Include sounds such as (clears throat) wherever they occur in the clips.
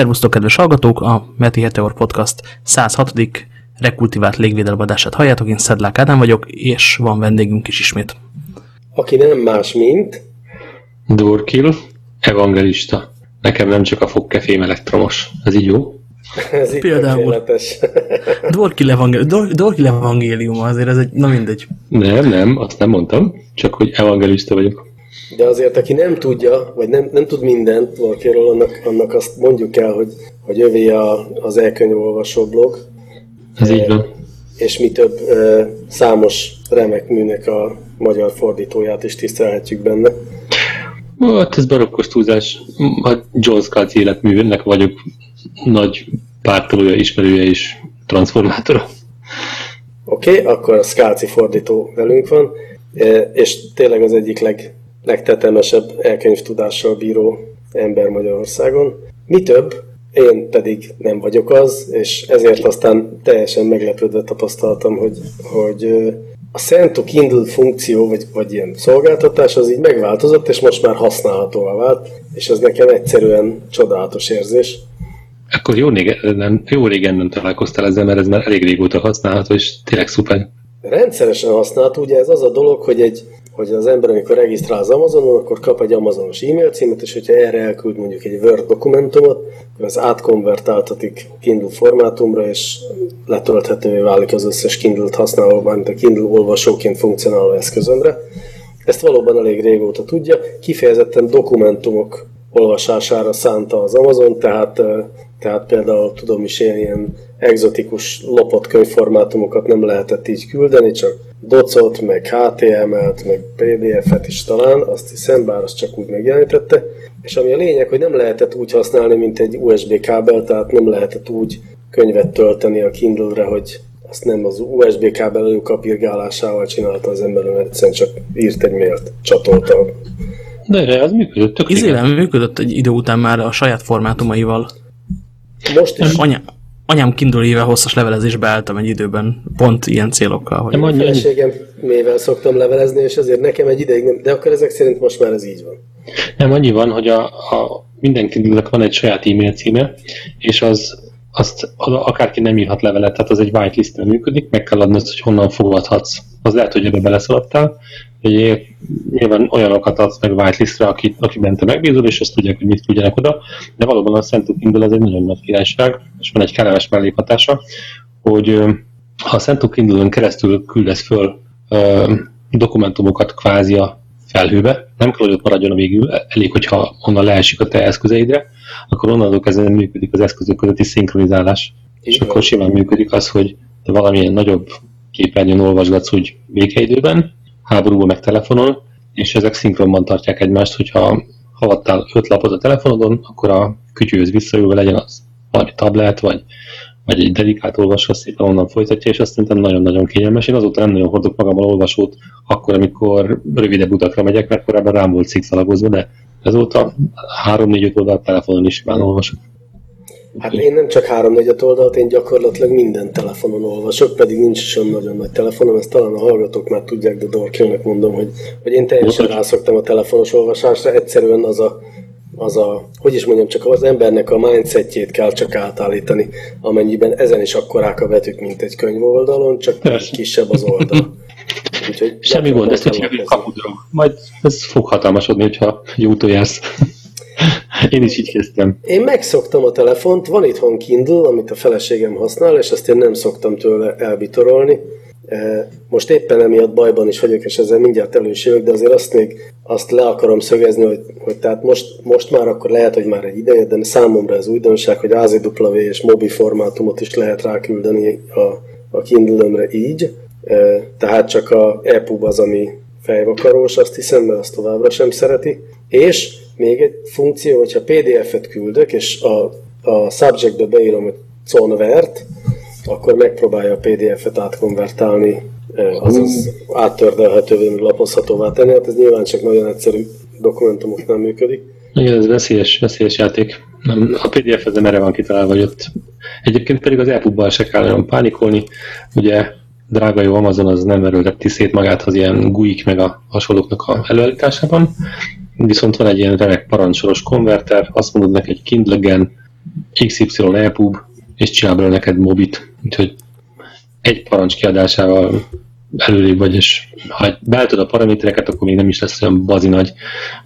Szervusztok, kedves hallgatók! A Meti Heteor Podcast 106. rekultivált légvédelmadását halljátok. Én Szedlák Ádám vagyok, és van vendégünk is ismét. Aki nem más, mint... Dorkil, evangelista. Nekem nem csak a fogkefém elektromos. Ez így jó? (laughs) Ez itt Például. (laughs) Dorkil, evangél, Dor, Dorkil evangélium azért, ez egy, na mindegy. Nem, nem, azt nem mondtam. Csak, hogy evangelista vagyok. De azért, aki nem tudja, vagy nem, nem tud mindent Dorkiról, annak, annak azt mondjuk el, hogy, hogy övé a, az elkönyvolvasó blog. Ez így van. És mi több e, számos remek műnek a magyar fordítóját is tisztelhetjük benne. Hát ez barokkos túlzás. A John Scott életművének vagyok nagy pártolója, ismerője és transformátora. Oké, okay, akkor a Skáci fordító velünk van, e, és tényleg az egyik leg, legtetemesebb elkönyvtudással bíró ember Magyarországon. Mi több, én pedig nem vagyok az, és ezért aztán teljesen meglepődve tapasztaltam, hogy, hogy a Send to Kindle funkció, vagy, vagy ilyen szolgáltatás, az így megváltozott, és most már használhatóvá vált, és ez nekem egyszerűen csodálatos érzés. Akkor jó, régen nem, jó régen nem találkoztál ezzel, mert ez már elég régóta használható, és tényleg szuper. Rendszeresen használható, ugye ez az a dolog, hogy egy hogy az ember, amikor regisztrál az Amazonon, akkor kap egy Amazonos e-mail címet, és hogyha erre elküld mondjuk egy Word dokumentumot, akkor az átkonvertáltatik Kindle formátumra, és letölthetővé válik az összes Kindle-t használó, mint a Kindle olvasóként funkcionáló eszközömre. Ezt valóban elég régóta tudja, kifejezetten dokumentumok olvasására szánta az Amazon, tehát, tehát például tudom is én ilyen egzotikus lopott könyvformátumokat nem lehetett így küldeni, csak docot, meg HTML-t, meg PDF-et is talán, azt hiszem, bár azt csak úgy megjelenítette. És ami a lényeg, hogy nem lehetett úgy használni, mint egy USB kábel, tehát nem lehetett úgy könyvet tölteni a Kindle-re, hogy azt nem az USB kábel előkapirgálásával csinálta az ember, mert egyszerűen csak írt egy mailt, csatolta. De az működött tök Izélem működött egy idő után már a saját formátumaival. Most is. Anya, anyám Kindle éve hosszas levelezésbe álltam egy időben, pont ilyen célokkal. Hogy... A feleségem mével szoktam levelezni, és azért nekem egy ideig nem, de akkor ezek szerint most már ez így van. Nem, annyi van, hogy a, a minden van egy saját e-mail címe, és az azt akárki nem írhat levelet, tehát az egy whitelist működik, meg kell adni azt, hogy honnan fogadhatsz. Az lehet, hogy ebbe beleszaladtál, hogy nyilván olyanokat adsz meg whitelistre, aki, aki bente megbízol, és azt tudják, hogy mit küldjenek oda, de valóban a Send Kindle az egy nagyon nagy királyság, és van egy kellemes mellékhatása, hogy ha a Kindle-ön keresztül küldesz föl dokumentumokat kvázi a felhőbe, nem kell, hogy ott maradjon a végül, elég, hogyha onnan leesik a te eszközeidre, akkor onnantól kezdve működik az eszközök közötti szinkronizálás. Igen. És akkor simán működik az, hogy te valamilyen nagyobb képernyőn olvasgatsz úgy békeidőben, háborúban meg telefonon, és ezek szinkronban tartják egymást, hogyha haladtál öt lapot a telefonodon, akkor a kütyőhöz visszajövő legyen az valami tablet, vagy, vagy egy dedikált olvasó, szépen onnan folytatja, és azt szerintem nagyon-nagyon kényelmes. Én azóta nem nagyon hordok magammal olvasót, akkor, amikor rövidebb utakra megyek, mert korábban rám volt szikszalagozva, de ezóta 3-4-5 oldalt telefonon is már olvasok. Hát én nem csak három negyed oldalt, én gyakorlatilag minden telefonon olvasok, pedig nincs is olyan nagyon nagy telefonom, ezt talán a hallgatók már tudják, de Dorkilnek mondom, hogy, hogy én teljesen rászoktam a telefonos olvasásra, egyszerűen az a, az a, hogy is mondjam, csak az embernek a mindsetjét kell csak átállítani, amennyiben ezen is akkorák a betűk, mint egy könyv oldalon, csak Persze. kisebb az oldal. Úgyhogy (laughs) Semmi gond, ezt úgy kapudrog. Majd ez fog hatalmasodni, hogyha jó jársz. (laughs) Én is így kezdtem. Én megszoktam a telefont, van itthon Kindle, amit a feleségem használ, és azt én nem szoktam tőle elbitorolni. Most éppen emiatt bajban is vagyok, és ezzel mindjárt elősülök, de azért azt még azt le akarom szögezni, hogy, hogy tehát most, most már akkor lehet, hogy már egy ideje, de számomra ez újdonság, hogy AZW és mobi formátumot is lehet ráküldeni a, a Kindle-ömre így. Tehát csak a EPUB az, ami fejvakarós, azt hiszem, mert azt továbbra sem szereti. És még egy funkció, hogyha PDF-et küldök, és a, a subjectbe beírom, hogy convert, akkor megpróbálja a PDF-et átkonvertálni, azaz áttördelhetővé, lapozhatóvá tenni. Hát ez nyilván csak nagyon egyszerű dokumentumoknál működik. Igen, ez veszélyes, veszélyes játék. Nem, a PDF ez nem erre van kitalálva, hogy ott. Egyébként pedig az EPUB-bal se kell nagyon pánikolni. Ugye drága jó Amazon az nem erőlteti szét magát az ilyen GUIK meg a hasonlóknak a előállításában, viszont van egy ilyen remek parancsoros konverter, azt mondod neki, hogy kindlegen XY elpub, és csinál belőle neked mobit. Úgyhogy egy parancs kiadásával előrébb vagy, és ha beálltad a paramétereket, akkor még nem is lesz olyan bazi nagy,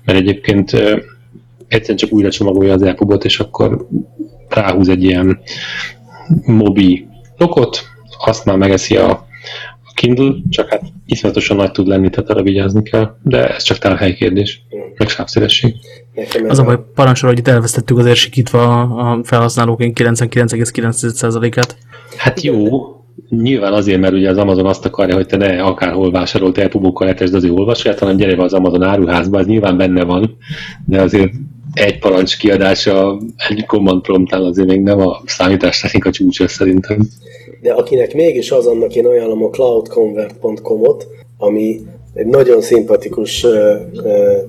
mert egyébként egyszerűen csak újra csomagolja az elpubot, és akkor ráhúz egy ilyen mobi lokot, azt már megeszi a Kindle, csak hát iszonyatosan nagy tud lenni, tehát arra vigyázni kell, de ez csak tárhely kérdés, meg sávszélesség. Az a baj, parancsol, hogy itt elvesztettük az érsikítva a felhasználók 99,9%-át. Hát jó, nyilván azért, mert ugye az Amazon azt akarja, hogy te ne akárhol vásárolt elpubokkal letesd az ő olvasóját, hanem gyere be az Amazon áruházba, ez nyilván benne van, de azért egy parancs kiadása egy command promptál azért még nem a számítástechnika csúcsa szerintem. De akinek mégis az, annak én ajánlom a cloudconvert.com-ot, ami egy nagyon szimpatikus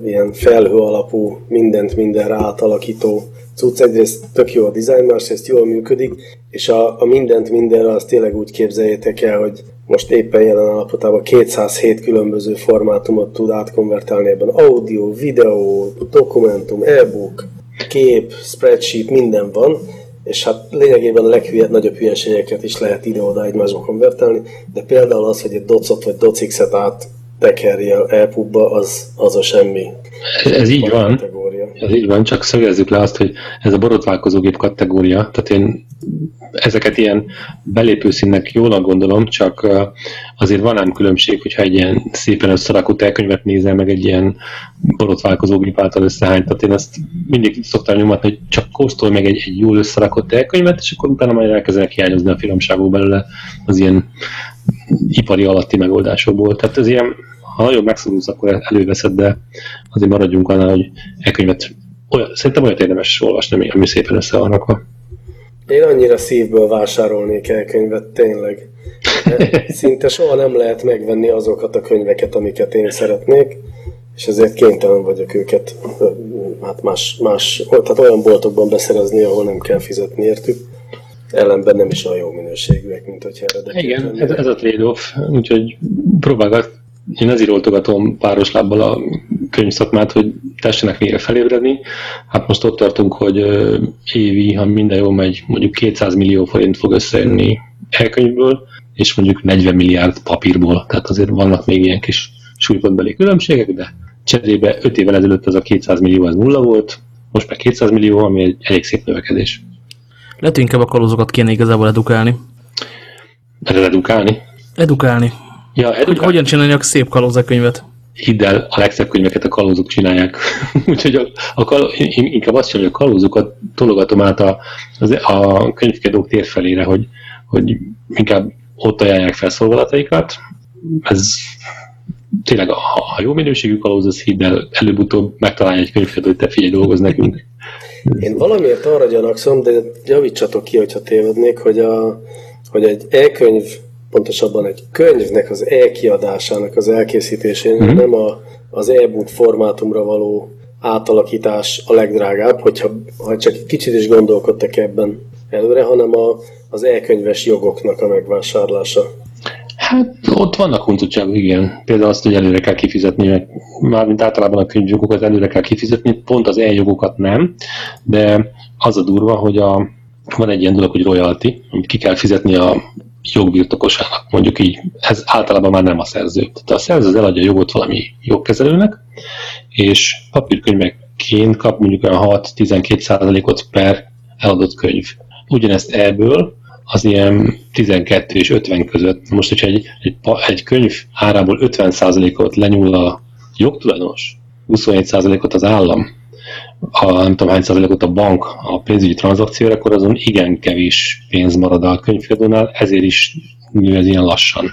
ilyen felhő alapú, mindent mindenre átalakító cucc. Egyrészt tök jó a dizájn, másrészt jól működik, és a, a mindent mindenre azt tényleg úgy képzeljétek el, hogy most éppen jelen állapotában 207 különböző formátumot tud átkonvertálni ebben. Audio, videó, dokumentum, e-book, kép, spreadsheet, minden van, és hát lényegében a legnagyobb hülyeségeket is lehet ide-oda egymásba konvertálni, de például az, hogy egy docot vagy docx-et át tekerje elpubba, az, az a semmi. Ez, ez így van. Kategória. Ez így van, csak szögezzük le azt, hogy ez a borotválkozógép kategória, tehát én ezeket ilyen belépőszínnek jól gondolom, csak azért van ám különbség, hogyha egy ilyen szépen összerakott elkönyvet nézel, meg egy ilyen borotválkozógép által összehányt. Tehát én ezt mindig szoktam nyomatni, hogy csak kóstolj meg egy, egy jól összerakott elkönyvet, és akkor utána majd elkezdenek hiányozni a finomságok belőle az ilyen ipari alatti megoldásokból. Tehát ez ilyen, ha nagyon megszorulsz, akkor előveszed, de azért maradjunk annál, hogy elkönyvet olyan, szerintem olyat érdemes olvasni, ami szépen össze van rakva. Én annyira szívből vásárolnék el könyvet, tényleg. (laughs) Szinte soha nem lehet megvenni azokat a könyveket, amiket én szeretnék, és ezért kénytelen vagyok őket hát más, más, tehát olyan boltokban beszerezni, ahol nem kell fizetni értük. Ellenben nem is olyan jó minőségűek, mint hogyha eredetileg. Igen, ez, ez a trade-off, úgyhogy próbálgat. Én ezért oltogatom páros lábbal a könyvszakmát, hogy tessenek végre felébredni. Hát most ott tartunk, hogy évi, ha minden jól megy, mondjuk 200 millió forint fog összejönni elkönyvből, és mondjuk 40 milliárd papírból. Tehát azért vannak még ilyen kis súlypontbeli különbségek, de cserébe 5 évvel ezelőtt ez a 200 millió az nulla volt, most meg 200 millió, ami egy elég szép növekedés. Lehet, inkább a kalózokat kéne igazából edukálni. Edukálni? Edukálni. Ja, edukálni. Hogy, hogyan csinálják szép kalózakönyvet? Hidd el, a legszebb könyveket a kalózok csinálják. (laughs) Úgyhogy a, a kaló, én inkább azt csinálom, hogy a kalózokat tologatom át a, a könyvkedók térfelére, hogy, hogy inkább ott ajánlják fel szolgálataikat. Ez tényleg, ha, ha jó minőségű kalóz, az hidd el, előbb-utóbb megtalálja egy könyvkedő, hogy te figyelj, dolgoz nekünk. Én valamiért arra gyanakszom, de javítsatok ki, hogyha tévednék, hogy, a, hogy egy e-könyv pontosabban egy könyvnek az e-kiadásának az elkészítésén mm-hmm. nem a, az e-book formátumra való átalakítás a legdrágább, hogyha ha csak egy kicsit is gondolkodtak ebben előre, hanem a, az e-könyves jogoknak a megvásárlása. Hát ott vannak huncutságok, igen. Például azt, hogy előre kell kifizetni, meg mármint általában a könyvjogokat előre kell kifizetni, pont az e-jogokat nem, de az a durva, hogy a, van egy ilyen dolog, hogy royalty, amit ki kell fizetni a jogbirtokosának, mondjuk így, ez általában már nem a szerző. Tehát a szerző az eladja a jogot valami jogkezelőnek, és papírkönyvekként kap mondjuk olyan 6-12 százalékot per eladott könyv. Ugyanezt ebből az ilyen 12 és 50 között. Most, hogyha egy, egy, egy könyv árából 50 százalékot lenyúl a jogtulajdonos, 27 százalékot az állam, a nem tudom hány százalékot a bank a pénzügyi tranzakcióra, akkor azon igen kevés pénz marad a könyvkiadónál, ezért is nő ez ilyen lassan.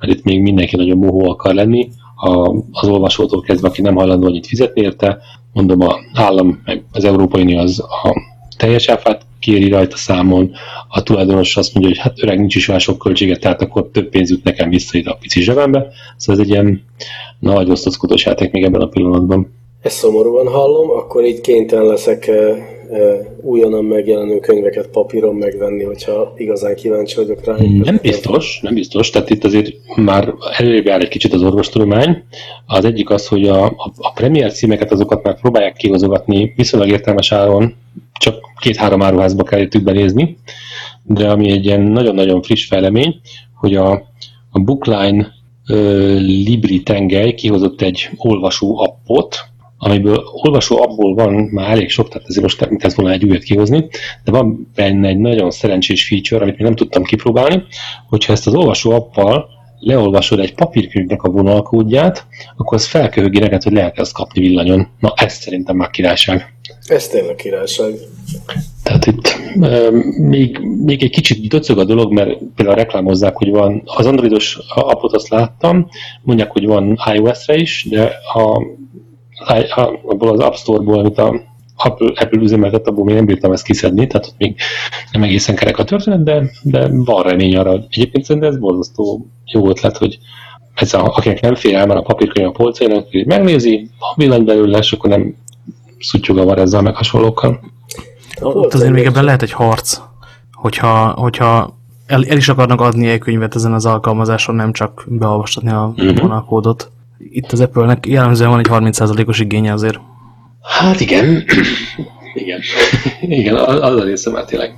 Mert itt még mindenki nagyon mohó akar lenni, a, az olvasótól kezdve, aki nem hajlandó annyit fizetni érte, mondom, a állam, meg az Európai Unió az a teljes áfát kéri rajta számon, a tulajdonos azt mondja, hogy hát öreg, nincs is olyan sok költséget, tehát akkor több pénzük nekem vissza ide a pici zsebembe. Szóval ez egy ilyen nagy osztozkodós játék még ebben a pillanatban ezt szomorúan hallom, akkor így kénytelen leszek újonnan megjelenő könyveket papíron megvenni, hogyha igazán kíváncsi vagyok rá. Nem biztos, nem biztos, tehát itt azért már előrébb jár egy kicsit az orvostudomány. Az egyik az, hogy a, a, a premier címeket azokat már próbálják kihozogatni viszonylag értelmes áron, csak két-három áruházba kell értük benézni, de ami egy ilyen nagyon-nagyon friss fejlemény, hogy a, a Bookline uh, Libri tengely kihozott egy olvasó appot, amiből olvasó abból van már elég sok, tehát ezért most nem kellett volna egy újat kihozni, de van benne egy nagyon szerencsés feature, amit még nem tudtam kipróbálni, hogyha ezt az olvasó appal leolvasod egy papírkönyvnek a vonalkódját, akkor az felköhögi neked, hogy lehet ezt kapni villanyon. Na, ez szerintem már királyság. Ez tényleg királyság. Tehát itt e, még, még egy kicsit döcög a dolog, mert például reklámozzák, hogy van, az androidos appot azt láttam, mondják, hogy van iOS-re is, de a, a, abból az App Store-ból, amit a Apple, Apple üzemeltet, abból még nem bírtam ezt kiszedni, tehát ott még nem egészen kerek a történet, de, de van remény arra. Egyébként szerintem ez borzasztó jó ötlet, hogy ez a, akinek nem fér el már a papírkönyv a polcájának, hogy megnézi, ha villany belőle, és akkor nem szutyog a ezzel meg hasonlókkal. Ott azért még ebben lehet egy harc, hogyha, hogyha el, el is akarnak adni egy könyvet ezen az alkalmazáson, nem csak beolvastatni a mm-hmm. vonalkódot. Itt az Apple-nek jellemzően van egy 30%-os igénye azért. Hát igen. (clears throat) igen. (laughs) igen, az a része már tényleg.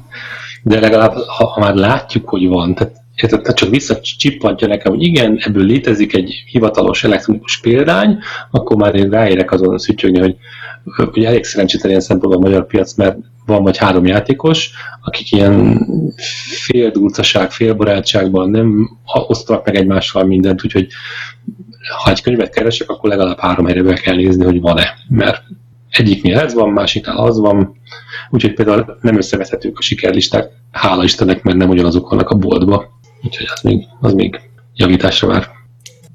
De legalább, ha, ha már látjuk, hogy van, tehát tehát csak visszacsippantja nekem, hogy igen, ebből létezik egy hivatalos elektronikus példány, akkor már én ráérek azon szütyögni, hogy ugye elég szerencsétlen ilyen szempontból a magyar piac, mert van vagy három játékos, akik ilyen fél durcaság, fél barátságban nem osztanak meg egymással mindent, úgyhogy ha egy könyvet keresek, akkor legalább három helyre be kell nézni, hogy van-e, mert egyiknél ez van, másiknál az van, úgyhogy például nem összevethetők a sikerlisták, hála Istennek, mert nem ugyanazok vannak a boltba, úgyhogy az még, az még javításra vár.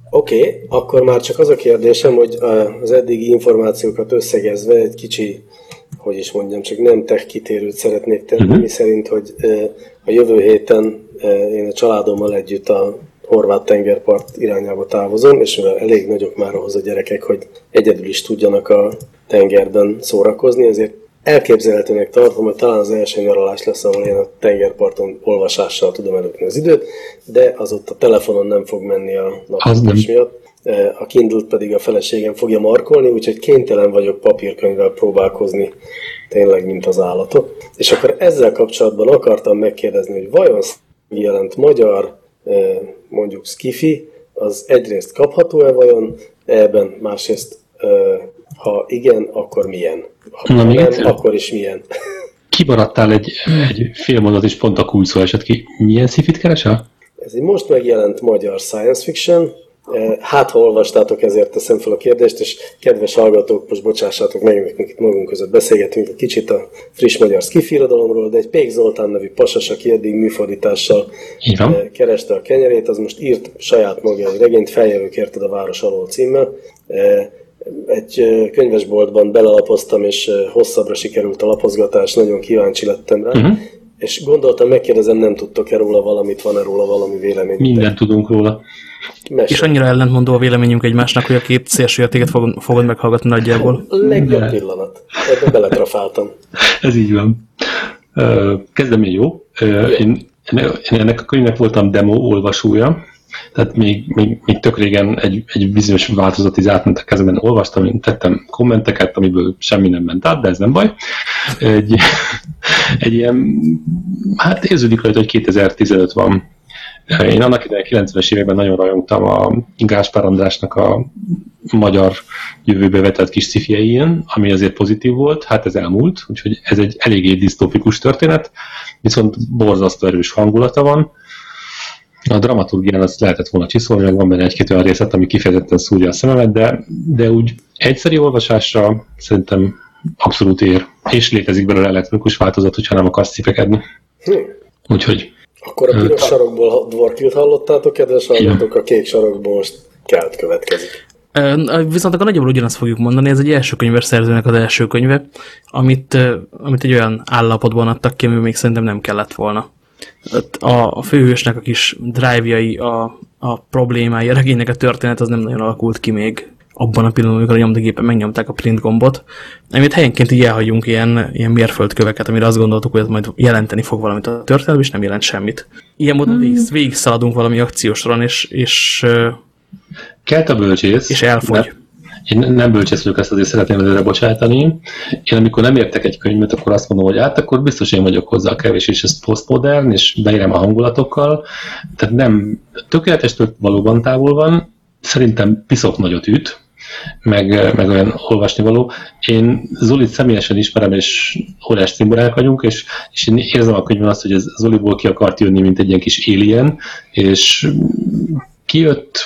Oké, okay, akkor már csak az a kérdésem, hogy az eddigi információkat összegezve egy kicsi, hogy is mondjam, csak nem tech kitérőt szeretnék tenni, uh-huh. mi szerint, hogy a jövő héten én a családommal együtt a horvát tengerpart irányába távozom, és mivel elég nagyok már ahhoz a gyerekek, hogy egyedül is tudjanak a tengerben szórakozni, ezért elképzelhetőnek tartom, hogy talán az első nyaralás lesz, ahol én a tengerparton olvasással tudom előkni az időt, de az ott a telefonon nem fog menni a napos miatt. A kindle pedig a feleségem fogja markolni, úgyhogy kénytelen vagyok papírkönyvvel próbálkozni, tényleg, mint az állatok. És akkor ezzel kapcsolatban akartam megkérdezni, hogy vajon jelent magyar, mondjuk skifi, az egyrészt kapható-e vajon ebben, másrészt ha igen, akkor milyen? Ha Na, nem, akkor is milyen? (laughs) Kibaradtál egy, egy fél mondat, és pont a kulcs szó esett ki. Milyen szifit keresel? Ez egy most megjelent magyar science fiction, Hát, ha olvastátok, ezért teszem fel a kérdést, és kedves hallgatók, most bocsássátok meg, nekünk itt magunk között beszélgetünk egy kicsit a friss magyar skifirodalomról, de egy Pék Zoltán nevű pasas, aki eddig műfordítással kereste a kenyerét, az most írt saját maga egy regényt, feljövők érted a város alól címmel. Egy könyvesboltban belelapoztam, és hosszabbra sikerült a lapozgatás, nagyon kíváncsi lettem rá. Uh-huh. És gondoltam, megkérdezem, nem tudtok-e róla valamit, van-e róla valami vélemény? Mindent tudunk róla. Mesélj. És annyira ellentmondó a véleményünk egymásnak, hogy a két szélső értéket fogod, fogod meghallgatni nagyjából. Legjobb pillanat. Ebbe beletrafáltam. (laughs) Ez így van. Kezdem én jó. Én, én ennek a könyvnek voltam demo olvasója, tehát még, még, még tök régen egy, egy bizonyos változat is átment a kezemben, olvastam, tettem kommenteket, amiből semmi nem ment át, de ez nem baj. Egy, (laughs) egy ilyen, hát érződik rajta, hogy 2015 van. Én annak idején 90-es években nagyon rajongtam a Gáspár Andrásnak a magyar jövőbe vetett kis szifjein, ami azért pozitív volt, hát ez elmúlt, úgyhogy ez egy eléggé disztópikus történet, viszont borzasztó erős hangulata van, a dramaturgián azt lehetett volna csiszolni, meg van benne egy-két olyan részlet, ami kifejezetten szúrja a szememet, de, de úgy egyszeri olvasásra szerintem abszolút ér. És létezik belőle elektronikus változat, hogyha nem akarsz cipekedni. Hm. Úgyhogy... Akkor a piros sarokból Dwarkilt hallottátok, kedves hallgatók, a kék sarokból most kelt következik. Viszont akkor nagyjából ugyanazt fogjuk mondani, ez egy első könyves szerzőnek az első könyve, amit, amit egy olyan állapotban adtak ki, ami még szerintem nem kellett volna a, a főhősnek a kis drive-jai, a, a problémái, a regénynek a történet az nem nagyon alakult ki még abban a pillanatban, amikor a nyomdagépen megnyomták a print gombot, amit helyenként így elhagyunk ilyen, ilyen mérföldköveket, amire azt gondoltuk, hogy ez majd jelenteni fog valamit a történet, és nem jelent semmit. Ilyen módon hmm. végig, végig szaladunk valami akciósoron, és, és Kelt a bölcsész. És elfogy. Én nem bölcsész vagyok, ezt azért szeretném előre bocsátani. Én amikor nem értek egy könyvet, akkor azt mondom, hogy hát akkor biztos én vagyok hozzá a kevés, és ez postmodern, és beírem a hangulatokkal. Tehát nem tökéletes valóban távol van, szerintem piszok nagyot üt, meg, meg olyan olvasni való. Én Zolit személyesen ismerem, és óriás cimborák vagyunk, és, és én érzem a könyvben azt, hogy ez Zoliból ki akart jönni, mint egy ilyen kis alien, és kijött,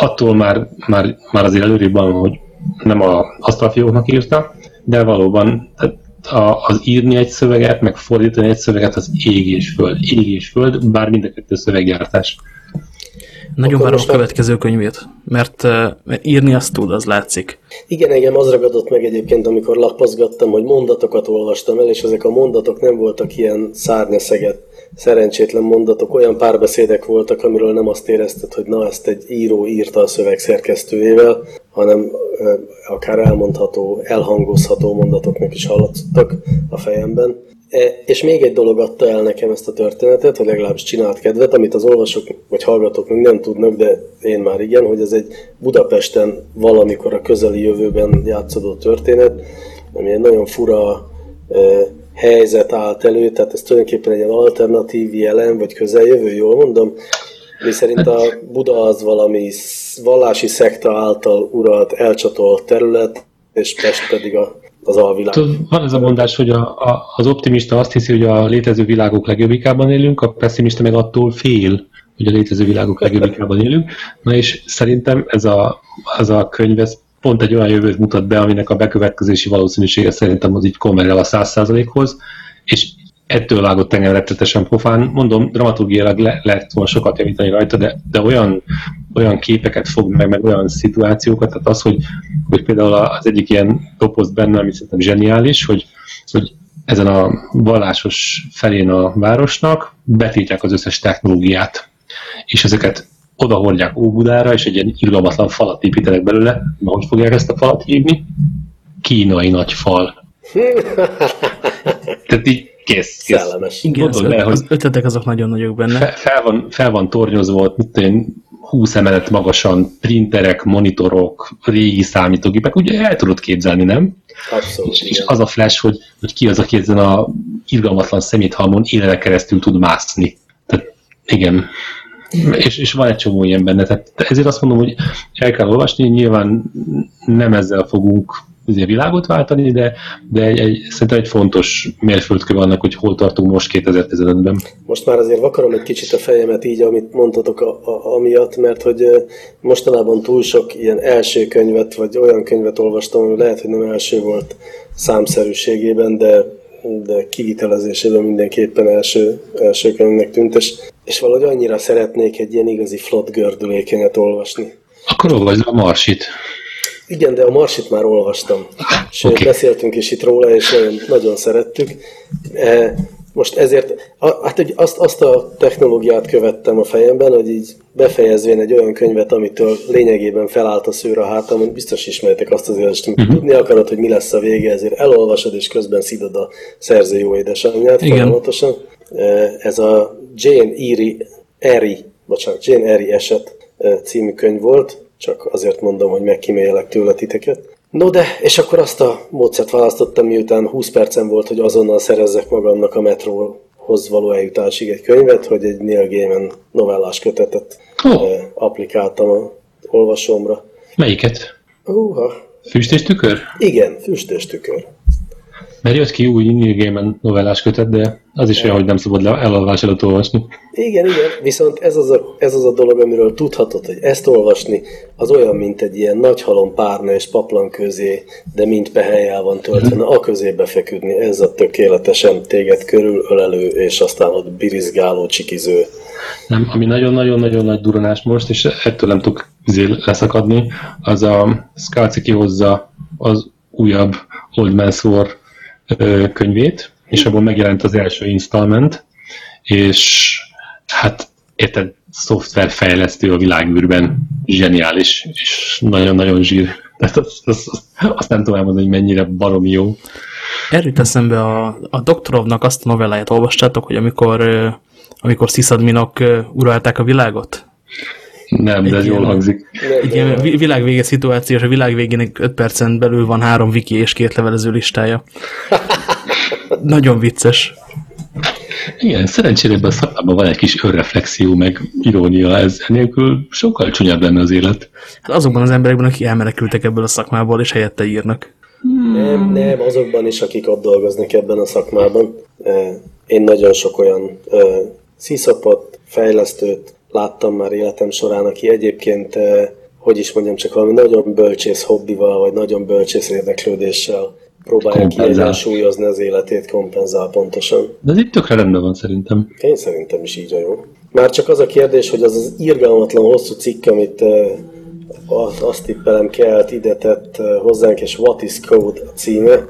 attól már, már, már azért előrébb van, hogy nem a asztalfióknak írta, de valóban a, az írni egy szöveget, meg fordítani egy szöveget, az ég és föld. Ég és föld, bár mind a kettő szöveggyártás. Nagyon várom a következő könyvét, mert, mert írni azt tud, az látszik. Igen, engem az ragadott meg egyébként, amikor lapozgattam, hogy mondatokat olvastam el, és ezek a mondatok nem voltak ilyen szárnyaszeget, szerencsétlen mondatok, olyan párbeszédek voltak, amiről nem azt érezted, hogy na, ezt egy író írta a szöveg szerkesztőjével, hanem akár elmondható, elhangozható mondatoknak is hallatszottak a fejemben. E, és még egy dolog adta el nekem ezt a történetet, hogy legalábbis csinált kedvet, amit az olvasók vagy hallgatók még nem tudnak, de én már igen, hogy ez egy Budapesten valamikor a közeli jövőben játszódó történet, ami egy nagyon fura helyzet állt elő, tehát ez tulajdonképpen egy alternatív jelen, vagy közeljövő, jól mondom, mi szerint a Buda az valami vallási szekta által uralt, elcsatolt terület, és Pest pedig a az alvilág. Van ez a mondás, hogy a, a, az optimista azt hiszi, hogy a létező világok legjobbikában élünk, a pessimista meg attól fél, hogy a létező világok legjobbikában élünk. Na és szerintem ez a, ez a könyv ez pont egy olyan jövőt mutat be, aminek a bekövetkezési valószínűsége szerintem az így konvergál a 100%-hoz, és ettől vágott engem rettetesen pofán. Mondom, dramaturgiailag le, lehet volna sokat javítani rajta, de, de olyan, olyan képeket fog meg, meg olyan szituációkat, tehát az, hogy, hogy például az egyik ilyen topoz benne, ami szerintem zseniális, hogy, hogy ezen a vallásos felén a városnak betiltják az összes technológiát, és ezeket odahordják Óbudára, és egy ilyen irgalmatlan falat építenek belőle. Na, hogy fogják ezt a falat hívni? Kínai nagy fal. (laughs) Tehát így Kész, kész. Szellemes. Igen, az, le, az ötletek azok nagyon nagyok benne. Fel, fel, van, fel van tornyozva ott, mit én, 20 emelet magasan, printerek, monitorok, régi számítógépek, ugye el tudod képzelni, nem? Abszolút, és, és az a flash, hogy, hogy ki az, aki ezen a irgalmatlan szeméthalmon élele keresztül tud mászni. Tehát igen. És, és van egy csomó ilyen benne. Tehát ezért azt mondom, hogy el kell olvasni, nyilván nem ezzel fogunk azért világot váltani, de, de egy, egy, szerintem egy fontos mérföldkő annak, hogy hol tartunk most 2015-ben. Most már azért vakarom egy kicsit a fejemet így, amit mondtatok a, a, amiatt, mert hogy mostanában túl sok ilyen első könyvet, vagy olyan könyvet olvastam, ami lehet, hogy nem első volt számszerűségében, de de kivitelezésében mindenképpen első, első könyvnek tűnt, és, és valahogy annyira szeretnék egy ilyen igazi flott gördülékenyet olvasni. Akkor olvasd a Marsit. Igen, de a Marsit már olvastam. Sőt, okay. beszéltünk is itt róla, és nagyon, nagyon szerettük. Most ezért, hát hogy azt, azt a technológiát követtem a fejemben, hogy így befejezvén egy olyan könyvet, amitől lényegében felállt a szőr a hátam, hogy biztos ismertek azt az érzést, hogy uh-huh. tudni akarod, hogy mi lesz a vége, ezért elolvasod, és közben szidod a szerző jó édesanyját folyamatosan. E, ez a Jane Eyre, Eyre, bocsánat, Jane Eyre eset e, című könyv volt, csak azért mondom, hogy megkímélek tőle titeket. No de, és akkor azt a módszert választottam, miután 20 percem volt, hogy azonnal szerezzek magamnak a metróhoz való eljutásig egy könyvet, hogy egy Neil Gaiman novellás kötetet oh. applikáltam a olvasómra. Melyiket? Uha. Füst és tükör? Igen, füst és tükör. Mert jött ki új Neil Gaiman novellás kötet, de az is olyan, hogy nem szabad elalvás előtt olvasni. Igen, igen, viszont ez az, a, ez az a dolog, amiről tudhatod, hogy ezt olvasni, az olyan, mint egy ilyen nagy halom párna és paplan közé, de mind pehelyel van töltve, uh-huh. a közé befeküdni, ez a tökéletesen téged körülölelő, és aztán ott birizgáló csikiző. Nem, ami nagyon-nagyon-nagyon nagy duranás most, és ettől nem tudok leszakadni, az a Skalci kihozza az újabb Old Man's War könyvét, és abból megjelent az első installment, és hát érted, szoftverfejlesztő a világűrben zseniális, és nagyon-nagyon zsír. Tehát azt, azt, azt nem tudom elmondani, hogy mennyire baromi jó. Erről eszembe a, a Doktorovnak azt a novelláját olvastátok, hogy amikor, amikor sziszadminok uralták a világot? Nem, de ez jól hangzik. Egy ilyen világvége szituációs, a világvégének 5 percen belül van három wiki és két levelező listája. (laughs) Nagyon vicces. Igen, szerencsére ebben a szakmában van egy kis önreflexió, meg irónia, ez nélkül sokkal csúnyabb lenne az élet. Hát azokban az emberekben, akik elmenekültek ebből a szakmából, és helyette írnak. Nem, nem, azokban is, akik ott dolgoznak ebben a szakmában. Én nagyon sok olyan sziszapot, fejlesztőt láttam már életem során, aki egyébként, eh, hogy is mondjam, csak valami nagyon bölcsész hobbival, vagy nagyon bölcsész érdeklődéssel próbálja kiegyensúlyozni az életét, kompenzál pontosan. De ez itt tökre rendben van szerintem. Én szerintem is így a jó. Már csak az a kérdés, hogy az az irgalmatlan hosszú cikk, amit eh, azt, tippelem kelt ide tett eh, hozzánk, és What is Code címe,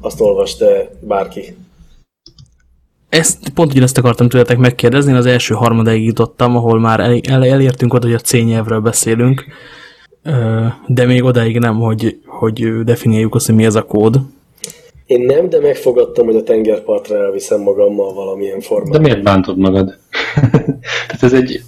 azt olvasta bárki. Ezt, pont ugyanezt akartam tőletek megkérdezni, én az első harmadáig jutottam, ahol már el, el, elértünk oda, hogy a C nyelvről beszélünk, de még odáig nem, hogy, hogy definiáljuk azt, hogy mi ez a kód. Én nem, de megfogadtam, hogy a tengerpartra elviszem magammal valamilyen De formában. miért bántod magad? (laughs) Tehát ez egy...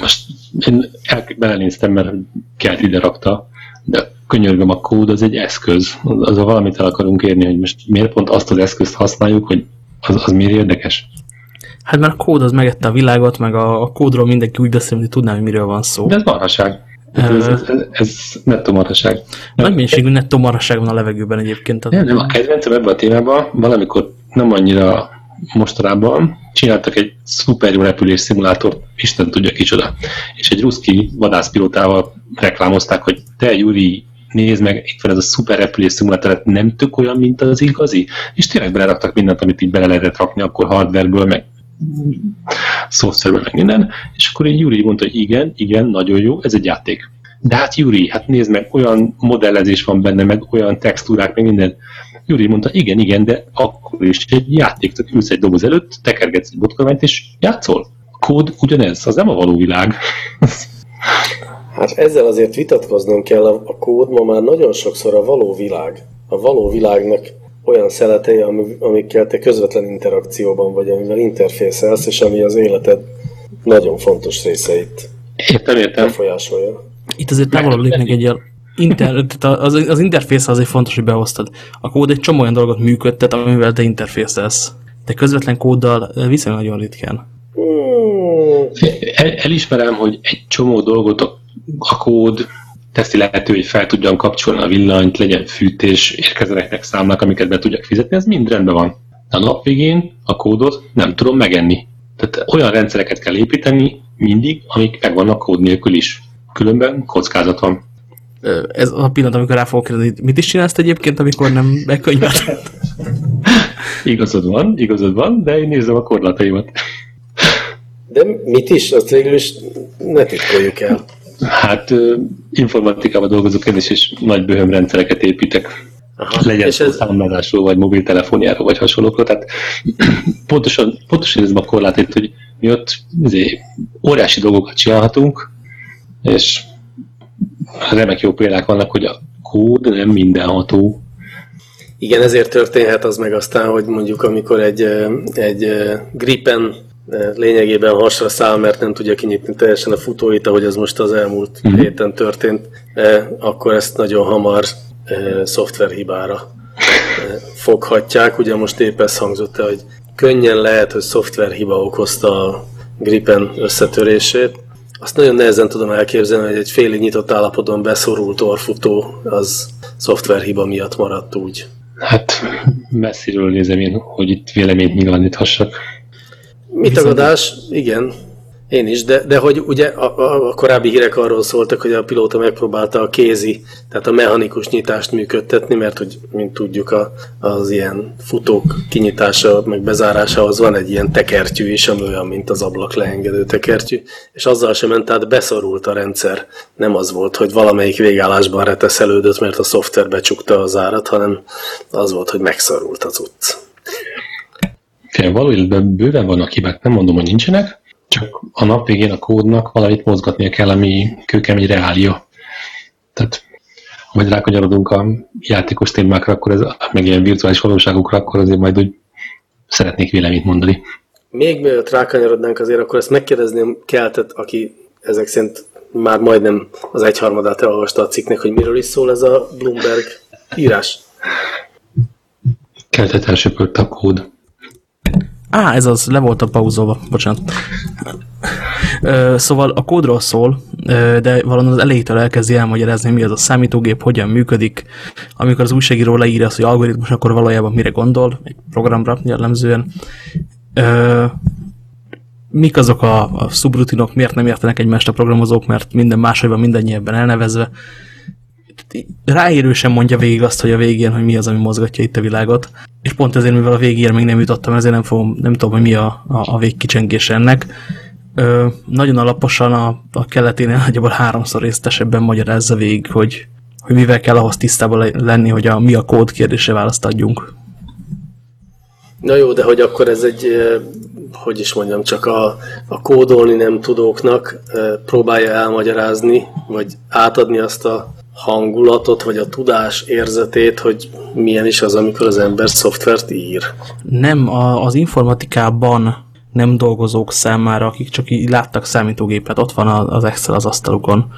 Most én el, belenéztem, mert kelt ide rakta, de könyörgöm, a kód az egy eszköz. Az, az a valamit el akarunk érni, hogy most miért pont azt az eszközt használjuk, hogy az, az miért érdekes. Hát mert a kód az megette a világot, meg a, a kódról mindenki úgy beszél, hogy tudná, hogy miről van szó. De ez marhaság. Tehát Ez, ez, ez, ez nettó marhaság. Nagy mennyiségű nettó marhaság van a levegőben egyébként. Nem, nem, a kedvencem ebben a témában valamikor nem annyira mostanában csináltak egy szuper jó repülés szimulátort, Isten tudja kicsoda. És egy ruszki vadászpilótával reklámozták, hogy te Juri, nézd meg, itt van ez a szuper repülés szimulátor, hát nem tök olyan, mint az igazi. És tényleg beleraktak mindent, amit így bele lehetett rakni, akkor hardwareből, meg szoftverből, meg minden. És akkor így Juri mondta, hogy igen, igen, nagyon jó, ez egy játék. De hát Juri, hát nézd meg, olyan modellezés van benne, meg olyan textúrák, meg minden. Juri mondta, igen, igen, de akkor is egy játék, tehát ülsz egy doboz előtt, tekergetsz egy botkormányt, és játszol. Kód ugyanez, az nem a való világ. Hát ezzel azért vitatkoznom kell, a a kód ma már nagyon sokszor a való világ. A való világnak olyan szeletei, ami- amikkel te közvetlen interakcióban vagy, amivel interfészelsz, és ami az életed nagyon fontos részeit Értem, értem. befolyásolja. Itt azért távolabb lépnek egy ilyen inter, tehát az, az interfész azért fontos, hogy behoztad. A kód egy csomó olyan dolgot működtet, amivel te interfészelsz. De közvetlen kóddal viszonylag nagyon ritkán. Hmm, El, elismerem, hogy egy csomó dolgot a, a kód teszi lehető, hogy fel tudjam kapcsolni a villanyt, legyen fűtés, érkezenek meg számlák, amiket be tudjak fizetni, ez mind rendben van. De a nap végén a kódot nem tudom megenni. Tehát olyan rendszereket kell építeni mindig, amik megvannak kód nélkül is. Különben kockázat van. Ez a pillanat, amikor rá fogok kérdezni, mit is csinálsz egyébként, amikor nem bekönyvet? (laughs) Igazad van, igazad van, de én nézem a korlátaimat. De mit is? Azt végül is ne titkoljuk el. Hát informatikában dolgozok én is, és nagy bőhöm rendszereket építek. Aha. legyen És ez, számlázásról, vagy mobiltelefonjáról, vagy hasonlókról. Tehát (clears throat) pontosan, pontosan ez a korlát, hogy mi ott azért, óriási dolgokat csinálhatunk, és remek jó példák vannak, hogy a kód nem mindenható. Igen, ezért történhet az meg aztán, hogy mondjuk amikor egy, egy gripen lényegében hasra száll, mert nem tudja kinyitni teljesen a futóit, ahogy az most az elmúlt Mhm. héten történt, akkor ezt nagyon hamar ö, szoftverhibára ö, foghatják. Ugye most épp ez hangzott el, hogy könnyen lehet, hogy szoftverhiba okozta a gripen összetörését. Azt nagyon nehezen tudom elképzelni, hogy egy félig nyitott állapotban beszorult orfutó az szoftverhiba miatt maradt úgy. Hát messziről nézem én, hogy itt véleményt nyilváníthassak. Mi tagadás? Igen. Én is, de, de hogy ugye a, a, a korábbi hírek arról szóltak, hogy a pilóta megpróbálta a kézi, tehát a mechanikus nyitást működtetni, mert hogy, mint tudjuk, a, az ilyen futók kinyitása, meg bezárásához van egy ilyen tekertyű is, ami olyan, mint az ablak leengedő tekertyű, és azzal sem ment, tehát beszorult a rendszer. Nem az volt, hogy valamelyik végállásban reteszelődött, mert a szoftver becsukta az árat, hanem az volt, hogy megszorult az utc. Fél, való életben bőven vannak hibák, nem mondom, hogy nincsenek, csak a nap végén a kódnak valamit mozgatnia kell, ami kőkemény reália. Tehát, ha majd rákanyarodunk a játékos témákra, akkor ez, meg ilyen virtuális valóságokra, akkor azért majd úgy szeretnék véleményt mondani. Még mielőtt rákanyarodnánk azért, akkor ezt megkérdezném Keltet, aki ezek szerint már majdnem az egyharmadát elolvasta a cikknek, hogy miről is szól ez a Bloomberg írás. Keltet elsöpört a kód. Á, ez az, le volt a pauzolva, bocsánat. Szóval a kódról szól, de valami az elejétől elkezdi elmagyarázni, mi az a számítógép, hogyan működik. Amikor az újságíró leírja azt, hogy algoritmus, akkor valójában mire gondol, egy programra jellemzően. Mik azok a, a szubrutinok, miért nem értenek egymást a programozók, mert minden máshogy van minden elnevezve. Ráérősen mondja végig azt, hogy a végén, hogy mi az, ami mozgatja itt a világot. És pont ezért, mivel a végére még nem jutottam, ezért nem, fogom, nem tudom, hogy mi a, a, a végkicsengés ennek ö, nagyon alaposan a, a keleténél nagyjából háromszor résztesebben magyarázza végig, hogy, hogy mivel kell ahhoz tisztában lenni, hogy a, mi a kód kérdése választ adjunk. Na jó, de hogy akkor ez egy, hogy is mondjam, csak a, a kódolni nem tudóknak próbálja elmagyarázni, vagy átadni azt a hangulatot, vagy a tudás érzetét, hogy milyen is az, amikor az ember szoftvert ír. Nem, a, az informatikában nem dolgozók számára, akik csak így láttak számítógépet, ott van az Excel az asztalukon.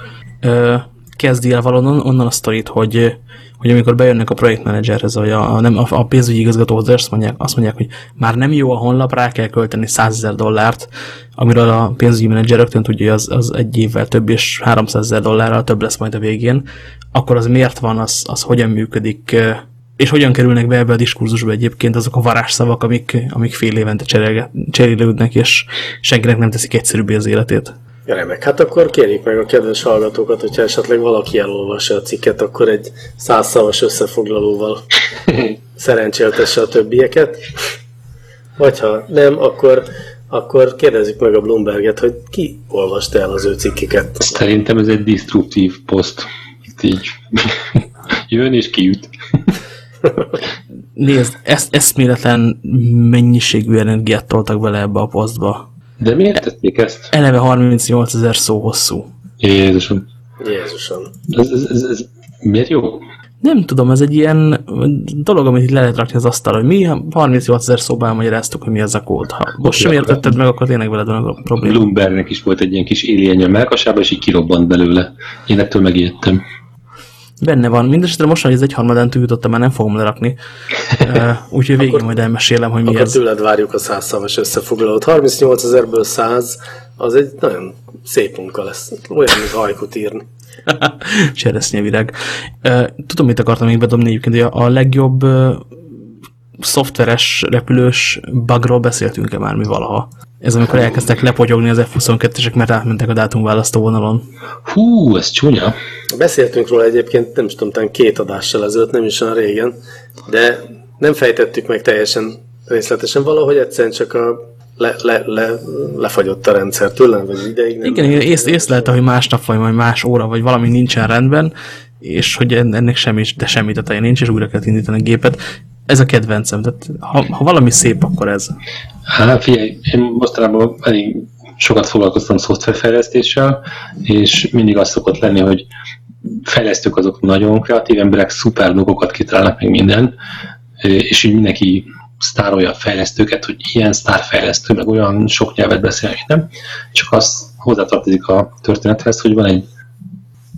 Kezdi el valonnan onnan a sztorit, hogy, hogy amikor bejönnek a projektmenedzserhez, vagy a, nem, a, a pénzügyi igazgatóhoz, azt mondják, azt mondják, hogy már nem jó a honlap, rá kell költeni 100 ezer dollárt, amiről a pénzügyi menedzser rögtön tudja, hogy az, az egy évvel több és 300 ezer dollárral több lesz majd a végén, akkor az miért van, az, az hogyan működik, és hogyan kerülnek be ebbe a diskurzusba egyébként azok a varázsszavak, amik, amik fél évente cserélődnek, és senkinek nem teszik egyszerűbbé az életét. Remek. Hát akkor kérjük meg a kedves hallgatókat, hogyha esetleg valaki elolvassa a cikket, akkor egy százszavas összefoglalóval (laughs) szerencséltesse a többieket. Vagy ha nem, akkor, akkor kérdezzük meg a Bloomberget, hogy ki olvasta el az ő cikkeket. Szerintem ez egy destruktív poszt. Itt így (laughs) jön és kiüt. Nézd, ezt eszméletlen mennyiségű energiát toltak bele ebbe a posztba. De miért tették ezt? Eleve 38 ezer szó hosszú. Jézusom. Jézusom. Ez, ez, ez, ez miért jó? Nem tudom, ez egy ilyen dolog, amit itt le lehet rakni az asztalra, hogy mi 38 ezer szóban elmagyaráztuk, hogy mi ez a kód. Ha most sem értetted meg, akkor tényleg veled van a probléma. Bloombergnek is volt egy ilyen kis élénye a melkasába, és így kirobbant belőle. Én ettől megijedtem. Benne van. Mindenesetre most, hogy ez egy harmadán túljutottam, már nem fogom lerakni. (laughs) Úgyhogy végig majd elmesélem, hogy mi akkor ez. Tőled várjuk a százszavas összefoglalót. 38 ezerből 100, az egy nagyon szép munka lesz. Olyan, mint hajkut írni. (laughs) Cseresznyevirág. Tudom, mit akartam még bedobni egyébként, hogy a, legjobb szoftveres repülős bugról beszéltünk-e már mi valaha? Ez amikor elkezdtek lepogyogni az F-22-esek, mert átmentek a dátumválasztó vonalon. Hú, ez csúnya. Beszéltünk róla egyébként, nem is tudom, talán két adással ezelőtt, nem is olyan régen, de nem fejtettük meg teljesen részletesen, valahogy egyszerűen csak a le, le, le, lefagyott a rendszer tőlem, vagy ideig. Nem igen, igen ész, észlelte, hogy másnap vagy majd más óra, vagy valami nincsen rendben, és hogy ennek semmi, de semmi teteje nincs, és újra kell indítani a gépet ez a kedvencem. Tehát, ha, ha valami szép, akkor ez. Hát figyelj, én mostanában elég sokat foglalkoztam szoftverfejlesztéssel, és mindig az szokott lenni, hogy fejlesztők azok nagyon kreatív emberek, szuper dolgokat kitalálnak meg minden, és így mindenki sztárolja a fejlesztőket, hogy ilyen sztárfejlesztő, meg olyan sok nyelvet beszél, nem. Csak az hozzátartozik a történethez, hogy van egy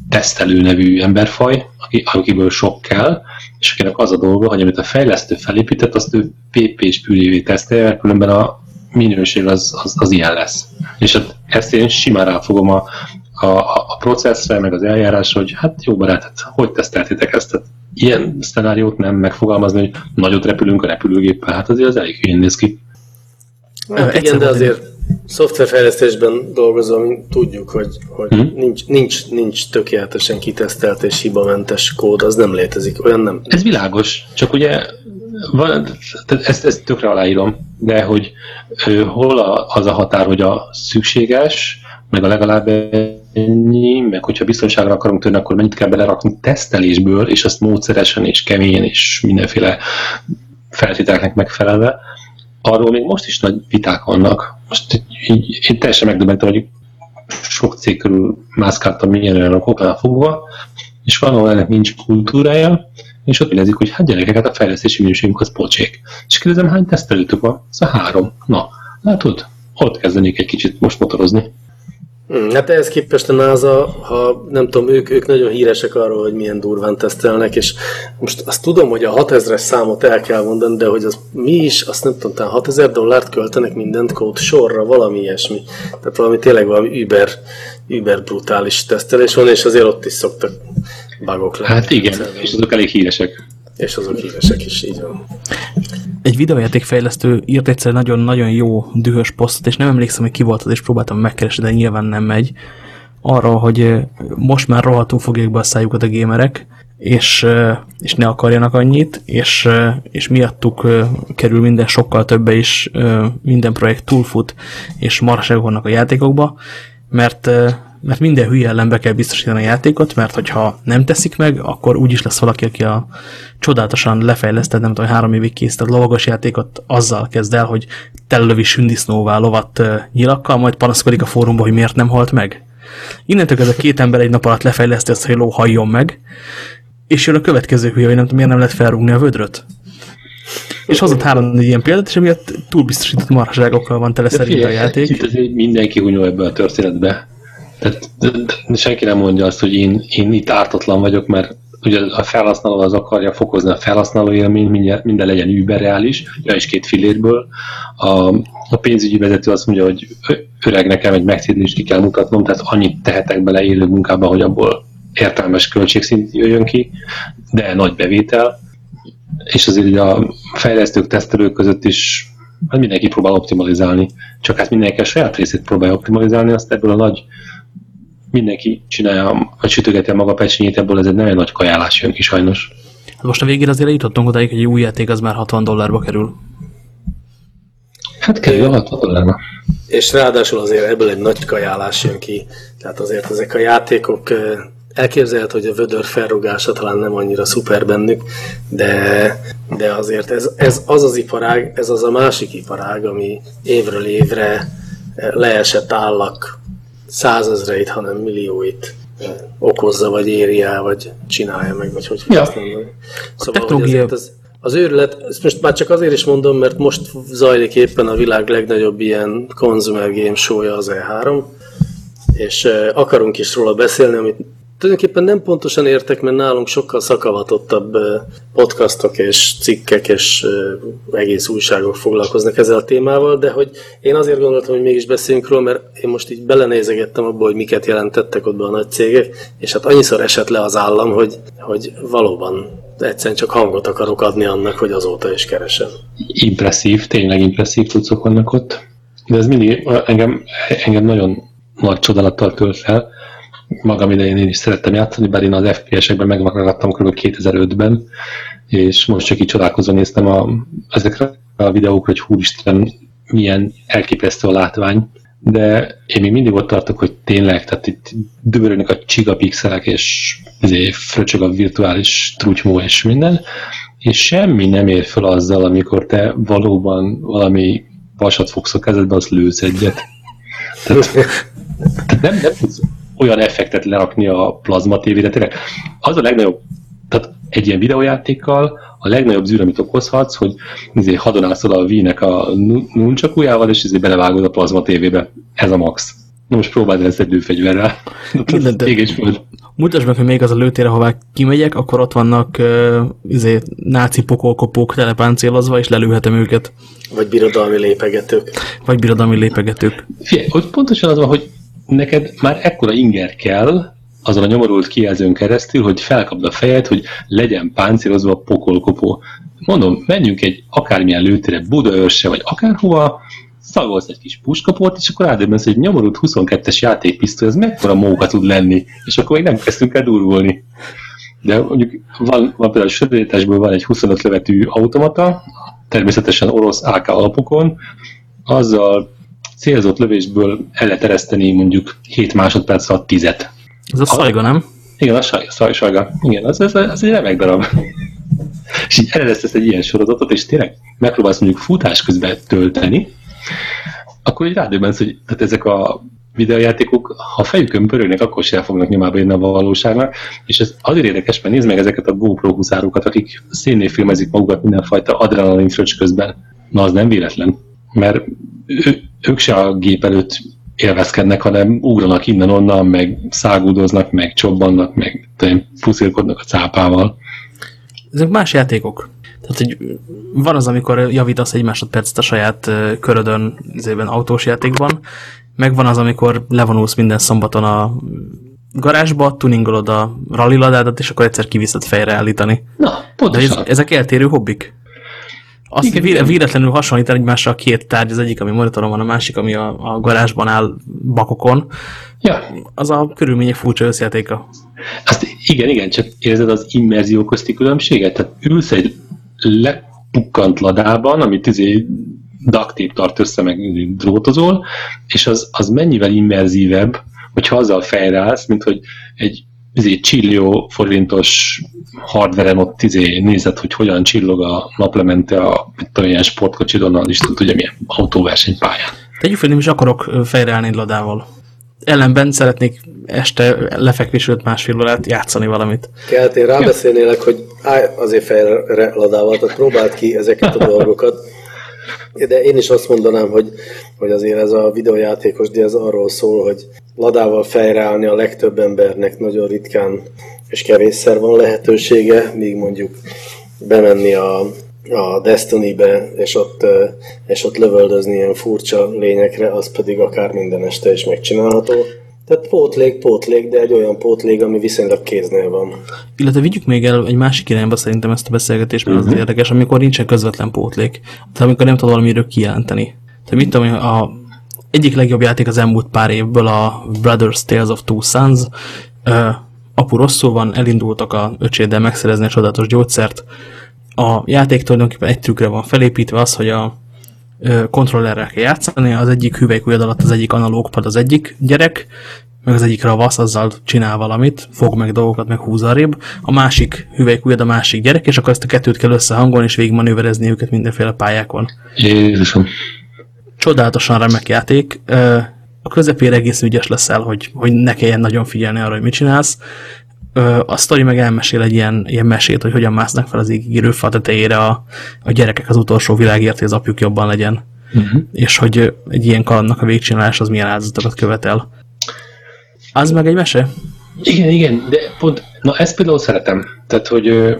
tesztelő nevű emberfaj, akiből sok kell, és akinek az a dolga, hogy amit a fejlesztő felépített, azt ő PP és pülévé tesztelje, mert különben a minőség az, az, az ilyen lesz. És hát ezt én simán ráfogom a, a, a processzre, meg az eljárásra, hogy hát jó barát, hát hogy teszteltétek ezt? Tehát ilyen szcenáriót nem megfogalmazni, hogy nagyot repülünk a repülőgéppel, hát azért az elég hülyén néz ki. Hát igen, de azért szoftverfejlesztésben dolgozom, tudjuk, hogy, hogy hmm. nincs, nincs, nincs tökéletesen kitesztelt és hibamentes kód, az nem létezik, olyan nem. Ez világos, csak ugye van, ezt, ezt tökre aláírom, de hogy ö, hol a, az a határ, hogy a szükséges, meg a legalább ennyi, meg hogyha biztonságra akarunk törni, akkor mennyit kell belerakni tesztelésből, és azt módszeresen és keményen és mindenféle feltételeknek megfelelve, arról még most is nagy viták vannak. Most így, én teljesen megdöbbentem, hogy sok cég körül mászkáltam milyen olyan okoknál fogva, és van, ahol ennek nincs kultúrája, és ott érezik, hogy hát gyerekeket a fejlesztési minőségünk az pocsék. És kérdezem, hány tesztelőtök van? Ez a három. Na, Látod? Ott kezdenék egy kicsit most motorozni. Hmm, hát ehhez képest a NASA, ha nem tudom, ők, ők nagyon híresek arról, hogy milyen durván tesztelnek, és most azt tudom, hogy a 6000-es számot el kell mondani, de hogy az mi is, azt nem tudom, talán 6000 dollárt költenek mindent kód sorra, valami ilyesmi. Tehát valami tényleg valami über, über brutális tesztelés van, és azért ott is szoktak bugok lenni. Hát igen, és azok elég híresek. És azok híresek is, így van. Egy videójátékfejlesztő írt egyszer nagyon-nagyon jó dühös posztot, és nem emlékszem, hogy ki volt az, és próbáltam megkeresni, de nyilván nem megy. Arról, hogy most már rohadtul fogják be a szájukat a gémerek, és, és ne akarjanak annyit, és, és miattuk kerül minden sokkal többe is, minden projekt túlfut, és marhaságok vannak a játékokba, mert mert minden hülye ellen be kell biztosítani a játékot, mert hogyha nem teszik meg, akkor úgyis lesz valaki, aki a csodálatosan lefejlesztett, nem tudom, három évig készített lovagos játékot azzal kezd el, hogy tellövi sündisznóvá lovat nyilakkal, majd panaszkodik a fórumban, hogy miért nem halt meg. Innentől ez a két ember egy nap alatt lefejleszti azt, hogy ló halljon meg, és jön a következő hülye, hogy nem tudom, miért nem lehet felrúgni a vödröt. És hozott három ilyen példát, és emiatt túlbiztosított marhaságokkal van tele szerint a játék. Itt mindenki hunyó ebbe a történetbe. Tehát senki nem mondja azt, hogy én, én itt ártatlan vagyok, mert ugye a felhasználó az akarja fokozni a felhasználó élményt, minden, legyen überreális, ja, és két fillérből. A, a pénzügyi vezető azt mondja, hogy öreg nekem egy megtérülést ki kell mutatnom, tehát annyit tehetek bele élő munkába, hogy abból értelmes költségszint jöjjön ki, de nagy bevétel, és azért a fejlesztők, tesztelők között is hát mindenki próbál optimalizálni, csak hát mindenki a saját részét próbálja optimalizálni, azt ebből a nagy mindenki csinálja, vagy sütögeti a maga pecsinyét, ebből ez egy nagyon nagy kajálás jön ki sajnos. Hát most a végén azért jutottunk odáig, hogy egy új játék az már 60 dollárba kerül. Hát kerül 60 dollárba. És ráadásul azért ebből egy nagy kajálás jön ki. Tehát azért ezek a játékok elképzelhet, hogy a vödör felrugása talán nem annyira szuper bennük, de, de azért ez, ez az az iparág, ez az a másik iparág, ami évről évre leesett állak százezreit, hanem millióit okozza, vagy éri el, vagy csinálja meg, vagy hogy ja. azt mondani. Szóval, hogy az, az őrület, ezt most már csak azért is mondom, mert most zajlik éppen a világ legnagyobb ilyen consumer game show az E3, és akarunk is róla beszélni, amit tulajdonképpen nem pontosan értek, mert nálunk sokkal szakavatottabb podcastok és cikkek és egész újságok foglalkoznak ezzel a témával, de hogy én azért gondoltam, hogy mégis beszéljünk róla, mert én most így belenézegettem abba, hogy miket jelentettek ott be a nagy cégek, és hát annyiszor esett le az állam, hogy, hogy valóban egyszerűen csak hangot akarok adni annak, hogy azóta is keresem. Impresszív, tényleg impresszív tudszok vannak ott. De ez mindig engem, engem nagyon nagy csodálattal tölt fel, magam idején én is szerettem játszani, bár én az FPS-ekben megmaradtam kb. 2005-ben, és most csak így csodálkozva néztem a, ezekre a videókra, hogy húristen, milyen elképesztő a látvány, de én még mindig ott tartok, hogy tényleg, tehát itt dübörögnek a csigapixelek, és ezért fröcsög a virtuális trutymó és minden, és semmi nem ér fel azzal, amikor te valóban valami vasat fogsz a kezedbe, azt lősz egyet. Tehát, (laughs) tehát nem, nem tudsz olyan effektet lerakni a plazma tévére. Tényleg az a legnagyobb, tehát egy ilyen videójátékkal a legnagyobb zűr, amit okozhatsz, hogy azért hadonászol a Wii-nek a nuncsakujával, és ezért belevágod a plazma tévébe. Ez a max. Na most próbáld ezt (laughs) egy lőfegyverrel. Mutasd meg, hogy még az a lőtér, ahová kimegyek, akkor ott vannak uh, izé, náci pokolkopók telepáncélozva, és lelőhetem őket. Vagy birodalmi lépegetők. Vagy birodalmi lépegetők. Figyelj, hogy pontosan az van, hogy neked már ekkora inger kell azon a nyomorult kijelzőn keresztül, hogy felkapd a fejed, hogy legyen páncélozva a pokolkopó. Mondom, menjünk egy akármilyen lőtére, Budaörse, vagy akárhova, szagolsz egy kis puskaport, és akkor rádöbbensz, hogy egy nyomorult 22-es játékpisztoly, ez mekkora móka tud lenni, és akkor még nem kezdtünk el durvulni. De mondjuk van, van például sötétesből van egy 25 lövetű automata, természetesen orosz AK alapokon, azzal célzott lövésből el lehet ereszteni mondjuk 7 másodperc alatt 10 -et. Ez a szajga, nem? Igen, a saj, saj, sajga. Igen, az, az, az egy remek darab. (laughs) és így eleresztesz egy ilyen sorozatot, és tényleg megpróbálsz mondjuk futás közben tölteni, akkor így rádöbbensz, hogy tehát ezek a videojátékok, ha fejükön pörögnek, akkor sem fognak nyomába jönni a valóságnak, és ez azért érdekes, mert nézd meg ezeket a GoPro huszárokat, akik szénnél filmezik magukat mindenfajta adrenalin fröccs közben. Na, az nem véletlen. Mert ő, ők se a gép előtt élvezkednek, hanem ugranak innen-onnan, meg szágúdoznak, meg csobbannak, meg puszilkodnak a cápával. Ezek más játékok. Tehát, hogy van az, amikor javítasz egy másodpercet a saját körödön, ezében autós játékban, meg van az, amikor levonulsz minden szombaton a garázsba, tuningolod a ralliladádat, és akkor egyszer kiviszed fejre állítani. Na, pontosan. ez, ezek eltérő hobbik. Azt igen, igen. véletlenül hasonlít egymásra a két tárgy, az egyik, ami monitoron van, a másik, ami a, a garázsban áll bakokon. Ja. Az a körülmények furcsa összjátéka. Azt igen, igen, csak érzed az immerzió közti különbséget? Tehát ülsz egy lepukkant ladában, amit izé daktép tart össze, meg drótozol, és az, az mennyivel immerzívebb, hogyha azzal fejreállsz, mint hogy egy izé, csillió forintos hardveren ott izé, nézed, hogy hogyan csillog a naplemente a tudom, ilyen sportkocsidon, is tudja milyen autóversenypályán. Tegyük fel, nem is akarok fejreállni ladával. Ellenben szeretnék este lefekvés előtt másfél órát játszani valamit. Kelt, én rábeszélnélek, hogy állj azért fejre ladával, tehát próbáld ki ezeket a dolgokat. De én is azt mondanám, hogy, hogy azért ez a videójátékos de ez arról szól, hogy ladával fejreállni a legtöbb embernek nagyon ritkán és kevésszer van lehetősége, míg mondjuk bemenni a, a Destiny-be, és ott, és ott lövöldözni ilyen furcsa lényekre, az pedig akár minden este is megcsinálható. Tehát pótlék, pótlék, de egy olyan pótlék, ami viszonylag kéznél van. Illetve vigyük még el egy másik irányba szerintem ezt a beszélgetést, mert uh-huh. az mhm. érdekes, amikor nincsen közvetlen pótlék. Tehát amikor nem tudod valamiről kijelenteni. Tehát mit tudom, a egyik legjobb játék az elmúlt pár évből a Brothers Tales of Two Sons. Uh, apu rosszul van, elindultak a öcséddel megszerezni a csodatos gyógyszert. A játék tulajdonképpen egy trükkre van felépítve az, hogy a kontrollerrel kell játszani, az egyik hüvelykujjad alatt az egyik analóg pad az egyik gyerek, meg az egyik ravasz, azzal csinál valamit, fog meg dolgokat, meg húz arrébb, a másik hüvelykujjad a másik gyerek, és akkor ezt a kettőt kell összehangolni, és végigmanőverezni őket mindenféle pályákon. Jézusom. Csodálatosan remek játék. A közepére egész ügyes leszel, hogy, hogy ne kelljen nagyon figyelni arra, hogy mit csinálsz a sztori meg elmesél egy ilyen, ilyen mesét, hogy hogyan másznak fel az ígérő fa tetejére a, a gyerekek az utolsó világért, hogy az apjuk jobban legyen. Uh mhm. -huh. És hogy egy ilyen kalandnak a végcsinálás az milyen áldozatokat követel. Az meg egy mese? Igen, igen, de pont, na ezt például szeretem. Tehát, hogy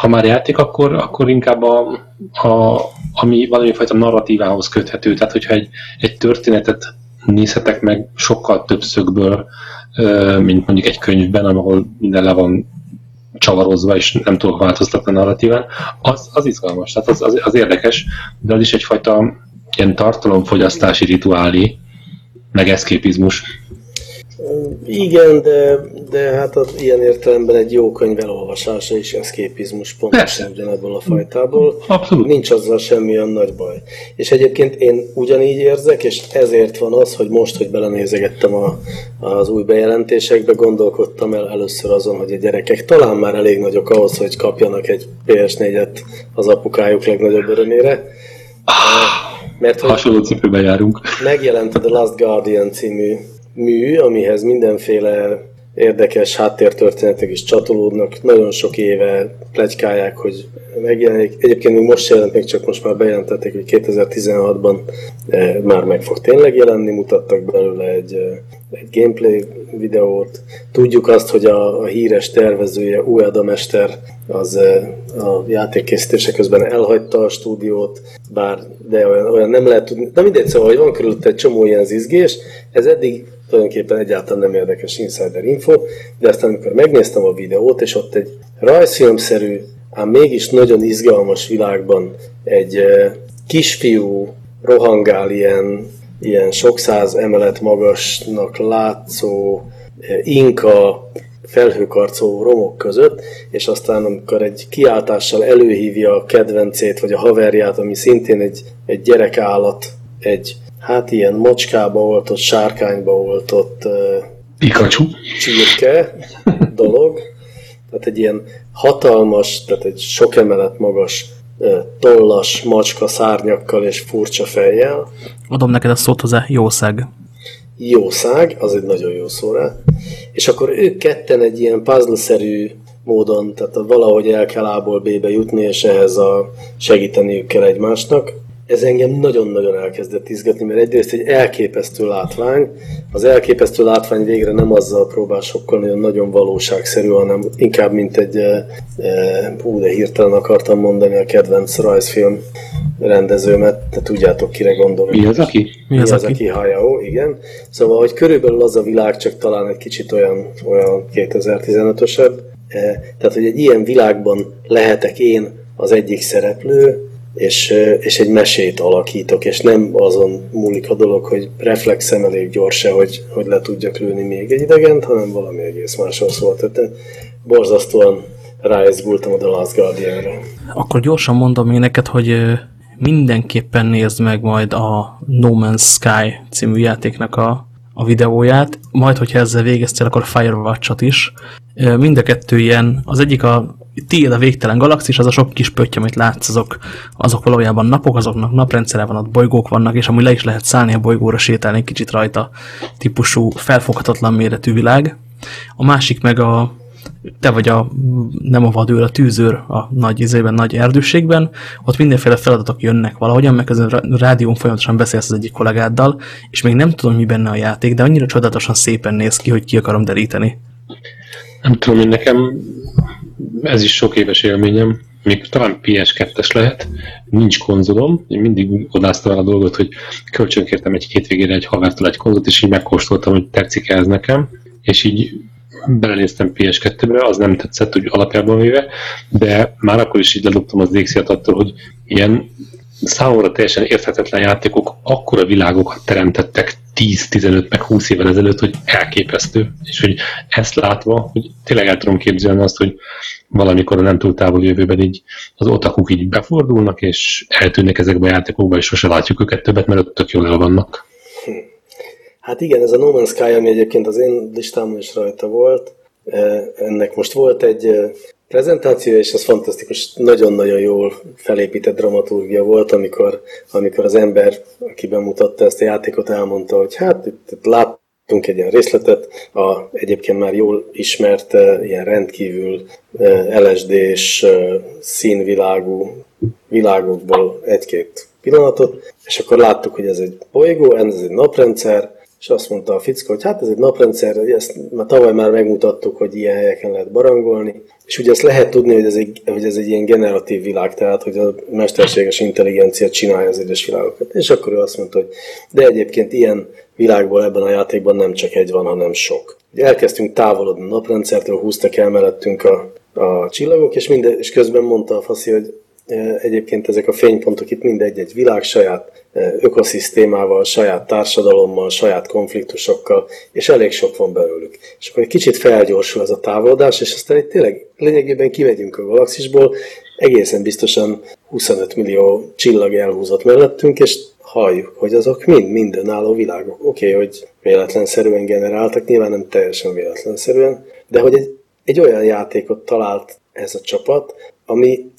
ha már játék, akkor, akkor inkább a, a, ami valami fajta narratívához köthető. Tehát, hogyha egy, egy történetet nézhetek meg sokkal több szögből, mint mondjuk egy könyvben, ahol minden le van csavarozva, és nem tudok változtatni a narratíván, az, az izgalmas, tehát az, az, az érdekes, de az is egyfajta ilyen tartalomfogyasztási rituálé, meg eszképizmus. Igen, de, de hát az ilyen értelemben egy jó könyv elolvasása is eszképizmus pontosan ugyanebből a fajtából. Abszolút. Nincs azzal semmilyen nagy baj. És egyébként én ugyanígy érzek, és ezért van az, hogy most, hogy belenézegettem a, az új bejelentésekbe, gondolkodtam el először azon, hogy a gyerekek talán már elég nagyok ahhoz, hogy kapjanak egy PS4-et az apukájuk legnagyobb örömére. Ah, mert hasonló cipőben járunk. Megjelent a The Last Guardian című mű, amihez mindenféle érdekes háttértörténetek is csatolódnak. Nagyon sok éve plegykálják, hogy megjelenik. Egyébként még most jelent, még csak most már bejelentették, hogy 2016-ban eh, már meg fog tényleg jelenni, mutattak belőle egy, eh, egy gameplay videót. Tudjuk azt, hogy a, a híres tervezője, Ueda Mester, az eh, a játékkészítése közben elhagyta a stúdiót, bár de olyan, olyan nem lehet tudni. De mindegy, szóval, hogy van körülött egy csomó ilyen zizgés, ez eddig tulajdonképpen egyáltalán nem érdekes insider info, de aztán amikor megnéztem a videót, és ott egy rajzfilmszerű, ám mégis nagyon izgalmas világban egy kisfiú rohangál ilyen, ilyen sok száz emelet magasnak látszó inka felhőkarcó romok között, és aztán amikor egy kiáltással előhívja a kedvencét, vagy a haverját, ami szintén egy, egy gyerekállat, egy hát ilyen macskába oltott, sárkányba oltott uh, Pikachu csirke dolog. Tehát egy ilyen hatalmas, tehát egy sok emelet magas tollas macska szárnyakkal és furcsa fejjel. Adom neked a szót hozzá, jószág. Jószág, az egy nagyon jó szó rá. És akkor ők ketten egy ilyen puzzle-szerű módon, tehát valahogy el kell A-ból B-be jutni, és ehhez a segíteniük kell egymásnak ez engem nagyon-nagyon elkezdett izgatni, mert egyrészt egy elképesztő látvány, az elképesztő látvány végre nem azzal próbál sokkal nagyon, nagyon valóságszerű, hanem inkább mint egy, e, e, hú, de hirtelen akartam mondani a kedvenc rajzfilm rendezőmet, de tudjátok, kire gondolok. Mi az, aki? Mi az, az aki? aki Hayao, igen. Szóval, hogy körülbelül az a világ, csak talán egy kicsit olyan, olyan 2015-ösebb. Tehát, hogy egy ilyen világban lehetek én az egyik szereplő, és, és egy mesét alakítok, és nem azon múlik a dolog, hogy reflexem elég gyors hogy, hogy le tudjak lőni még egy idegent, hanem valami egész másról szólt. Tehát borzasztóan ráizgultam a The Last Guardian-re. Akkor gyorsan mondom én neked, hogy mindenképpen nézd meg majd a No Man's Sky című játéknak a, a videóját, majd, hogyha ezzel végeztél, akkor Firewatch-ot is. Mind a kettő ilyen, az egyik a tiéd a végtelen galaxis, az a sok kis pötty, amit látsz, azok, azok valójában napok, azoknak naprendszere van, ott bolygók vannak, és amúgy le is lehet szállni a bolygóra, sétálni kicsit rajta típusú, felfoghatatlan méretű világ. A másik meg a, te vagy a, nem a vadőr, a tűzőr a nagy izében, nagy erdőségben, ott mindenféle feladatok jönnek valahogyan, meg közben rádión folyamatosan beszélsz az egyik kollégáddal, és még nem tudom, mi benne a játék, de annyira csodálatosan szépen néz ki, hogy ki akarom deríteni. Nem tudom, én nekem ez is sok éves élményem, még talán PS2-es lehet, nincs konzolom, én mindig odáztam el a dolgot, hogy kölcsönkértem egy hétvégére egy havertól egy konzolt, és így megkóstoltam, hogy tetszik ez nekem, és így belenéztem PS2-be, az nem tetszett úgy alapjában véve, de már akkor is így ledobtam az Dixiat attól, hogy ilyen számomra teljesen érthetetlen játékok akkora világokat teremtettek 10-15 meg 20 évvel ezelőtt, hogy elképesztő. És hogy ezt látva, hogy tényleg el tudom képzelni azt, hogy valamikor a nem túl távoli jövőben így az otakuk így befordulnak, és eltűnnek ezekbe a játékokba, és sose látjuk őket többet, mert ott tök jól el vannak. Hát igen, ez a No Man's Sky, ami egyébként az én listámon is rajta volt, eh, ennek most volt egy eh, prezentáció, és az fantasztikus, nagyon-nagyon jól felépített dramaturgia volt, amikor, amikor az ember, aki bemutatta ezt a játékot, elmondta, hogy hát itt, itt láttunk egy ilyen részletet, a egyébként már jól ismert uh, ilyen rendkívül uh, LSD-s uh, színvilágú világokból egy-két pillanatot, és akkor láttuk, hogy ez egy bolygó, ez egy naprendszer, és azt mondta a fickó, hogy hát ez egy naprendszer, ezt már tavaly már megmutattuk, hogy ilyen helyeken lehet barangolni, és ugye azt lehet tudni, hogy ez egy, hogy ez egy ilyen generatív világ, tehát hogy a mesterséges intelligencia csinálja az egyes világokat. És akkor ő azt mondta, hogy de egyébként ilyen világból ebben a játékban nem csak egy van, hanem sok. Ugye elkezdtünk távolodni a naprendszertől, húztak el mellettünk a, a csillagok, és, minden, és közben mondta a faszi, hogy Egyébként ezek a fénypontok itt mindegy egy világ saját ökoszisztémával, saját társadalommal, saját konfliktusokkal, és elég sok van belőlük. És akkor egy kicsit felgyorsul ez a távolodás, és aztán egy tényleg lényegében kimegyünk a galaxisból, egészen biztosan 25 millió csillag elhúzott mellettünk, és halljuk, hogy azok mind minden álló világok. Oké, okay, hogy véletlenszerűen generáltak, nyilván nem teljesen véletlenszerűen, de hogy egy, egy olyan játékot talált ez a csapat, ami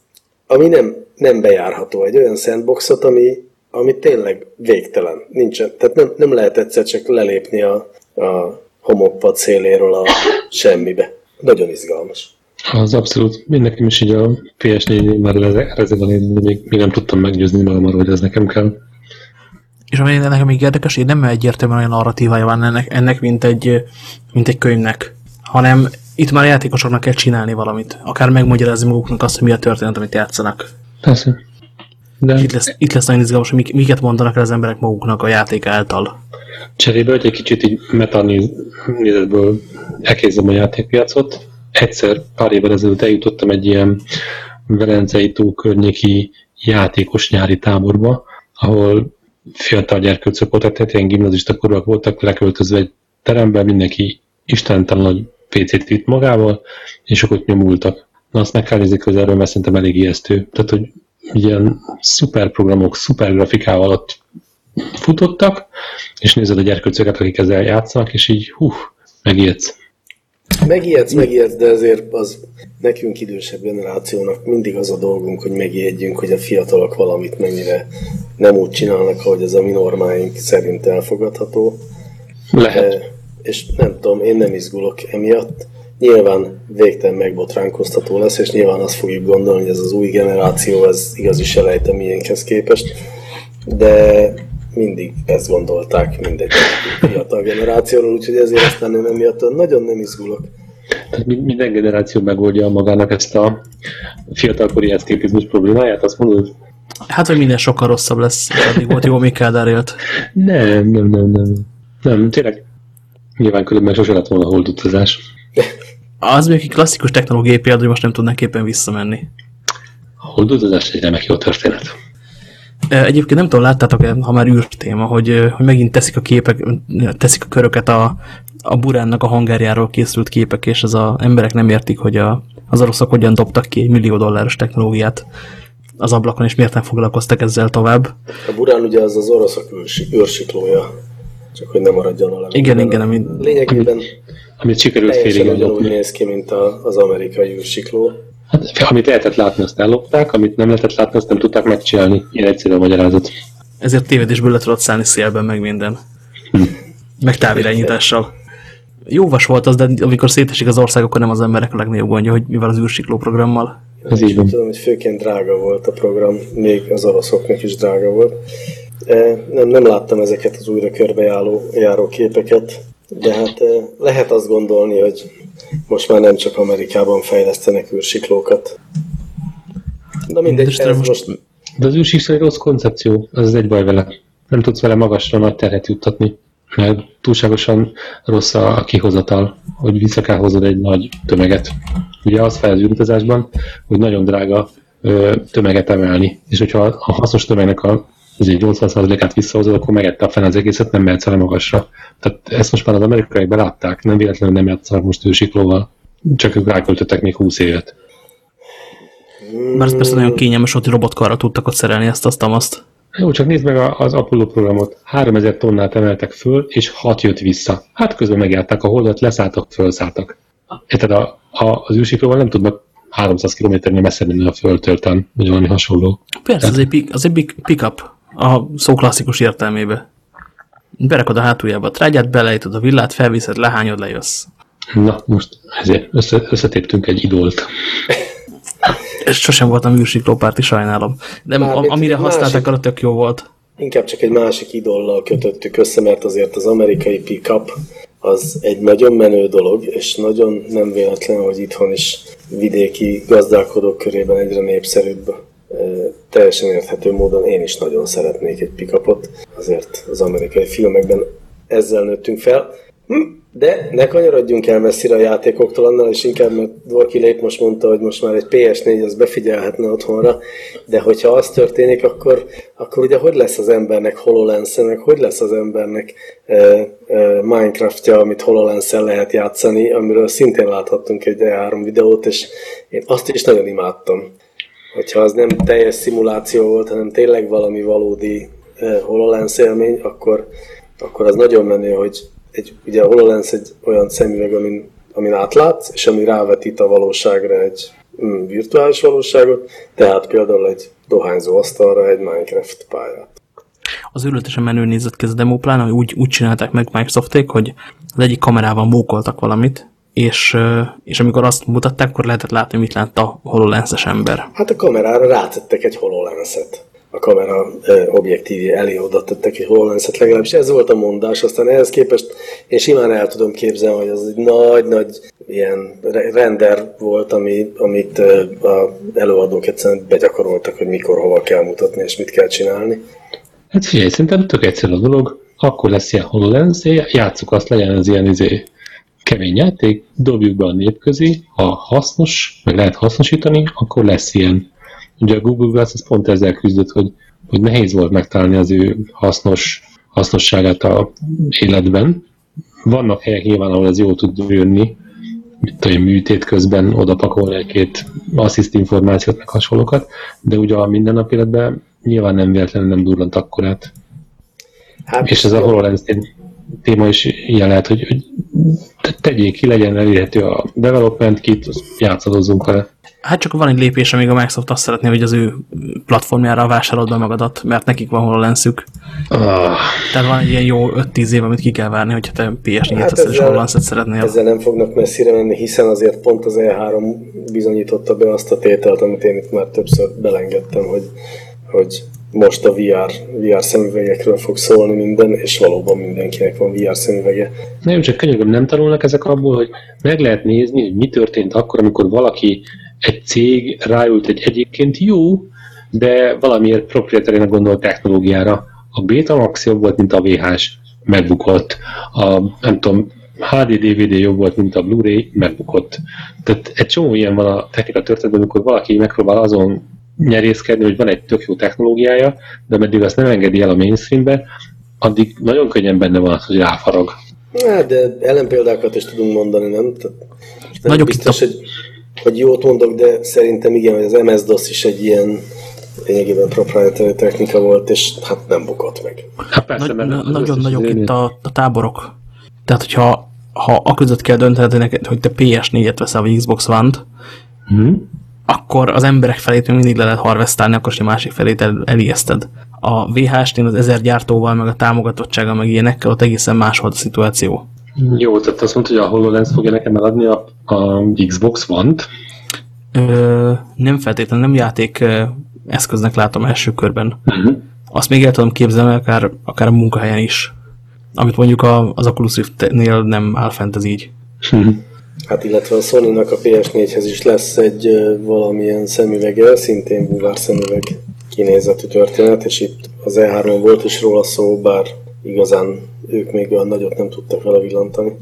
ami nem, nem bejárható. Egy olyan sandboxot, ami, ami tényleg végtelen. Nincsen. Tehát nem, nem lehet egyszer csak lelépni a, a homokpad széléről a semmibe. Nagyon izgalmas. Az abszolút. Én nekem is így a PS4 már ezzel a még, még nem tudtam meggyőzni magam arról, hogy ez nekem kell. És ami nekem még érdekes, én nem egyértelműen olyan narratívája van ennek, ennek mint, egy, mint egy könyvnek, hanem itt már a játékosoknak kell csinálni valamit. Akár megmagyarázni maguknak azt, hogy mi a történet, amit játszanak. Persze. De... Itt, lesz, itt lesz nagyon izgalmas, hogy miket mondanak el az emberek maguknak a játék által. Cserébe, hogy egy kicsit így metanézetből elkézzem a játékpiacot. Egyszer pár évvel ezelőtt eljutottam egy ilyen Velencei tó környéki játékos nyári táborba, ahol fiatal gyerkőcök voltak, tehát ilyen gimnazista korúak voltak, leköltözve egy teremben, mindenki istentelen nagy PC-t vitt magával, és akkor ott nyomultak. Na azt meg kell nézni közelről, mert szerintem elég ijesztő. Tehát, hogy ilyen szuper programok, szuper grafikával ott futottak, és nézed a gyerkőcöket, akik ezzel játszanak, és így hú, megijedsz. Megijedsz, megijedsz, de azért az nekünk idősebb generációnak mindig az a dolgunk, hogy megijedjünk, hogy a fiatalok valamit mennyire nem úgy csinálnak, ahogy az a mi normáink szerint elfogadható. Lehet és nem tudom, én nem izgulok emiatt. Nyilván végtelen megbotránkoztató lesz, és nyilván azt fogjuk gondolni, hogy ez az új generáció, ez igazi selejt a miénkhez képest. de mindig ezt gondolták mindegy fiatal generációról, úgyhogy ezért aztán én emiatt nagyon nem izgulok. Tehát minden generáció megoldja magának ezt a fiatalkori eszképizmus problémáját, azt mondod? Hát, hogy minden sokkal rosszabb lesz, addig volt jó, még Kádár élt. Nem, nem, nem, nem. Nem, tényleg nyilván különben sose lett volna holdutazás. Az még egy klasszikus technológiai példa, hogy most nem tudnánk éppen visszamenni. A holdutazás egy remek jó történet. Egyébként nem tudom, láttátok-e, ha már űrt téma, hogy, hogy megint teszik a képek, teszik a köröket a, a Buránnak a hangárjáról készült képek, és az a emberek nem értik, hogy a, az oroszok hogyan dobtak ki egy millió dolláros technológiát az ablakon, és miért nem foglalkoztak ezzel tovább. A Burán ugye az az oroszok űrsiklója, csak hogy nem maradjon a levegőben. Igen, igen, ami, Lényegében amit sikerült teljesen ugyanúgy néz ki, mint a, az amerikai űrsikló. Hát, amit lehetett látni, azt ellopták, amit nem lehetett látni, azt nem tudták megcsinálni. Ilyen egyszerű a magyarázat. Ezért tévedésből le tudott szállni szélben, meg minden. Hm. Meg távirányítással. Jó vas volt az, de amikor szétesik az ország, akkor nem az emberek a legnagyobb gondja, hogy mivel az űrsikló programmal. Ez így van. Tudom, hogy főként drága volt a program, még az oroszoknak is drága volt. E, nem, nem láttam ezeket az újra körbejáró járó képeket, de hát e, lehet azt gondolni, hogy most már nem csak Amerikában fejlesztenek űrsiklókat. De mindegy, ez most... most... De az űrsikló egy rossz koncepció, az egy baj vele. Nem tudsz vele magasra nagy terhet juttatni mert túlságosan rossz a kihozatal, hogy vissza kell hozod egy nagy tömeget. Ugye az fel az utazásban, hogy nagyon drága ö, tömeget emelni, és hogyha a hasznos tömegnek a az egy 80%-át visszahozod, akkor megette a fel az egészet, nem mehetsz el magasra. Tehát ezt most már az amerikai belátták, nem véletlenül nem játszanak most ősiklóval, csak ők ráköltöttek még 20 évet. Mert ez persze nagyon kényelmes hogy robotkarra tudtak ott szerelni ezt azt azt. Jó, csak nézd meg az Apollo programot. 3000 tonnát emeltek föl, és 6 jött vissza. Hát közben megjárták a holdat, leszálltak, fölszálltak. Érted, a, a, az űrsiklóval nem tudnak 300 km messze menni a földtől, vagy valami hasonló. Persze, Tehát... az egy, az egy pick-up a szó klasszikus értelmébe. Berakod a hátuljába a trágyát, belejtod a villát, felviszed, lehányod, lejössz. Na, most ezért össze, összetéptünk egy idolt. És sosem voltam űrsiklópárti, sajnálom. De Mármint amire használták, arra tök jó volt. Inkább csak egy másik idollal kötöttük össze, mert azért az amerikai pickup az egy nagyon menő dolog, és nagyon nem véletlen, hogy itthon is vidéki gazdálkodók körében egyre népszerűbb. Teljesen érthető módon én is nagyon szeretnék egy pickupot, azért az amerikai filmekben ezzel nőttünk fel. Hm, de ne kanyarodjunk el messzire a játékoktól, annál is inkább, mert Dvorki Lép most mondta, hogy most már egy PS4 az befigyelhetne otthonra, de hogyha az történik, akkor, akkor ugye hogy lesz az embernek hololens meg hogy lesz az embernek e, e, Minecraftja, amit hololens lehet játszani, amiről szintén láthattunk egy E3 videót, és én azt is nagyon imádtam. Hogyha az nem teljes szimuláció volt, hanem tényleg valami valódi HoloLens élmény, akkor, akkor az nagyon menő, hogy egy, ugye a HoloLens egy olyan szemüveg, amin, amin átlátsz, és ami rávetít a valóságra egy mm, virtuális valóságot, tehát például egy dohányzó asztalra egy Minecraft pályát. Az őrületesen menő nézett ki ez a demóplán, hogy úgy, úgy csinálták meg Microsofték, hogy az egyik kamerával mókoltak valamit, és, és amikor azt mutatták, akkor lehetett látni, mit lát a HoloLens-es ember. Hát a kamerára rátettek egy HoloLens-et a kamera objektívi elé oda tettek egy HoloLens-et legalábbis ez volt a mondás, aztán ehhez képest én simán el tudom képzelni, hogy az egy nagy-nagy ilyen render volt, ami, amit a előadók egyszerűen begyakoroltak, hogy mikor, hova kell mutatni és mit kell csinálni. Hát figyelj, szerintem tök egyszerű a dolog, akkor lesz ilyen HoloLens, játsszuk azt, legyen az ilyen izé, kemény játék, dobjuk be a nép közé, ha hasznos, meg lehet hasznosítani, akkor lesz ilyen Ugye a Google Glass az pont ezzel küzdött, hogy, hogy nehéz volt megtalálni az ő hasznos, hasznosságát a életben. Vannak helyek nyilván, ahol ez jól tud jönni, mit tudom, műtét közben oda pakolni egy-két assziszt információt, meg hasonlókat, de ugye a mindennap életben nyilván nem véletlenül nem durrant akkorát. Hát, és ez a HoloLens téma is ilyen lehet, hogy, hogy tegyék ki, legyen elérhető a development kit, játszadozzunk vele. Hát csak van egy lépés, amíg a Microsoft azt szeretné, hogy az ő platformjára vásárolod be magadat, mert nekik van hol lenszük. Oh. Tehát van egy ilyen jó 5-10 év, amit ki kell várni, hogyha te PS4-et hát és HoloLens-et szeretnél. Ezzel nem fognak messzire menni, hiszen azért pont az E3 bizonyította be azt a tételt, amit én itt már többször belengedtem, hogy, hogy most a VR, VR szemüvegekről fog szólni minden, és valóban mindenkinek van VR szemüvege. Nem, csak könyörgöm, nem tanulnak ezek abból, hogy meg lehet nézni, hogy mi történt akkor, amikor valaki, egy cég ráült egy egyébként jó, de valamiért proprietárinak gondolt technológiára. A Betamax jobb volt, mint a VHS, megbukott. A, nem tudom, HD DVD jobb volt, mint a Blu-ray, megbukott. Tehát egy csomó ilyen van a technika történetben, amikor valaki megpróbál azon nyerészkedni, hogy van egy tök jó technológiája, de meddig azt nem engedi el a mainstreambe, addig nagyon könnyen benne van az, hogy ráfarag. Hát, de ellenpéldákat is tudunk mondani, nem? Tehát nem Nagyobb biztos, itt a- hogy, hogy jót mondok, de szerintem igen, hogy az MS-DOS is egy ilyen lényegében proprietary technika volt, és hát nem bukott meg. Hát persze, Nagy, mert na, nagyon nagyok itt a, a táborok. Tehát, hogyha ha a között kell döntened, neked, hogy te PS4-et veszel, vagy Xbox One-t, Hm? Akkor az emberek felét mindig le lehet harvestálni, akkor a másik felét el, elijeszted. A VHS-nél az ezer gyártóval, meg a támogatottsággal, meg ilyenekkel, ott egészen más volt a szituáció. Jó, tehát azt mondta, hogy a HoloLens fogja nekem eladni a, a Xbox One-t. Nem feltétlenül, nem játék ö, eszköznek látom első körben. Uh-huh. Azt még el tudom képzelni, akár, akár a munkahelyen is. Amit mondjuk a, az Oculus Rift-nél nem áll fent ez így. Hát illetve a Sony-nak a PS4-hez is lesz egy valamilyen szemüvege, szintén buvár szemüveg kinézetű történet, és itt az E3-on volt is róla szó, bár igazán ők még olyan nagyot nem tudtak vele villantani.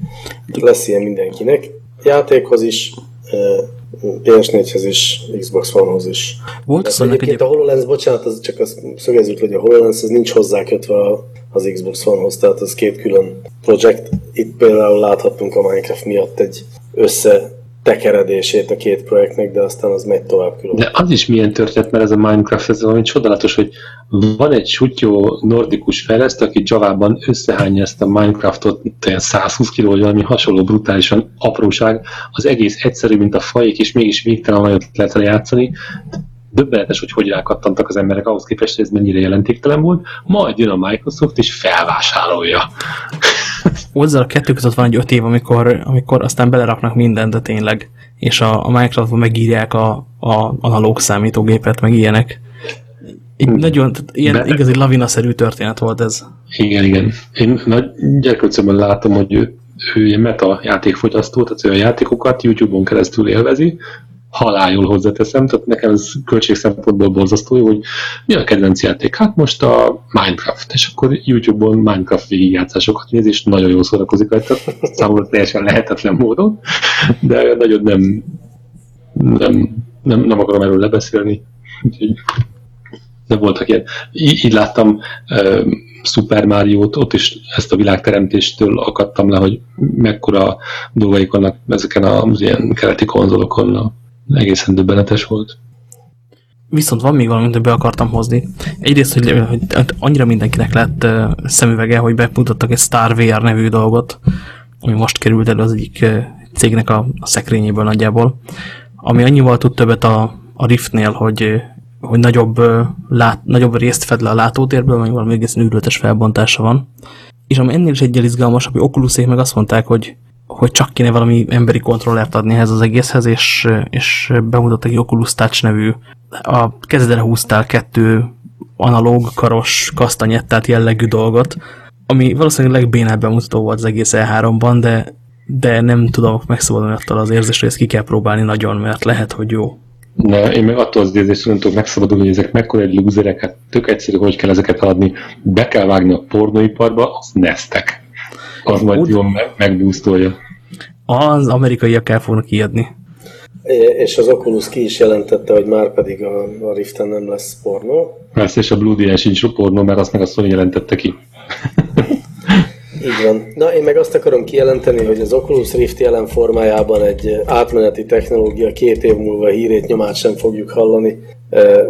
Lesz ilyen mindenkinek. Játékhoz is, ö, PS4-hez is, Xbox One-hoz is. Volt Tehát Sony-nek egyébként egyéb... a HoloLens, bocsánat, az csak azt szögezzük, hogy a HoloLens az nincs hozzákötve az Xbox One-hoz, tehát az két külön projekt. Itt például láthattunk a Minecraft miatt egy összetekeredését a két projektnek, de aztán az megy tovább külön. De az is milyen történet, mert ez a Minecraft, ez valami csodálatos, hogy van egy sutyó nordikus fejlesztő, aki Java-ban összehányja ezt a Minecraftot, mint olyan 120 kg, vagy valami hasonló brutálisan apróság, az egész egyszerű, mint a fajék, és mégis végtelen nagyot lehet játszani. Döbbenetes, hogy hogy rákattantak az emberek ahhoz képest, hogy ez mennyire jelentéktelen volt. Majd jön a Microsoft, és felvásárolja. Hozzá a kettő között van egy öt év, amikor, amikor aztán beleraknak mindent, de tényleg. És a, a Minecraftban megírják a, a analóg számítógépet, meg ilyenek. Egy nagyon, tehát ilyen Be- igazi lavinaszerű történet volt ez. Igen, igen. Én nagy gyerkőcömben látom, hogy ő, ő ilyen meta játékfogyasztó, tehát ő a játékokat YouTube-on keresztül élvezi, halálul hozzáteszem, tehát nekem ez költség szempontból borzasztó hogy mi a kedvenc játék? Hát most a Minecraft, és akkor YouTube-on Minecraft végigjátszásokat néz, és nagyon jól szórakozik rajta, számomra teljesen lehetetlen módon, de nagyon nem, nem, nem, nem akarom erről lebeszélni. Úgyhogy de voltak ilyen. Így, így láttam uh, Super Mario-t, ott is ezt a világteremtéstől akadtam le, hogy mekkora dolgaik vannak ezeken az ilyen keleti konzolokon. Na, egészen döbbenetes volt. Viszont van még valami, amit be akartam hozni. Egyrészt, hogy, hogy annyira mindenkinek lett uh, szemüvege, hogy bemutattak egy Star VR nevű dolgot, ami most került elő az egyik uh, cégnek a, a szekrényéből nagyjából, ami annyival tud többet a, a Riftnél, hogy, hogy nagyobb, uh, lát, nagyobb részt fed le a látótérből, vagy valami egészen őrületes felbontása van. És ami ennél is egyel izgalmasabb, hogy Oculusék meg azt mondták, hogy hogy csak kéne valami emberi kontrollert adni ehhez az egészhez, és, és bemutattak egy Oculus Touch nevű, a kezedre húztál kettő analóg, karos, kasztanyettát jellegű dolgot, ami valószínűleg legbénább bemutató volt az egész E3-ban, de, de nem tudom megszabadulni attól az érzést, hogy ezt ki kell próbálni nagyon, mert lehet, hogy jó. Ne, én meg attól az érzésről nem tudok megszabadulni, hogy ezek mekkora egy lúzerek, hát tök egyszerű, hogy kell ezeket adni. Be kell vágni a pornóiparba, az neztek. Az majd jól meg, megbúztolja. Az amerikaiak el fognak kiadni. És az Oculus ki is jelentette, hogy már pedig a, a Riften nem lesz pornó. Persze, és a Blue DN sincs pornó, mert azt meg a Sony jelentette ki. (laughs) Így van. Na, én meg azt akarom kijelenteni, hogy az Oculus Rift jelen formájában egy átmeneti technológia, két év múlva hírét, nyomát sem fogjuk hallani,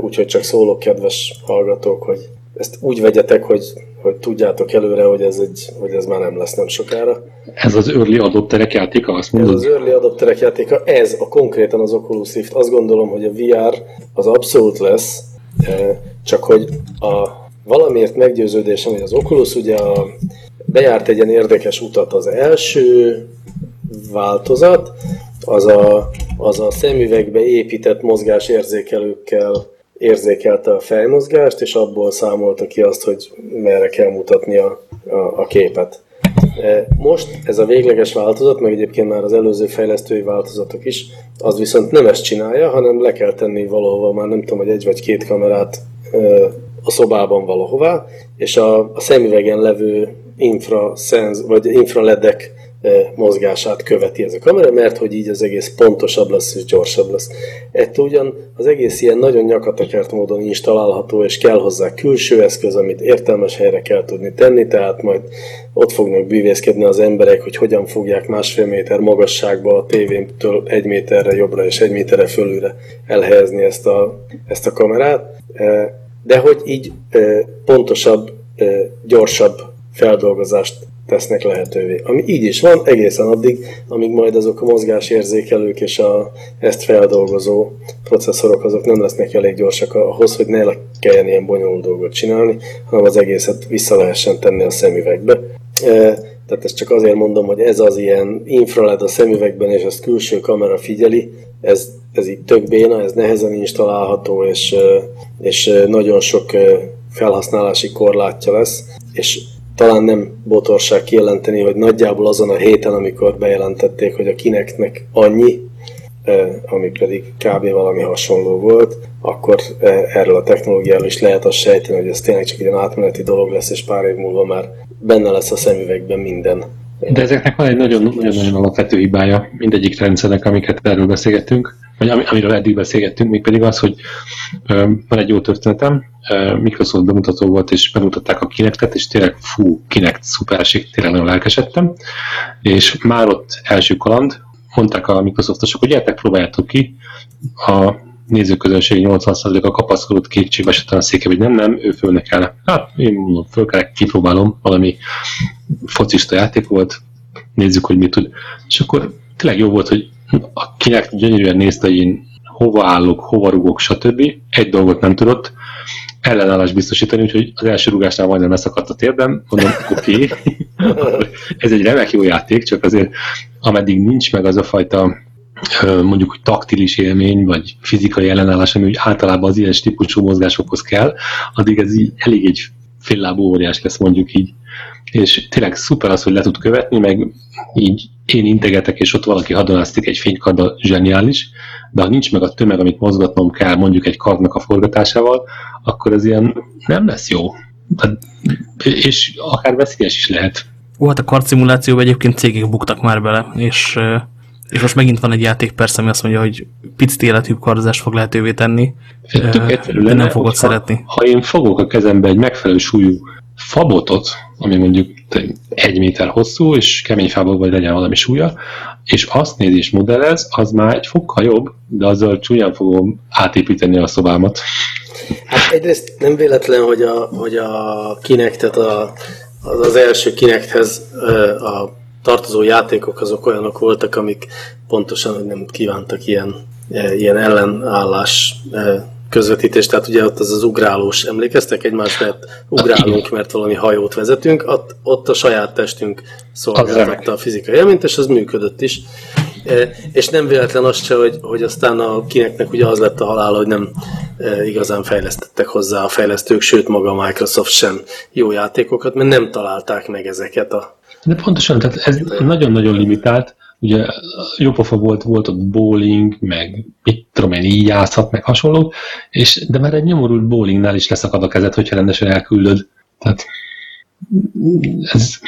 úgyhogy csak szólok, kedves hallgatók, hogy ezt úgy vegyetek, hogy, hogy tudjátok előre, hogy ez, egy, hogy ez már nem lesz nem sokára. Ez az early adopterek játéka, azt Ez mondod? az early adopterek játéka, ez a konkrétan az Oculus Rift. Azt gondolom, hogy a VR az abszolút lesz, eh, csak hogy a valamiért meggyőződésem, hogy az Oculus ugye a, bejárt egy ilyen érdekes utat. Az első változat, az a, az a szemüvegbe épített mozgásérzékelőkkel érzékelte a fejmozgást, és abból számolta ki azt, hogy merre kell mutatni a, a, a képet. Most ez a végleges változat, meg egyébként már az előző fejlesztői változatok is, az viszont nem ezt csinálja, hanem le kell tenni valahova, már nem tudom, hogy egy vagy két kamerát a szobában valahová, és a, a szemüvegen levő infraszenz, vagy infraledek mozgását követi ez a kamera, mert hogy így az egész pontosabb lesz és gyorsabb lesz. Ettől ugyan az egész ilyen nagyon nyakatakert módon installálható, és kell hozzá külső eszköz, amit értelmes helyre kell tudni tenni, tehát majd ott fognak bűvészkedni az emberek, hogy hogyan fogják másfél méter magasságba a tévémtől egy méterre jobbra és egy méterre fölülre elhelyezni ezt a, ezt a kamerát, de hogy így pontosabb, gyorsabb feldolgozást tesznek lehetővé. Ami így is van, egészen addig, amíg majd azok a mozgásérzékelők és a ezt feldolgozó processzorok azok nem lesznek elég gyorsak ahhoz, hogy ne kelljen ilyen bonyolult dolgot csinálni, hanem az egészet vissza lehessen tenni a szemüvegbe. E, tehát ezt csak azért mondom, hogy ez az ilyen infraled a szemüvegben, és ezt külső kamera figyeli, ez, ez így tök béna, ez nehezen installálható, és, és nagyon sok e, felhasználási korlátja lesz, és talán nem botorság kijelenteni, hogy nagyjából azon a héten, amikor bejelentették, hogy a Kinectnek annyi, ami pedig kb. valami hasonló volt, akkor erről a technológiáról is lehet azt sejteni, hogy ez tényleg csak egy átmeneti dolog lesz, és pár év múlva már benne lesz a szemüvegben minden. De ezeknek van egy nagyon-nagyon alapvető hibája mindegyik rendszernek, amiket erről beszélgettünk, vagy amiről eddig beszélgettünk, még pedig az, hogy van egy jó történetem, Microsoft bemutató volt, és bemutatták a Kinectet, és tényleg fú, Kinect szuperség, tényleg nagyon lelkesedtem, és már ott első kaland, mondták a Microsoftosok, hogy gyertek, próbáljátok ki, a nézőközönség 80%-a kapaszkodott kétségbe esetlen a széke, hogy nem, nem, ő fölnek kell. Hát én mondom, föl kell, kipróbálom, valami focista játék volt, nézzük, hogy mit tud. És akkor tényleg jó volt, hogy akinek gyönyörűen nézte, hogy én hova állok, hova rugok, stb. Egy dolgot nem tudott, ellenállást biztosítani, úgyhogy az első rugásnál majdnem leszakadt a térdem, mondom, oké, okay. (laughs) ez egy remek jó játék, csak azért ameddig nincs meg az a fajta mondjuk hogy taktilis élmény, vagy fizikai ellenállás, ami úgy általában az ilyen típusú mozgásokhoz kell, addig ez így elég egy féllábú óriás lesz mondjuk így. És tényleg szuper az, hogy le tud követni, meg így én integetek, és ott valaki hadonáztik egy fénykarddal, zseniális, de ha nincs meg a tömeg, amit mozgatnom kell mondjuk egy kardnak a forgatásával, akkor ez ilyen nem lesz jó. És akár veszélyes is lehet. Ó, hát a kardszimulációban egyébként cégek buktak már bele, és, és most megint van egy játék persze, ami azt mondja, hogy picit életűbb kardozást fog lehetővé tenni, de nem fogod szeretni. Ha én fogok a kezembe egy megfelelő súlyú fabotot, ami mondjuk egy méter hosszú, és kemény fából vagy legyen valami súlya, és azt néz és modellez, az már egy fokkal jobb, de azzal csúnyán fogom átépíteni a szobámat. Hát egyrészt nem véletlen, hogy a, hogy a Kinectet a, az, az első Kinecthez a tartozó játékok azok olyanok voltak, amik pontosan nem kívántak ilyen, ilyen ellenállás közvetítés, tehát ugye ott az az ugrálós, emlékeztek egymás, mert ugrálunk, mert valami hajót vezetünk, ott, ott a saját testünk szolgáltatta a fizikai élményt, és az működött is. E, és nem véletlen az se, hogy, hogy aztán a kineknek ugye az lett a halála, hogy nem e, igazán fejlesztettek hozzá a fejlesztők, sőt maga a Microsoft sem jó játékokat, mert nem találták meg ezeket a... De pontosan, tehát ez nagyon-nagyon limitált, ugye jópofa volt, volt ott bowling, meg mit tudom én, így játszhat, meg hasonló, és, de már egy nyomorult bowlingnál is leszakad a kezed, hogyha rendesen elküldöd. Tehát ez,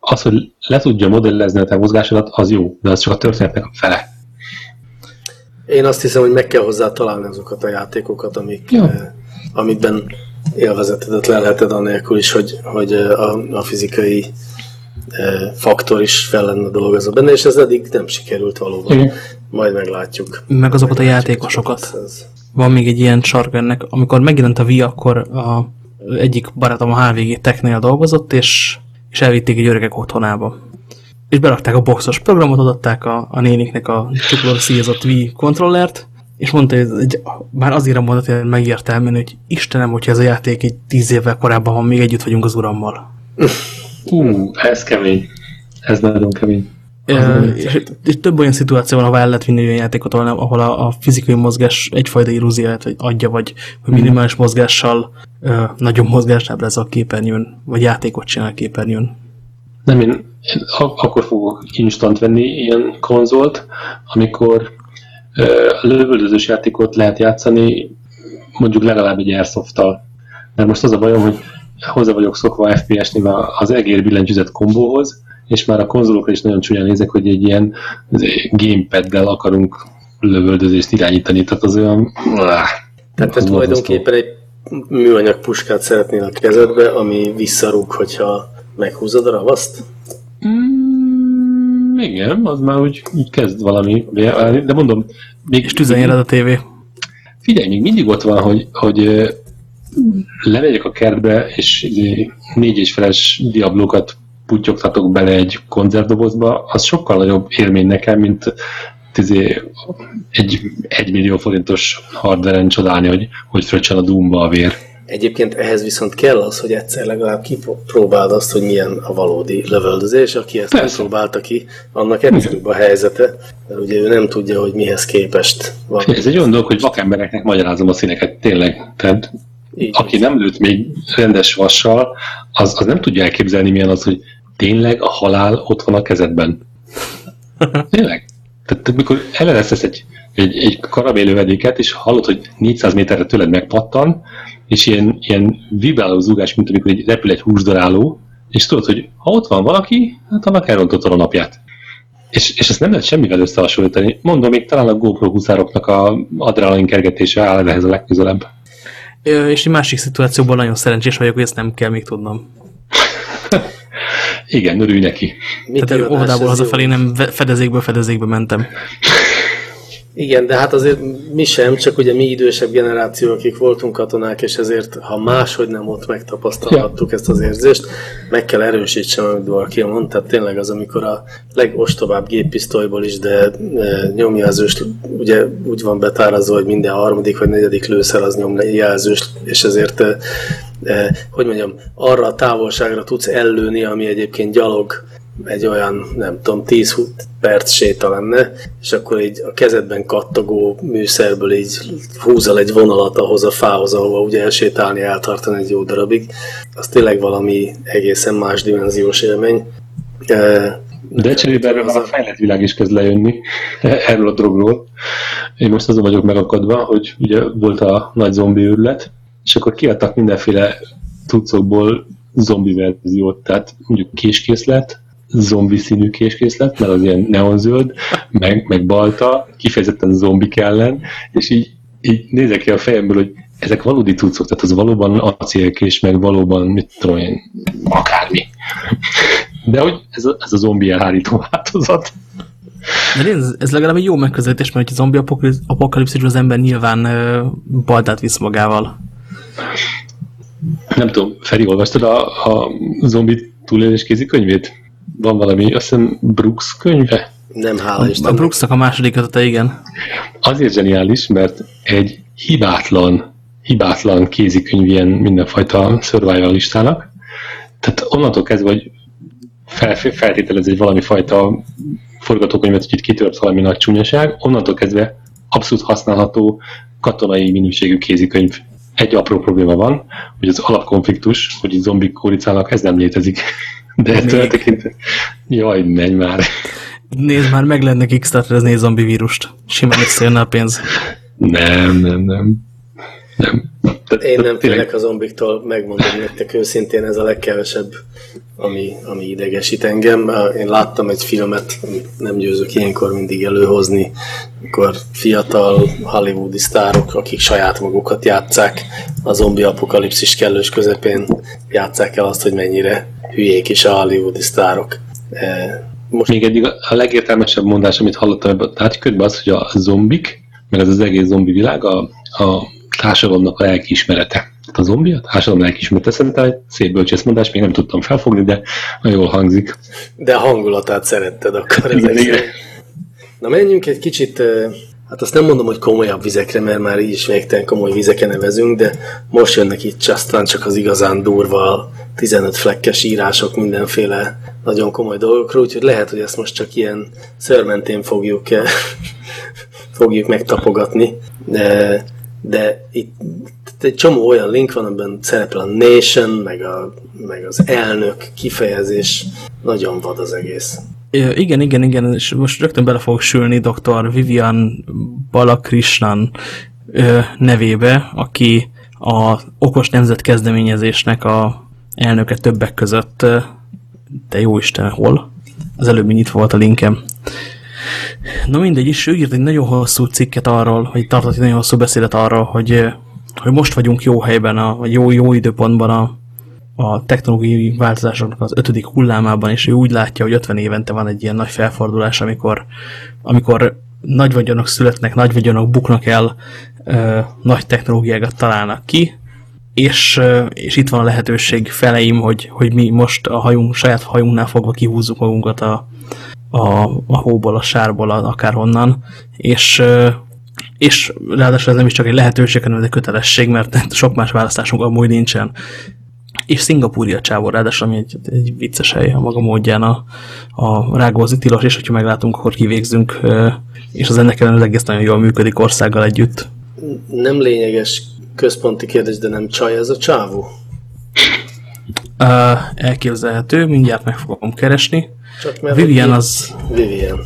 az, hogy le tudja modellezni a te mozgásodat, az jó, de az csak a történetnek a fele. Én azt hiszem, hogy meg kell hozzá találni azokat a játékokat, amik, eh, amikben élvezetedet lelheted anélkül is, hogy, hogy eh, a, a fizikai faktor is fel lenne dolgozva benne, és ez eddig nem sikerült valóban. Igen. Majd meglátjuk. Meg azokat a játékosokat. Van még egy ilyen sark ennek, amikor megjelent a Wii, akkor a, egyik barátom a HVG Technél dolgozott, és, és elvitték egy öregek otthonába. És berakták a boxos programot, adották a, a néniknek a csuklóra szíjazott Wii kontrollert, és mondta, hogy egy, már azért mondott, hogy megértelmeni, hogy Istenem, hogyha ez a játék egy tíz évvel korábban van, még együtt vagyunk az urammal. (laughs) Hú, ez kemény. Ez nagyon kemény. és, és több olyan szituáció van, ahol el lehet vinni olyan játékot, ahol, ahol a, a fizikai mozgás egyfajta illúziát vagy adja, vagy minimális mozgással ö, nagyon mozgás ez a képernyőn, vagy játékot csinál a képernyőn. Nem, én, én akkor fogok instant venni ilyen konzolt, amikor ö, a lövöldözős játékot lehet játszani mondjuk legalább egy airsoft-tal. Mert most az a bajom, hogy hozzá vagyok szokva FPS-nél az egér billentyűzet kombóhoz, és már a konzolokra is nagyon csúnyán nézek, hogy egy ilyen gamepaddel akarunk lövöldözést irányítani, tehát az olyan... Tehát te tulajdonképpen egy műanyag puskát szeretnél a kezedbe, ami visszarúg, hogyha meghúzod a ravaszt? Mm, igen, az már úgy, úgy kezd valami, de mondom... Még, és tüzenjeled a tévé. Figyelj, még mindig ott van, hogy, hogy lemegyek a kertbe, és négy és feles diablókat putyogtatok bele egy konzervdobozba, az sokkal nagyobb élmény nekem, mint tizé, egy, egy millió forintos hardveren csodálni, hogy, hogy fröccsen a Doomba a vér. Egyébként ehhez viszont kell az, hogy egyszer legalább kipróbáld azt, hogy milyen a valódi lövöldözés. Aki ezt Persze. próbálta ki, annak egyszerűbb a helyzete, mert ugye ő nem tudja, hogy mihez képest van. Ez egy olyan dolog, hogy vakembereknek magyarázom a színeket, tényleg. Tehát így aki nem lőtt még rendes vassal, az, az nem tudja elképzelni, milyen az, hogy tényleg a halál ott van a kezedben. (laughs) Tényleg? Tehát mikor ellenesztesz egy, egy, egy karabélövedéket, és hallod, hogy 400 méterre tőled megpattan, és ilyen, ilyen vibráló zúgás, mint amikor egy, repül egy húsdaráló, és tudod, hogy ha ott van valaki, hát annak elrontottad a napját. És, és ezt nem lehet semmivel összehasonlítani. Mondom, még talán a GoPro húzároknak a adrenalin kergetése áll ehhez a legközelebb. És egy másik szituációban nagyon szerencsés vagyok, hogy ezt nem kell még tudnom. Igen, örülj neki. Mit Tehát óvodából hazafelé nem fedezékből fedezékbe mentem. Igen, de hát azért mi sem, csak ugye mi idősebb generáció, akik voltunk katonák, és ezért, ha máshogy nem ott megtapasztalhattuk ja. ezt az érzést, meg kell erősítsem, amit valaki mondta, tehát tényleg az, amikor a legostobább géppisztolyból is, de e, nyomjelzős, ugye úgy van betárazva, hogy minden harmadik vagy negyedik lőszer az nyomjelzős, és ezért e, e, hogy mondjam, arra a távolságra tudsz ellőni, ami egyébként gyalog egy olyan, nem tudom, 10 perc séta lenne, és akkor így a kezedben kattogó műszerből így húzol egy vonalat ahhoz a fához, ahova ugye elsétálni, eltartani egy jó darabig. Az tényleg valami egészen más dimenziós élmény. De cserébe erről a fejlett világ is kezd lejönni, (laughs) erről a drogról. Én most azon vagyok megakadva, hogy ugye volt a nagy zombi őrület, és akkor kiadtak mindenféle tucokból zombi verziót, tehát mondjuk késkészlet, zombi színű késkészlet, mert az ilyen neonzöld, meg, meg balta, kifejezetten zombik ellen, és így, így nézek ki a fejemből, hogy ezek valódi cuccok, tehát az valóban acélkés, meg valóban, mit tudom én, akármi. De hogy ez a, ez a zombi elhárító változat. De ez, ez legalább egy jó megközelítés, mert a zombi apokalipszisben az ember nyilván baldát visz magával. Nem tudom, Feri, olvastad a, a zombi túlélés kézikönyvét? Van valami, azt hiszem Brooks könyve? Nem, hála a, Istennek. A Brooksnak a második ötete, igen. Azért zseniális, mert egy hibátlan, hibátlan kézikönyv ilyen mindenfajta survival listának. Tehát onnantól kezdve, hogy fel, feltételez egy valami fajta forgatókönyvet, hogy itt kitört valami nagy csúnyaság, onnantól kezdve abszolút használható katonai minőségű kézikönyv. Egy apró probléma van, hogy az alapkonfliktus, hogy itt zombik kóricálnak, ez nem létezik. De ettől tekintve, jaj, menj már. Nézd már, meg lenne kickstarterezni egy zombi vírust. Simán összejönne a pénz. Nem, nem, nem. Nem. Én nem félek a zombiktól, megmondom nektek őszintén, ez a legkevesebb, ami, ami idegesít engem. Én láttam egy filmet, nem győzök ilyenkor mindig előhozni, amikor fiatal hollywoodi sztárok, akik saját magukat játszák, a zombi apokalipszis kellős közepén játszák el azt, hogy mennyire hülyék is a hollywoodi sztárok. Most... Még eddig a legértelmesebb mondás, amit hallottam ebben a tárgyködben, az, hogy a zombik, meg az az egész zombi világ a, a társadalomnak a lelkiismerete. A zombi a társadalom lelkiismerete szerintem egy szép bölcsészmondás, még nem tudtam felfogni, de nagyon jól hangzik. De a hangulatát szeretted akkor. Igen, igen. Na menjünk egy kicsit hát azt nem mondom, hogy komolyabb vizekre, mert már így is végtelen komoly vizeken nevezünk, de most jönnek itt aztán csak az igazán durva 15 flekkes írások mindenféle nagyon komoly dolgokról, úgyhogy lehet, hogy ezt most csak ilyen szörmentén fogjuk, (laughs) fogjuk megtapogatni, de, de itt egy csomó olyan link van, amiben szerepel a nation, meg, a, meg az elnök kifejezés, nagyon vad az egész. Igen, igen, igen, és most rögtön bele fogok sülni dr. Vivian Balakrishnan nevébe, aki a Okos Nemzet kezdeményezésnek a elnöke többek között, de jó Isten, hol? Az előbb nyitva volt a linkem. Na mindegy, is ő írt egy nagyon hosszú cikket arról, hogy tartott egy nagyon hosszú beszédet arról, hogy, hogy most vagyunk jó helyben, a, vagy jó, jó időpontban a, a technológiai változásoknak az ötödik hullámában, és ő úgy látja, hogy 50 évente van egy ilyen nagy felfordulás, amikor, amikor nagy vagyonok születnek, nagy vagyonok buknak el, ö, nagy technológiákat találnak ki, és, és itt van a lehetőség feleim, hogy, hogy mi most a hajunk, saját hajunknál fogva kihúzzuk magunkat a, a, a hóból, a sárból, akárhonnan, és, és ráadásul ez nem is csak egy lehetőség, hanem egy kötelesség, mert (laughs) sok más választásunk amúgy nincsen. És Szingapúri a csávó, ráadásul ami egy, egy vicces hely a maga módján a, a rágózi tilos, és hogyha meglátunk, akkor kivégzünk, és az ennek ellen az egész nagyon jól működik országgal együtt. Nem lényeges központi kérdés, de nem csaj ez a csávó? Uh, elképzelhető, mindjárt meg fogom keresni. Csak mert Vivian az Vivian.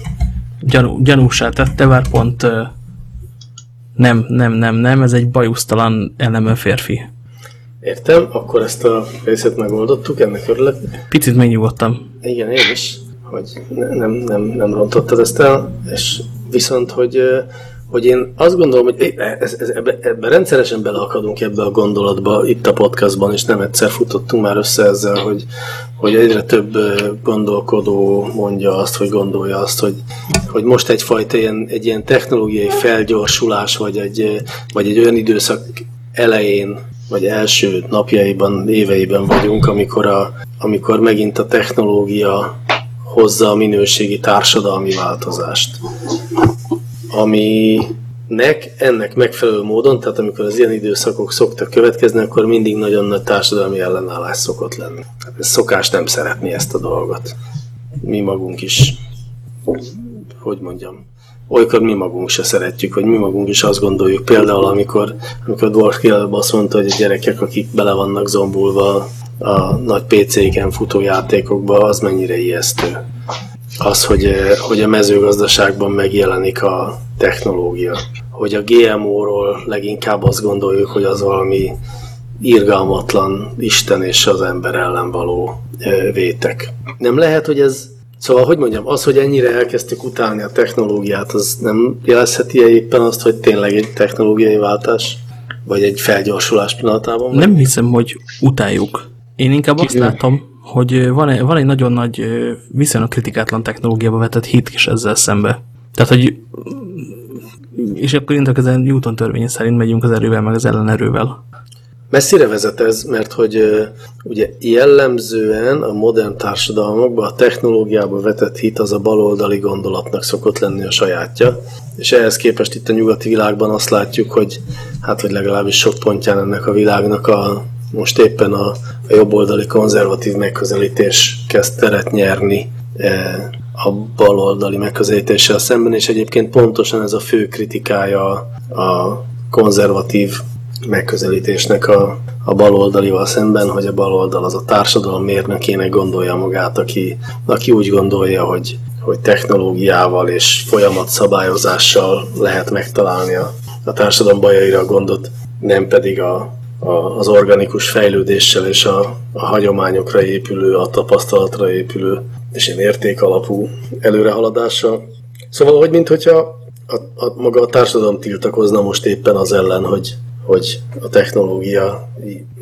Gyanú, gyanúsá tette, bár pont nem, nem, nem, nem, ez egy bajusztalan eleme férfi. Értem, akkor ezt a részét megoldottuk, ennek örülök. Picit megnyugodtam. Igen, én is, hogy nem, nem, nem rontottad ezt el, és viszont, hogy hogy én azt gondolom, hogy ez, ez, ebbe, ebbe rendszeresen beleakadunk ebbe a gondolatba itt a podcastban, és nem egyszer futottunk már össze ezzel, hogy, hogy egyre több gondolkodó mondja azt, hogy gondolja azt, hogy, hogy most egyfajta ilyen, egy ilyen technológiai felgyorsulás, vagy egy, vagy egy olyan időszak elején, vagy első napjaiban, éveiben vagyunk, amikor, a, amikor megint a technológia hozza a minőségi társadalmi változást aminek ennek megfelelő módon, tehát amikor az ilyen időszakok szoktak következni, akkor mindig nagyon nagy társadalmi ellenállás szokott lenni. Ez szokás nem szeretni ezt a dolgot. Mi magunk is, hogy mondjam, olykor mi magunk se szeretjük, vagy mi magunk is azt gondoljuk. Például, amikor, amikor Dwarf előbb azt mondta, hogy a gyerekek, akik bele vannak zombulva a nagy PC-ken futó játékokba, az mennyire ijesztő az, hogy, eh, hogy a mezőgazdaságban megjelenik a technológia. Hogy a GMO-ról leginkább azt gondoljuk, hogy az valami irgalmatlan Isten és az ember ellen való eh, vétek. Nem lehet, hogy ez Szóval, hogy mondjam, az, hogy ennyire elkezdtük utálni a technológiát, az nem jelezheti -e éppen azt, hogy tényleg egy technológiai váltás? Vagy egy felgyorsulás pillanatában? Nem hiszem, hogy utáljuk. Én inkább azt látom, hogy van, egy, van egy nagyon nagy, viszonylag kritikátlan technológiába vetett hit is ezzel szembe. Tehát, hogy és akkor én ezen Newton törvénye szerint megyünk az erővel, meg az ellenerővel. Messzire vezet ez, mert hogy ugye jellemzően a modern társadalmakban a technológiába vetett hit az a baloldali gondolatnak szokott lenni a sajátja, és ehhez képest itt a nyugati világban azt látjuk, hogy hát, hogy legalábbis sok pontján ennek a világnak a most éppen a, a jobboldali konzervatív megközelítés kezd teret nyerni e, a baloldali megközelítéssel szemben, és egyébként pontosan ez a fő kritikája a konzervatív megközelítésnek a, a baloldalival szemben, hogy a baloldal az a társadalom mérnökének gondolja magát, aki, aki úgy gondolja, hogy, hogy technológiával és folyamatszabályozással lehet megtalálni a, a társadalom bajaira a gondot, nem pedig a, a, az organikus fejlődéssel és a, a hagyományokra épülő, a tapasztalatra épülő és ilyen értékalapú előrehaladással. Szóval, hogy mintha a, a, maga a társadalom tiltakozna most éppen az ellen, hogy, hogy a technológia,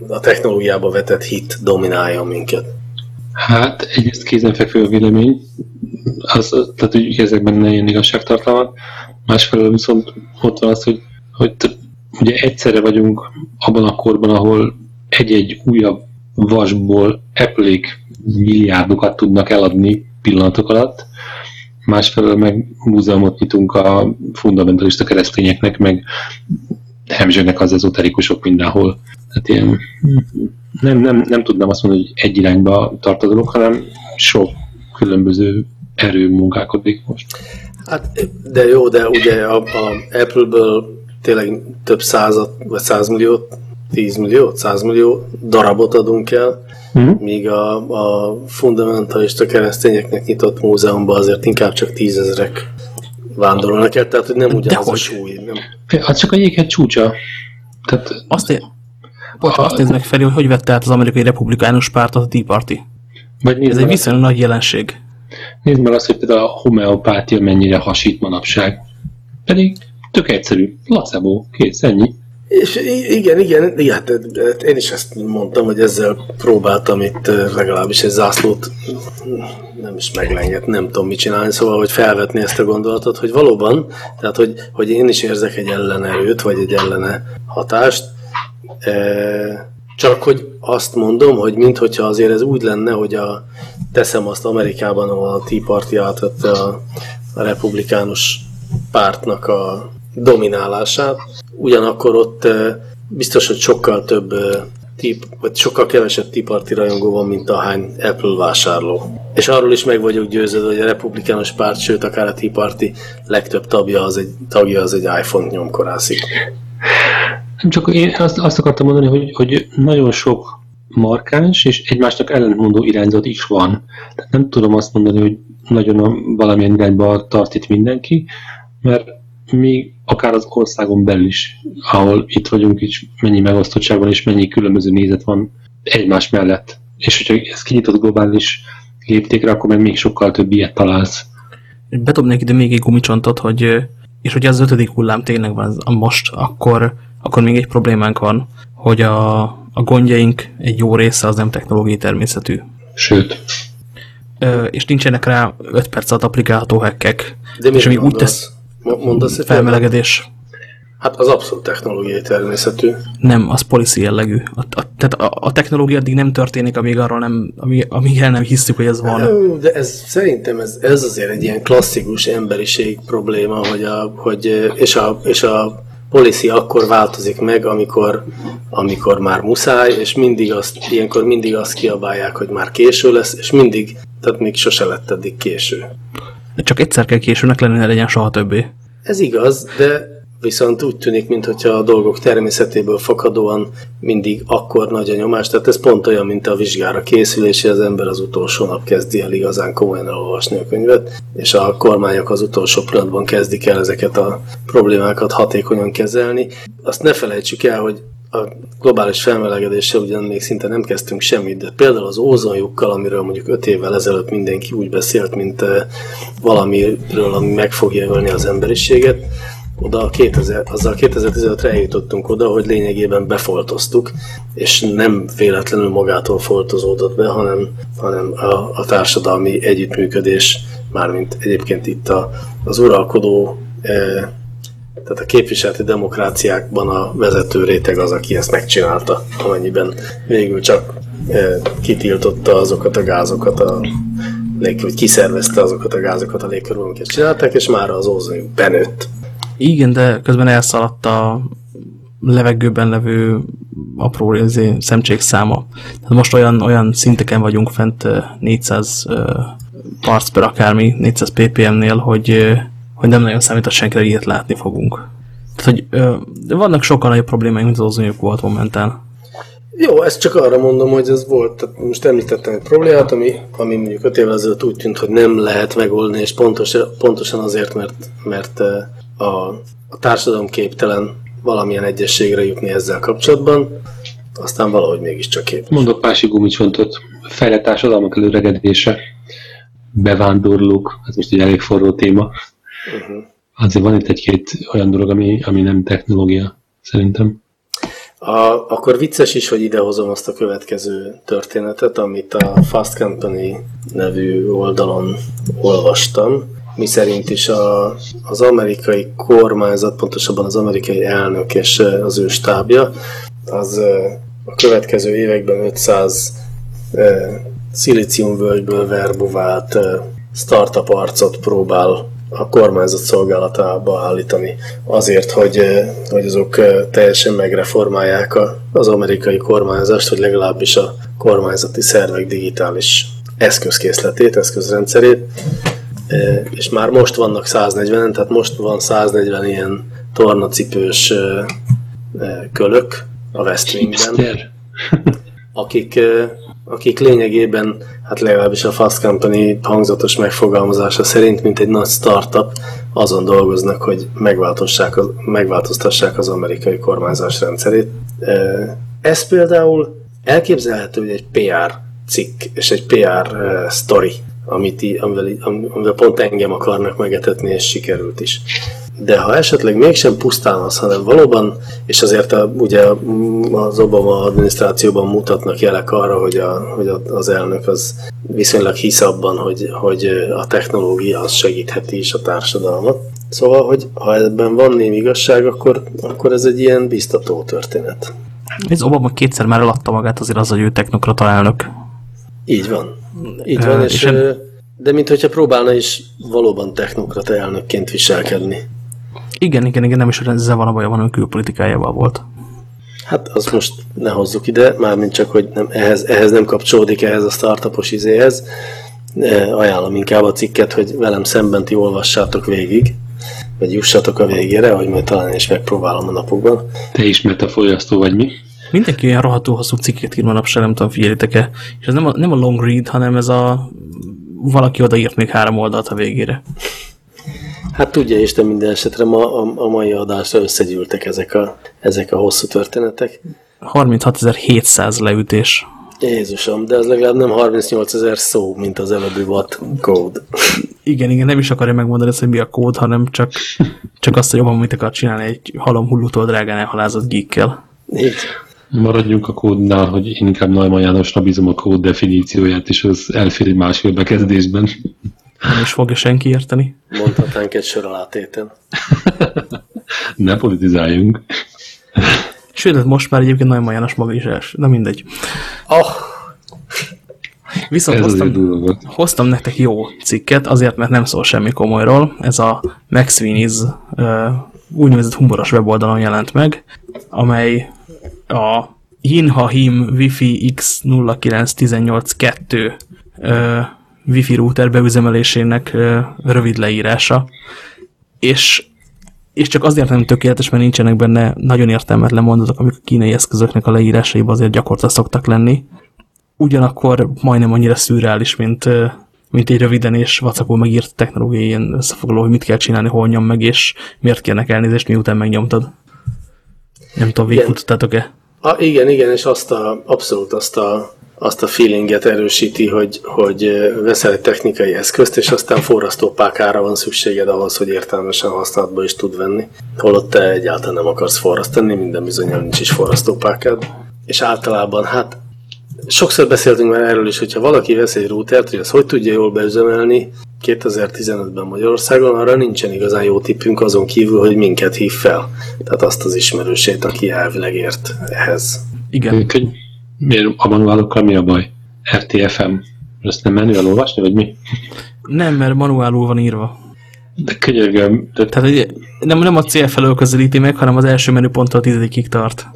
a technológiába vetett hit dominálja minket. Hát egyrészt kézenfekvő a vélemény, az, tehát hogy ezekben ne ilyen igazságtartalmak, másfelől viszont ott van az, hogy, hogy ugye egyszerre vagyunk abban a korban, ahol egy-egy újabb vasból apple milliárdokat tudnak eladni pillanatok alatt, másfelől meg múzeumot nyitunk a fundamentalista keresztényeknek, meg hemzsögnek az ezoterikusok mindenhol. Tehát ilyen, nem, nem, nem tudnám azt mondani, hogy egy irányba tart a dolog, hanem sok különböző erő munkálkodik most. Hát, de jó, de ugye a, a Apple-ből tényleg több százat, vagy százmilliót, tízmillió, százmillió darabot adunk el, mm. míg a, a fundamentalista keresztényeknek nyitott múzeumban azért inkább csak tízezrek vándorolnak el, tehát hogy nem ugyanaz a súly. Nem. Hát csak a jéghegy csúcsa. Tehát... Azt, én, bocs, azt nézd meg felé, hogy hogy vette át az amerikai republikánus pártot a Tea Party. Vagy Ez egy viszonylag nagy jelenség. Nézd meg azt, hogy például a homeopátia mennyire hasít manapság. Pedig tök egyszerű. Placebo. Kész, ennyi. És igen, igen, igen hát, én is ezt mondtam, hogy ezzel próbáltam itt legalábbis egy zászlót nem is meglengett, nem tudom mit csinálni, szóval, hogy felvetni ezt a gondolatot, hogy valóban, tehát, hogy, hogy én is érzek egy ellenerőt, vagy egy ellene hatást, csak hogy azt mondom, hogy minthogyha azért ez úgy lenne, hogy a, teszem azt Amerikában, ahol a Tea Party átvette a, a republikánus pártnak a dominálását, ugyanakkor ott biztos, hogy sokkal több tip, vagy sokkal kevesebb tiparti rajongó van, mint ahány Apple vásárló. És arról is meg vagyok győződve, hogy a republikánus párt, sőt akár a tiparti legtöbb tagja az egy, tagja az egy iPhone-t nyomkorászik. Csak én azt, azt akartam mondani, hogy, hogy nagyon sok markáns és egymásnak ellentmondó irányzat is van. Tehát nem tudom azt mondani, hogy nagyon valamilyen irányba tart itt mindenki, mert még akár az országon belül is, ahol itt vagyunk, is mennyi megosztottság van, és mennyi különböző nézet van egymás mellett. És hogyha ez kinyitott globális léptékre, akkor meg még sokkal több ilyet találsz. Bedobnék ide még egy gumicsontot, hogy és hogy az ötödik hullám tényleg van a most, akkor, akkor még egy problémánk van, hogy a, a gondjaink egy jó része az nem technológiai természetű. Sőt. Ö, és nincsenek rá 5 perc alatt applikálható hackek. De és ami úgy tesz, Mondasz egy Felmelegedés. Hát az abszolút technológiai természetű. Nem, az policy jellegű. A, a, tehát a, a technológia addig nem történik, amíg arról nem, amíg, amíg el nem hiszük, hogy ez van. De ez szerintem ez, ez azért egy ilyen klasszikus emberiség probléma, hogy a, hogy, és, a, és a policy akkor változik meg, amikor, amikor már muszáj, és mindig azt, ilyenkor mindig azt kiabálják, hogy már késő lesz, és mindig, tehát még sose lett eddig késő. Csak egyszer kell későnek lenni, ne legyen soha többé. Ez igaz, de viszont úgy tűnik, mintha a dolgok természetéből fakadóan mindig akkor nagy a nyomás. Tehát ez pont olyan, mint a vizsgára készülés, az ember az utolsó nap kezdi el igazán komolyan elolvasni a könyvet, és a kormányok az utolsó pillanatban kezdik el ezeket a problémákat hatékonyan kezelni. Azt ne felejtsük el, hogy a globális felmelegedéssel ugyan még szinte nem kezdtünk semmit, de például az ózonjukkal, amiről mondjuk öt évvel ezelőtt mindenki úgy beszélt, mint valamiről, ami meg fogja ölni az emberiséget, oda a 2000, azzal 2015-re eljutottunk oda, hogy lényegében befoltoztuk, és nem véletlenül magától foltozódott be, hanem, hanem a, a társadalmi együttműködés, mármint egyébként itt a, az uralkodó eh, tehát a képviseleti demokráciákban a vezető réteg az, aki ezt megcsinálta, amennyiben végül csak kitiltotta azokat a gázokat, a lég, vagy kiszervezte azokat a gázokat a légkörül, amiket csinálták, és már az ózonjuk benőtt. Igen, de közben elszaladt a levegőben levő apró izé, szemcsék száma. Tehát most olyan, olyan szinteken vagyunk fent 400 parts per akármi, 400 ppm-nél, hogy hogy nem nagyon számít senkire, ilyet látni fogunk. Tehát, hogy ö, de vannak sokkal nagyobb problémáink, mint az ozonyok volt momentán. Jó, ezt csak arra mondom, hogy ez volt, tehát most említettem egy problémát, ami, ami mondjuk öt évvel ezelőtt úgy tűnt, hogy nem lehet megoldani, és pontos, pontosan azért, mert, mert a, a társadalom képtelen valamilyen egyességre jutni ezzel kapcsolatban, aztán valahogy mégiscsak képes. Mondok pási gumicsontot, fejlett társadalmak előregedése, bevándorlók, ez most egy elég forró téma, Uh-huh. Azért van itt egy-két olyan dolog, ami, ami nem technológia, szerintem. A, akkor vicces is, hogy idehozom azt a következő történetet, amit a Fast Company nevű oldalon olvastam, mi szerint is a, az amerikai kormányzat, pontosabban az amerikai elnök és az ő stábja, az a következő években 500 szilíciumvölgyből verbuvált startup arcot próbál a kormányzat szolgálatába állítani azért, hogy, hogy azok teljesen megreformálják az amerikai kormányzást, hogy legalábbis a kormányzati szervek digitális eszközkészletét, eszközrendszerét, és már most vannak 140, tehát most van 140 ilyen tornacipős kölök a West akik, akik lényegében, hát legalábbis a Fast Company hangzatos megfogalmazása szerint, mint egy nagy startup, azon dolgoznak, hogy megváltoztassák az amerikai kormányzás rendszerét. Ez például elképzelhető, hogy egy PR cikk és egy PR story, amit, amivel, amivel pont engem akarnak megetetni, és sikerült is de ha esetleg mégsem pusztán az, hanem valóban, és azért a, ugye az Obama adminisztrációban mutatnak jelek arra, hogy, a, hogy az elnök az viszonylag hisz abban, hogy, hogy a technológia az segítheti is a társadalmat. Szóval, hogy ha ebben van némi igazság, akkor, akkor ez egy ilyen biztató történet. Ez Obama kétszer már eladta magát azért az, hogy ő technokrata elnök. Így van. Így van, és, és de mintha próbálna is valóban technokrata elnökként viselkedni. Igen, igen, igen, nem is ezzel van a baj, hanem külpolitikájával volt. Hát azt most ne hozzuk ide, mármint csak, hogy nem, ehhez, ehhez nem kapcsolódik ehhez a startupos izéhez. Ajánlom inkább a cikket, hogy velem szemben ti olvassátok végig, vagy jussatok a végére, hogy majd talán is megpróbálom a napokban. Te is metafolyasztó vagy mi? Mindenki olyan rohadtul hosszú cikket ír manapság, nem tudom, figyelitek-e. És ez nem a, nem a long read, hanem ez a valaki odaírt még három oldalt a végére. Hát tudja Isten minden esetre ma, a, a mai adásra összegyűltek ezek a, ezek a hosszú történetek. 36.700 leütés. Jézusom, de ez legalább nem 38 ezer szó, mint az előbbi watt kód. Igen, igen, nem is akarja megmondani ezt, hogy mi a kód, hanem csak, csak azt, hogy jobban mit akar csinálni egy halom hullutól drágán elhalázott geekkel. Így. Maradjunk a kódnál, hogy én inkább Neumann Jánosra bízom a kód definícióját, és az elfér egy másfél bekezdésben. Nem is fogja senki érteni. Mondhatnánk egy sor alátéten. (laughs) ne politizáljunk. Sőt, hát most már egyébként nagyon János maga is els. Na mindegy. Oh. Viszont Ez hoztam, hoztam nektek jó cikket, azért, mert nem szól semmi komolyról. Ez a Max Winnie's uh, úgynevezett humoros weboldalon jelent meg, amely a Yinhahim Wi-Fi X09182 uh, wifi router beüzemelésének rövid leírása, és, és csak azért nem tökéletes, mert nincsenek benne nagyon értelmetlen mondatok, amik a kínai eszközöknek a leírásaiban azért gyakorta szoktak lenni. Ugyanakkor majdnem annyira szürreális, mint, mint egy röviden és vacakul megírt technológiai ilyen összefoglaló, hogy mit kell csinálni, hol nyom meg, és miért kérnek elnézést, miután megnyomtad. Nem tudom, végigfutottátok-e? igen, igen, és azt a, abszolút azt a azt a feelinget erősíti, hogy, hogy veszel egy technikai eszközt, és aztán forrasztópákára van szükséged ahhoz, hogy értelmesen használatba is tud venni. Holott te egyáltalán nem akarsz forrasztani, minden bizonyal nincs is forrasztópákád. És általában, hát sokszor beszéltünk már erről is, hogyha valaki vesz egy routert, hogy az hogy tudja jól beüzemelni 2015-ben Magyarországon, arra nincsen igazán jó tippünk azon kívül, hogy minket hív fel. Tehát azt az ismerősét, aki elvileg ért ehhez. Igen. Miért a manuálokkal mi a baj? RTFM. Ezt nem menő olvasni, vagy mi? Nem, mert manuálul van írva. De könyörgöm. De... Tehát nem, nem a cél felől közelíti meg, hanem az első menüponttól a tizedikig tart.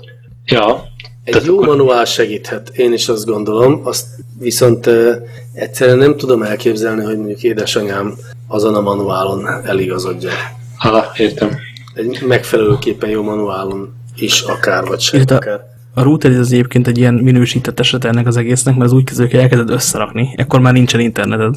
Ja. Egy jó akkor... manuál segíthet, én is azt gondolom, azt viszont uh, egyszerűen nem tudom elképzelni, hogy mondjuk édesanyám azon a manuálon eligazodja. Ha, értem. Egy megfelelőképpen jó manuálon is akár, vagy sem akár. A router az egyébként egy ilyen minősített eset ennek az egésznek, mert az úgy kezdődik, hogy elkezded összerakni, ekkor már nincsen interneted.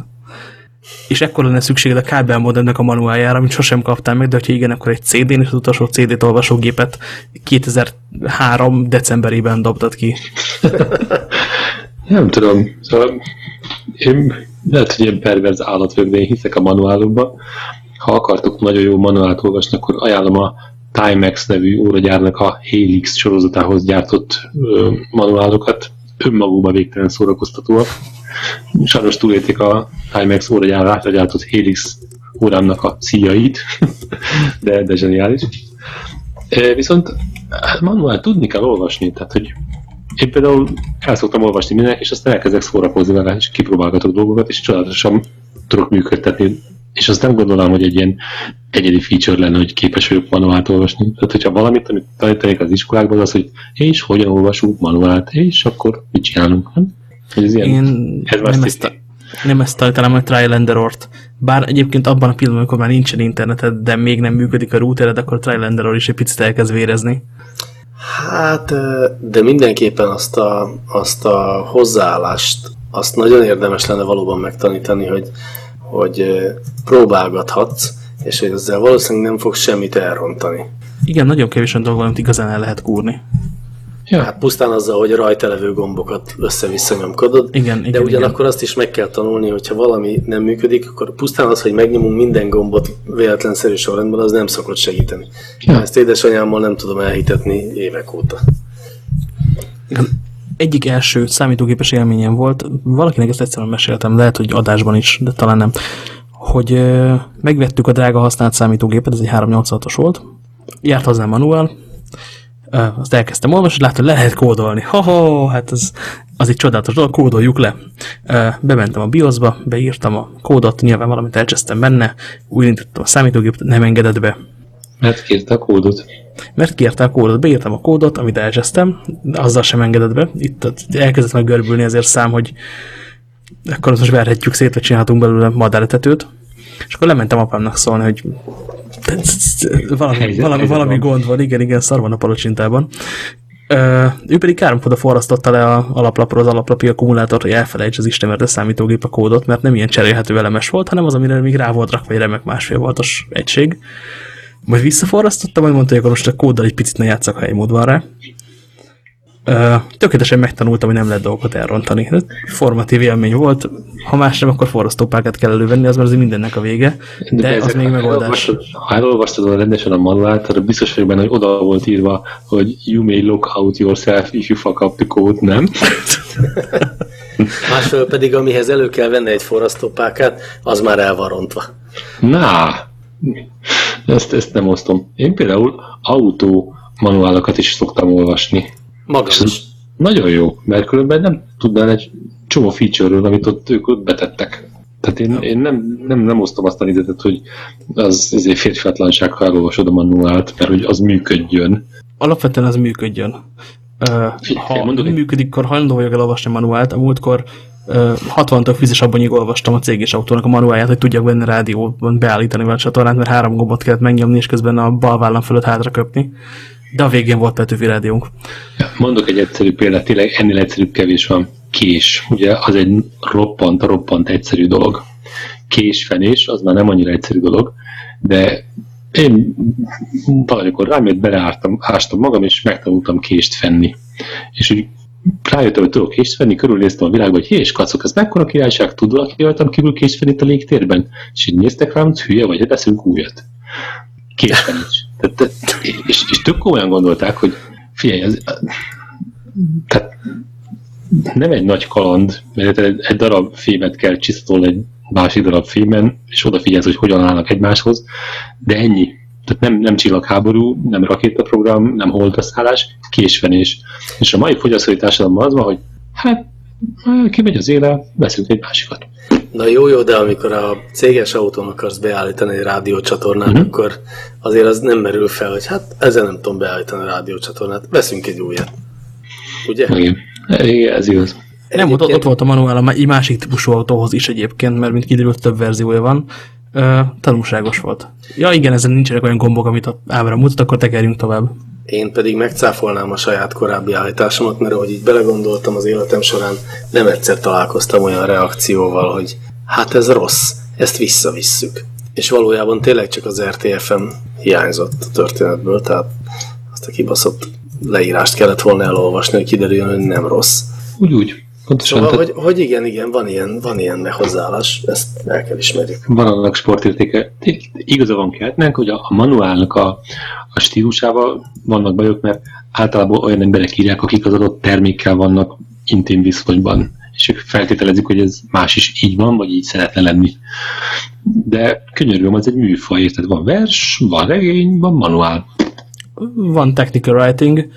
És ekkor lenne szükséged a kábelmodemnek a manuáljára, amit sosem kaptál meg, de ha igen, akkor egy CD-n és az utolsó CD-t olvasógépet 2003. decemberében dobtad ki. (laughs) Nem tudom. Szóval én lehet, hogy ilyen perverz állat vagyok, de én hiszek a manuálokba. Ha akartok nagyon jó manuált olvasni, akkor ajánlom a Timex nevű óragyárnak a Helix sorozatához gyártott ö, manuálokat, önmagukban végtelen szórakoztatóak. Sajnos túlélték a Timex óragyár által gyártott Helix órámnak a szíjait, (laughs) de, de zseniális. Viszont hát manuál tudni kell olvasni, tehát hogy én például el szoktam olvasni mindenek, és aztán elkezdek szórakozni vele, és kipróbálgatok dolgokat, és csodálatosan tudok működtetni, és azt nem gondolom, hogy egy ilyen egyedi feature lenne, hogy képes vagyok manuált olvasni. Tehát, hogyha valamit, amit tanítanék az iskolákban, az, hogy és hogyan olvasunk manuált, és akkor mit csinálunk. Nem? Ez ilyen, Én nem, ezt a, nem ezt tanítanám, hogy trial and error-t. Bár egyébként abban a pillanatban, amikor már nincsen interneted, de még nem működik a routered, akkor trial and error is egy picit elkezd vérezni. Hát, de mindenképpen azt a, azt a hozzáállást, azt nagyon érdemes lenne valóban megtanítani, hogy, hogy próbálgathatsz, és hogy ezzel valószínűleg nem fog semmit elrontani. Igen, nagyon kevés olyan dolog, amit igazán el lehet kúrni. Ja. Hát pusztán azzal, hogy rajta levő gombokat össze-vissza nyomkodod. Igen, igen, de ugyanakkor igen. azt is meg kell tanulni, hogyha valami nem működik, akkor pusztán az, hogy megnyomunk minden gombot véletlenszerű sorrendben, az nem szokott segíteni. Ja. Ezt édesanyámmal nem tudom elhitetni évek óta. Egyik első számítógépes élményem volt, valakinek ezt egyszerűen meséltem, lehet, hogy adásban is, de talán nem, hogy megvettük a drága használt számítógépet, ez egy 386-os volt, járt hozzá manuál, azt elkezdtem olvasni, láttam, lehet kódolni. Ha-ha, hát az, az egy csodálatos dolog, kódoljuk le. Bementem a BIOS-ba, beírtam a kódot, nyilván valamit elcsesztem benne, újítottam a számítógépet, nem engedett be. Mert kérte a kódot. Mert kérte a kódot, beírtam a kódot, amit elcsesztem, azzal sem engedett be. Itt elkezdett meg görbülni ezért szám, hogy akkor most verhetjük szét, vagy csinálhatunk belőle madáretetőt. És akkor lementem apámnak szólni, hogy valami, valami, valami gond van, igen, igen, szar van a palocsintában. Uh, ő pedig káromfoda forrasztotta le a alaplapról az alaplapi akkumulátort, hogy elfelejts az Isten a számítógép a kódot, mert nem ilyen cserélhető elemes volt, hanem az, amire még rá volt rakva egy remek másfél voltos egység. Majd visszaforrasztotta, majd mondta, hogy akkor most a kóddal egy picit ne játszak, ha egy mód van rá. Uh, tökéletesen megtanultam, hogy nem lehet dolgokat elrontani. Formatív élmény volt, ha más nem, akkor forrasztópákat kell elővenni, az már az mindennek a vége, de, de az még megoldás. Ha elolvastad rendesen a manuált, akkor biztos vagyok benne, hogy oda volt írva, hogy you may lock out yourself if you fuck up the code, nem? (laughs) Másfelől pedig, amihez elő kell venni egy forrasztópákát, az már el van rontva. Na, ezt, ezt nem osztom. Én például autó manuálokat is szoktam olvasni. Magam is. Nagyon jó, mert különben nem tudnál egy csomó feature-ről, amit ott ők ott betettek. Tehát én, én nem, nem, nem osztom azt a nézetet, hogy az ezért férfiatlanság, ha elolvasod a manuált, mert hogy az működjön. Alapvetően az működjön. Uh, ha nem működik, akkor hajlandó vagyok elolvasni a manuált. A múltkor uh, 60 tag fizes abban olvastam a cégés autónak a manuáját, hogy tudjak benne rádióban beállítani a csatornát, mert három gombot kellett megnyomni, és közben a bal vállam fölött hátra köpni. De a végén volt Petőfi rádiónk. Mondok egy egyszerű példát, tényleg ennél egyszerűbb kevés van. Kés. Ugye az egy roppant, roppant egyszerű dolog. Késfenés, az már nem annyira egyszerű dolog, de én valamikor rám jött, beleártam, ástam magam, és megtanultam kést fenni. És úgy rájöttem, hogy tudok kést fenni, körülnéztem a világban, hogy hé, és kacok, ez mekkora királyság, tud valaki rajtam kívül kést fenni itt a légtérben? És így néztek rám, hogy hülye vagy, beszélünk újat. Késfenés. Tehát, és, és tök komolyan gondolták, hogy figyelj, ez, tehát nem egy nagy kaland, mert egy, egy darab fémet kell csiszolni egy másik darab fémen, és odafigyelsz, hogy hogyan állnak egymáshoz, de ennyi. Tehát nem, nem csillagháború, nem rakétaprogram, nem holdaszállás, késvenés. És a mai fogyasztói társadalomban az van, hogy hát kimegy az éle, veszünk egy másikat. Na jó, jó, de amikor a céges autón akarsz beállítani egy rádiócsatornát, uh-huh. akkor azért az nem merül fel, hogy hát ezzel nem tudom beállítani a rádiócsatornát, veszünk egy újat. Ugye? Igen, Igen ez igaz. Nem, ott, ott volt a manuál egy másik típusú autóhoz is egyébként, mert mint kiderült több verziója van. Uh, tanulságos volt. Ja igen, ezen nincsenek olyan gombok, amit a ábra mutat, akkor tekerjünk tovább. Én pedig megcáfolnám a saját korábbi állításomat, mert ahogy így belegondoltam az életem során, nem egyszer találkoztam olyan reakcióval, hogy hát ez rossz, ezt visszavisszük. És valójában tényleg csak az RTFM hiányzott a történetből, tehát azt a kibaszott leírást kellett volna elolvasni, hogy kiderüljön, hogy nem rossz. Úgy, úgy. Pontosan. Szóval, hogy, hogy igen, igen, van ilyen, van ilyen hozzáállás, ezt el kell ismerjük. Van annak sportértéke. Igaza van Kertnek, hogy a, a manuálnak a, a stílusával vannak bajok, mert általában olyan emberek írják, akik az adott termékkel vannak intim viszonyban, és ők feltételezik, hogy ez más is így van, vagy így szeretne lenni. De könyörgöm, az egy műfaj, érted? Van vers, van regény, van manuál. Van technical writing,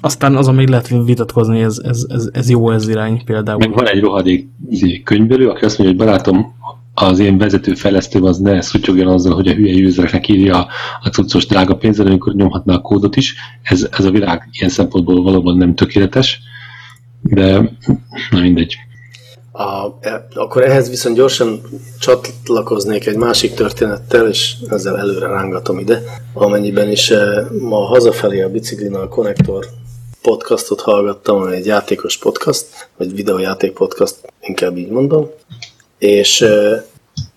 aztán azon még lehet vitatkozni, ez, ez, ez, ez jó ez irány például. Meg van egy rohadék izé, könyvelő, aki azt mondja, hogy barátom, az én vezető fejlesztőm az ne szutyogjon azzal, hogy a hülye usereknek írja a cuccos drága pénzzel, amikor nyomhatná a kódot is. Ez, ez a világ ilyen szempontból valóban nem tökéletes, de na mindegy. A, e, akkor ehhez viszont gyorsan csatlakoznék egy másik történettel, és ezzel előre rángatom ide, amennyiben is e, ma hazafelé a biciklin a Connector podcastot hallgattam, ami egy játékos podcast, vagy videójáték podcast, inkább így mondom, és e,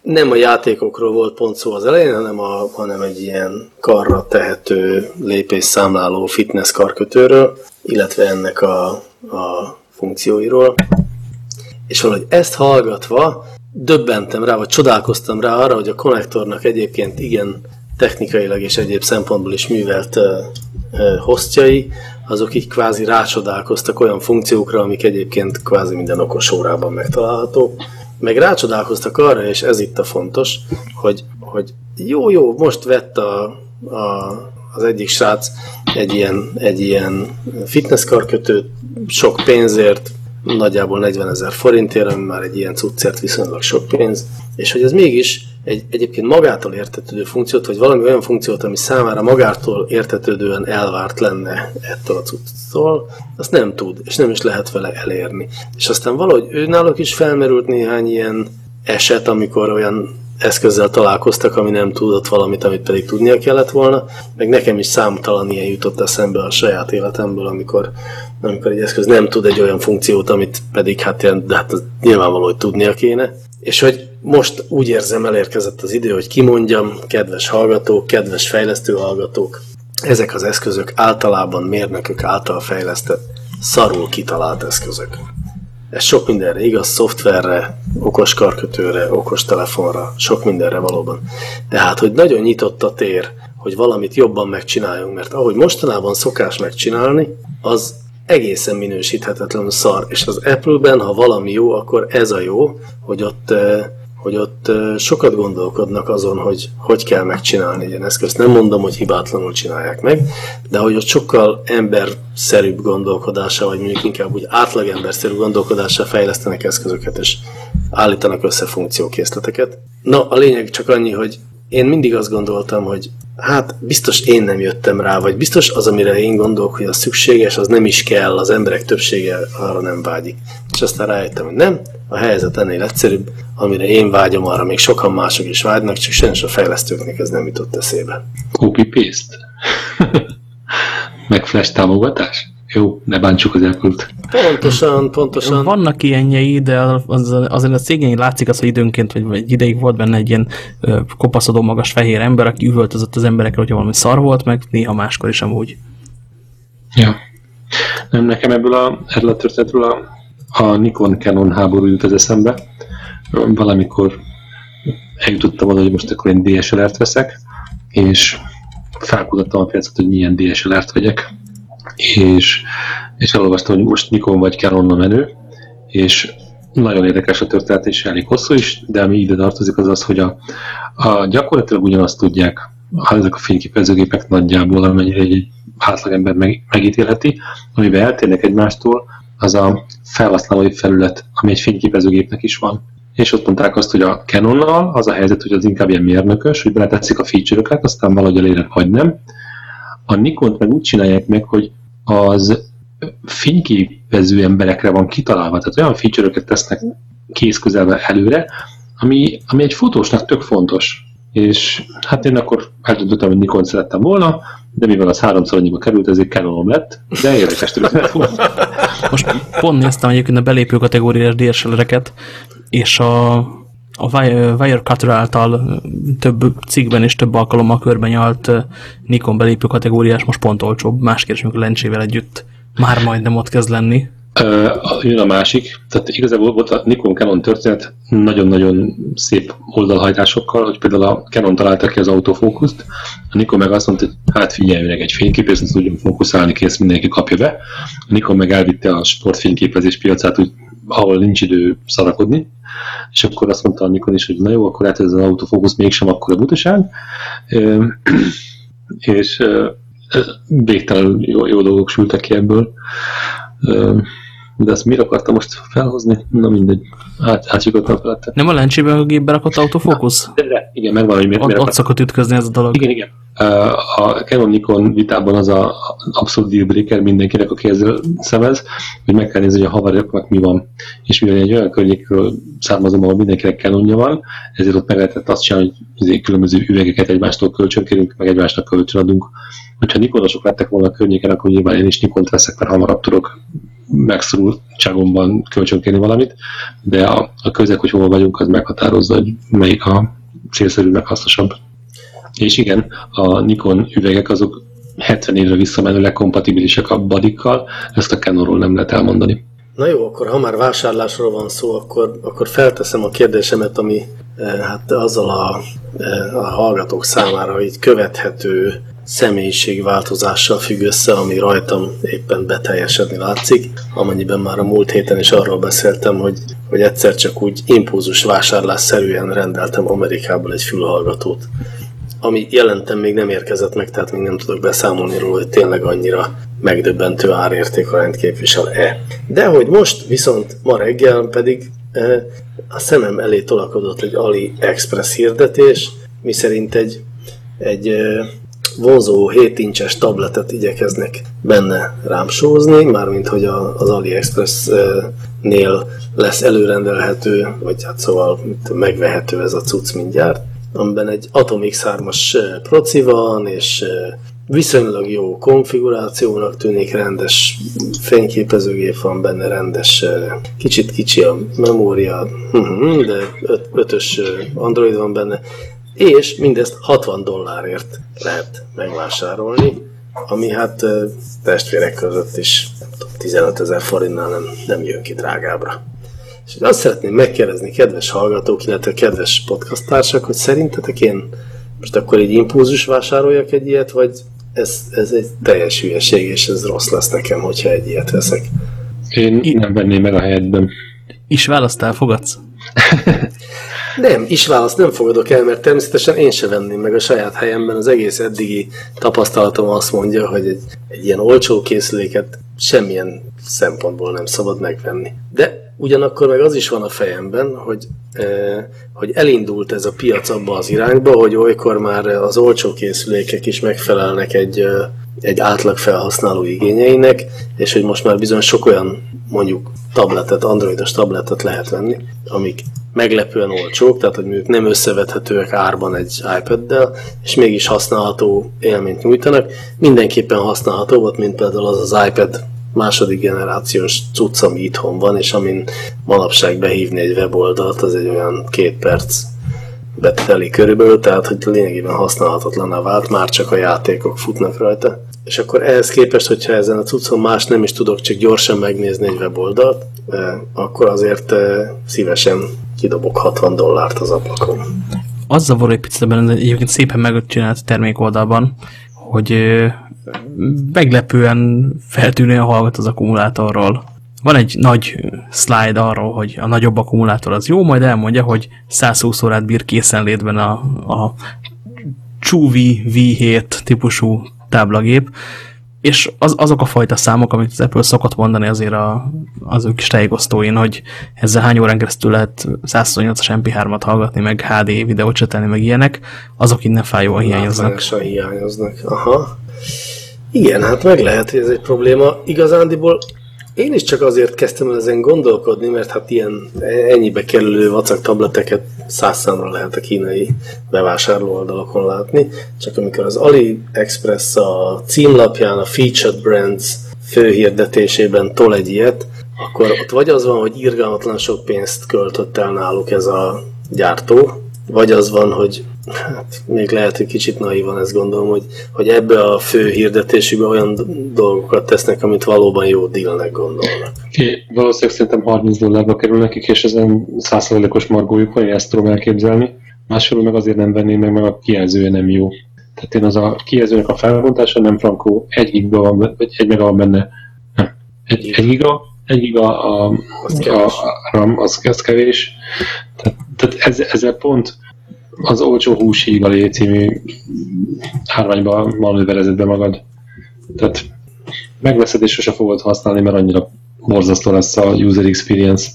nem a játékokról volt pont szó az elején, hanem, a, hanem egy ilyen karra tehető lépésszámláló fitness karkötőről, illetve ennek a, a funkcióiról. És valahogy ezt hallgatva döbbentem rá, vagy csodálkoztam rá arra, hogy a konnektornak egyébként igen technikailag és egyéb szempontból is művelt uh, uh, azok így kvázi rácsodálkoztak olyan funkciókra, amik egyébként kvázi minden okos órában megtalálhatók. Meg rácsodálkoztak arra, és ez itt a fontos, hogy, hogy jó, jó, most vett a, a, az egyik srác egy ilyen, egy ilyen fitnesskarkötőt sok pénzért, nagyjából 40 ezer forintért, ami már egy ilyen cuccért viszonylag sok pénz, és hogy ez mégis egy egyébként magától értetődő funkciót, vagy valami olyan funkciót, ami számára magától értetődően elvárt lenne ettől a cucctól, azt nem tud, és nem is lehet vele elérni. És aztán valahogy ő náluk is felmerült néhány ilyen eset, amikor olyan eszközzel találkoztak, ami nem tudott valamit, amit pedig tudnia kellett volna, meg nekem is számtalan ilyen jutott eszembe a saját életemből, amikor, amikor egy eszköz nem tud egy olyan funkciót, amit pedig hát, ilyen, de hát nyilvánvaló, hogy tudnia kéne. És hogy most úgy érzem, elérkezett az idő, hogy kimondjam, kedves hallgatók, kedves fejlesztő hallgatók, ezek az eszközök általában mérnökök által fejlesztett, szarul kitalált eszközök. Ez sok mindenre igaz, szoftverre, okos karkötőre, okos telefonra, sok mindenre valóban. Tehát, hogy nagyon nyitott a tér, hogy valamit jobban megcsináljunk, mert ahogy mostanában szokás megcsinálni, az egészen minősíthetetlen szar. És az Apple-ben, ha valami jó, akkor ez a jó, hogy ott eh, hogy ott sokat gondolkodnak azon, hogy hogy kell megcsinálni ilyen eszközt. Nem mondom, hogy hibátlanul csinálják meg, de hogy ott sokkal emberszerűbb gondolkodása, vagy mondjuk inkább úgy átlagemberszerű gondolkodással fejlesztenek eszközöket, és állítanak össze funkciókészleteket. Na, a lényeg csak annyi, hogy én mindig azt gondoltam, hogy hát biztos én nem jöttem rá, vagy biztos az, amire én gondolok, hogy az szükséges, az nem is kell, az emberek többsége arra nem vágyik. És aztán rájöttem, hogy nem, a helyzet ennél egyszerűbb, amire én vágyom, arra még sokan mások is vágynak, csak sajnos a fejlesztőknek ez nem jutott eszébe. Copy-paste? (laughs) Meg flash támogatás? Jó, ne bántsuk az Apple-t. Pontosan, pontosan. Vannak ilyenjei, de az, azért a cégén látszik az, hogy időnként, vagy egy ideig volt benne egy ilyen kopaszodó magas fehér ember, aki üvöltözött az emberekre, hogyha valami szar volt, meg néha máskor is amúgy. Ja. Nem, nekem ebből a, erről a történetről a, a Nikon Canon háború jut az eszembe. Valamikor eljutottam oda, hogy most akkor én DSLR-t veszek, és felkutattam a piacot, hogy milyen DSLR-t vegyek és, és elolvastam, hogy most Nikon vagy Canon a menő, és nagyon érdekes a történet, és elég hosszú is, de ami ide tartozik az az, hogy a, a gyakorlatilag ugyanazt tudják ezek a fényképezőgépek nagyjából, amennyire egy átlagember meg, megítélheti, amiben eltérnek egymástól, az a felhasználói felület, ami egy fényképezőgépnek is van. És ott mondták azt, hogy a Canonnal az a helyzet, hogy az inkább ilyen mérnökös, hogy beletetszik a feature-öket, aztán valahogy eléred, vagy nem. A Nikont meg úgy csinálják meg, hogy az fényképező emberekre van kitalálva, tehát olyan feature-öket tesznek kész közelbe előre, ami, ami egy fotósnak tök fontos. És hát én akkor eldöntöttem, hogy Nikon szerettem volna, de mivel az háromszor annyiba került, ezért Canonom lett, de érdekes történet volt. Most pont néztem egyébként a belépő kategóriás DSLR-eket, és a, a Wirecutter által több cikkben és több alkalommal körben nyalt Nikon belépő kategóriás most pont olcsóbb, más kérdés, amikor lencsével együtt már majdnem ott kezd lenni. Uh, jön a másik, tehát igazából volt a Nikon Canon történet nagyon-nagyon szép oldalhajtásokkal, hogy például a Canon találta ki az autofókuszt, a Nikon meg azt mondta, hogy hát figyelj meg egy fényképész, tudjon fókuszálni, kész, mindenki kapja be. A Nikon meg elvitte a sportfényképezés piacát, úgy, ahol nincs idő szarakodni, és akkor azt mondta a Nikon is, hogy na jó, akkor hát ez az autofókusz mégsem akkor a butaság, és végtelen jó, jó dolgok sültek ki ebből de ezt miért akartam most felhozni? Na mindegy, Át, átjutottam felette. Nem a lencsében a gépbe rakott autofókusz? De, de, igen, megvan, hogy miért, Ott, ott szokott ütközni ez a dolog. Igen, igen. A Canon Nikon vitában az a abszolút dealbreaker mindenkinek, aki ezzel szemez, hogy meg kell nézni, hogy a haveroknak mi van. És mivel egy olyan környékről származom, ahol mindenkinek Canonja van, ezért ott meg lehetett azt csinálni, hogy különböző üvegeket egymástól kölcsönkérünk, meg egymásnak kölcsönadunk. Hogyha Nikonosok lettek volna a környéken, akkor nyilván én is Nikont veszek, mert hamarabb tudok megszorultságomban kölcsönkérni valamit, de a, a közeg, hogy hol vagyunk, az meghatározza, hogy melyik a célszerű, meg hasznosabb. És igen, a Nikon üvegek azok 70 évre visszamenőleg kompatibilisek a badikkal, ezt a Canonról nem lehet elmondani. Na jó, akkor ha már vásárlásról van szó, akkor, akkor felteszem a kérdésemet, ami eh, hát azzal a, eh, a hallgatók számára így követhető személyiségváltozással függ össze, ami rajtam éppen beteljesedni látszik, amennyiben már a múlt héten is arról beszéltem, hogy, hogy egyszer csak úgy impulzus vásárlásszerűen rendeltem Amerikából egy fülhallgatót ami jelentem még nem érkezett meg, tehát még nem tudok beszámolni róla, hogy tényleg annyira megdöbbentő árértékarányt képvisel-e. De hogy most viszont ma reggel pedig e, a szemem elé tolakodott egy AliExpress hirdetés, miszerint egy, egy e, vonzó 7 incses tabletet igyekeznek benne rám sózni, mármint hogy a, az AliExpress-nél lesz előrendelhető, vagy hát szóval megvehető ez a cucc mindjárt amiben egy Atomix 3-as proci van, és viszonylag jó konfigurációnak tűnik, rendes fényképezőgép van benne, rendes, kicsit kicsi a memória, de ötös Android van benne, és mindezt 60 dollárért lehet megvásárolni, ami hát testvérek között is 15 ezer forintnál nem, nem jön ki drágábbra. És azt szeretném megkérdezni, kedves hallgatók, illetve kedves podcast társak, hogy szerintetek én most akkor egy impulzus vásároljak egy ilyet, vagy ez, ez egy teljes hülyeség, és ez rossz lesz nekem, hogyha egy ilyet veszek. Én nem venném meg a helyedben. Is választ elfogadsz? (laughs) nem, is választ nem fogadok el, mert természetesen én se venném meg a saját helyemben. Az egész eddigi tapasztalatom azt mondja, hogy egy, egy ilyen olcsó készüléket semmilyen szempontból nem szabad megvenni. De Ugyanakkor meg az is van a fejemben, hogy, eh, hogy elindult ez a piac abba az irányba, hogy olykor már az olcsó készülékek is megfelelnek egy, eh, egy átlag felhasználó igényeinek, és hogy most már bizony sok olyan mondjuk tabletet, androidos tabletet lehet venni, amik meglepően olcsók, tehát hogy mondjuk nem összevethetőek árban egy iPad-del, és mégis használható élményt nyújtanak. Mindenképpen használható volt, mint például az az iPad második generációs cucc, ami itthon van, és amin manapság behívni egy weboldalt, az egy olyan két perc beteli körülbelül, tehát hogy lényegében használhatatlaná vált, már csak a játékok futnak rajta. És akkor ehhez képest, hogyha ezen a cuccon más nem is tudok csak gyorsan megnézni egy weboldalt, eh, akkor azért eh, szívesen kidobok 60 dollárt az ablakon. Az zavar egy picit ebben, egyébként szépen megcsinált termékoldalban, hogy eh, meglepően feltűnően hallgat az akkumulátorról. Van egy nagy slide arról, hogy a nagyobb akkumulátor az jó, majd elmondja, hogy 120 órát bír készenlétben a, a Chuvi V7 típusú táblagép, és az, azok a fajta számok, amit az Apple szokott mondani azért a, az ő kis tájékoztóin, hogy ezzel hány órán keresztül lehet 128-as MP3-at hallgatni, meg HD videót csetelni, meg ilyenek, azok innen fájóan hiányoznak. hiányoznak. Aha. Igen, hát meg lehet, hogy ez egy probléma. Igazándiból én is csak azért kezdtem el ezen gondolkodni, mert hát ilyen ennyibe kerülő vacak tableteket száz számra lehet a kínai bevásárló oldalakon látni, csak amikor az AliExpress a címlapján a Featured Brands főhirdetésében tol egy ilyet, akkor ott vagy az van, hogy irgalmatlan sok pénzt költött el náluk ez a gyártó, vagy az van, hogy hát még lehet, hogy kicsit naivan ezt gondolom, hogy, hogy ebbe a fő hirdetésükbe olyan dolgokat tesznek, amit valóban jó dealnek gondolnak. É, valószínűleg szerintem 30 dollárba kerül nekik, és ezen 100%-os margójuk van, ezt tudom elképzelni. Másról meg azért nem venném meg, meg a kijelzője nem jó. Tehát én az a kijelzőnek a felbontása nem frankó, egy giga van, vagy egy mega van benne. Nem. Egy, egy giga, egy giga a, a, a RAM, az, az kevés. Tehát, tehát ezzel, ezzel pont az olcsó húsig a lécímű árványba manőverezed be magad. Tehát megveszed és sose fogod használni, mert annyira borzasztó lesz a user experience.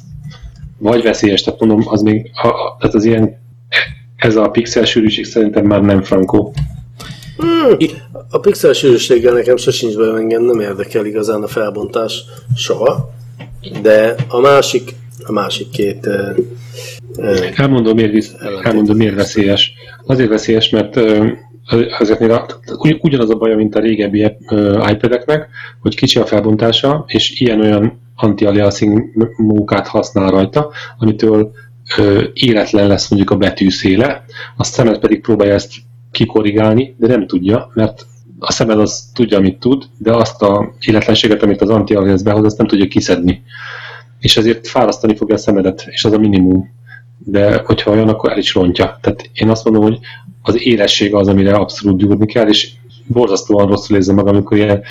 Vagy veszélyes, tehát mondom, az még, a, a, tehát az ilyen, ez a pixel sűrűség szerintem már nem frankó. Hmm, a pixel sűrűséggel nekem sosincs be, engem nem érdekel igazán a felbontás soha, de a másik, a másik két elmondom, miért, visz, elmondom, miért veszélyes. Azért veszélyes, mert ezeknél a, ugyanaz a baj, mint a régebbi iPad-eknek, hogy kicsi a felbontása, és ilyen-olyan anti-aliasing munkát használ rajta, amitől uh, életlen lesz mondjuk a betűszéle, a szemet pedig próbálja ezt kikorrigálni, de nem tudja, mert a szemed az tudja, amit tud, de azt a életlenséget, amit az anti behoz, azt nem tudja kiszedni. És ezért fárasztani fogja a szemedet, és az a minimum. De hogyha olyan, akkor el is rontja. Tehát én azt mondom, hogy az élesség az, amire abszolút gyúrni kell, és borzasztóan rosszul érzem magam, amikor ilyen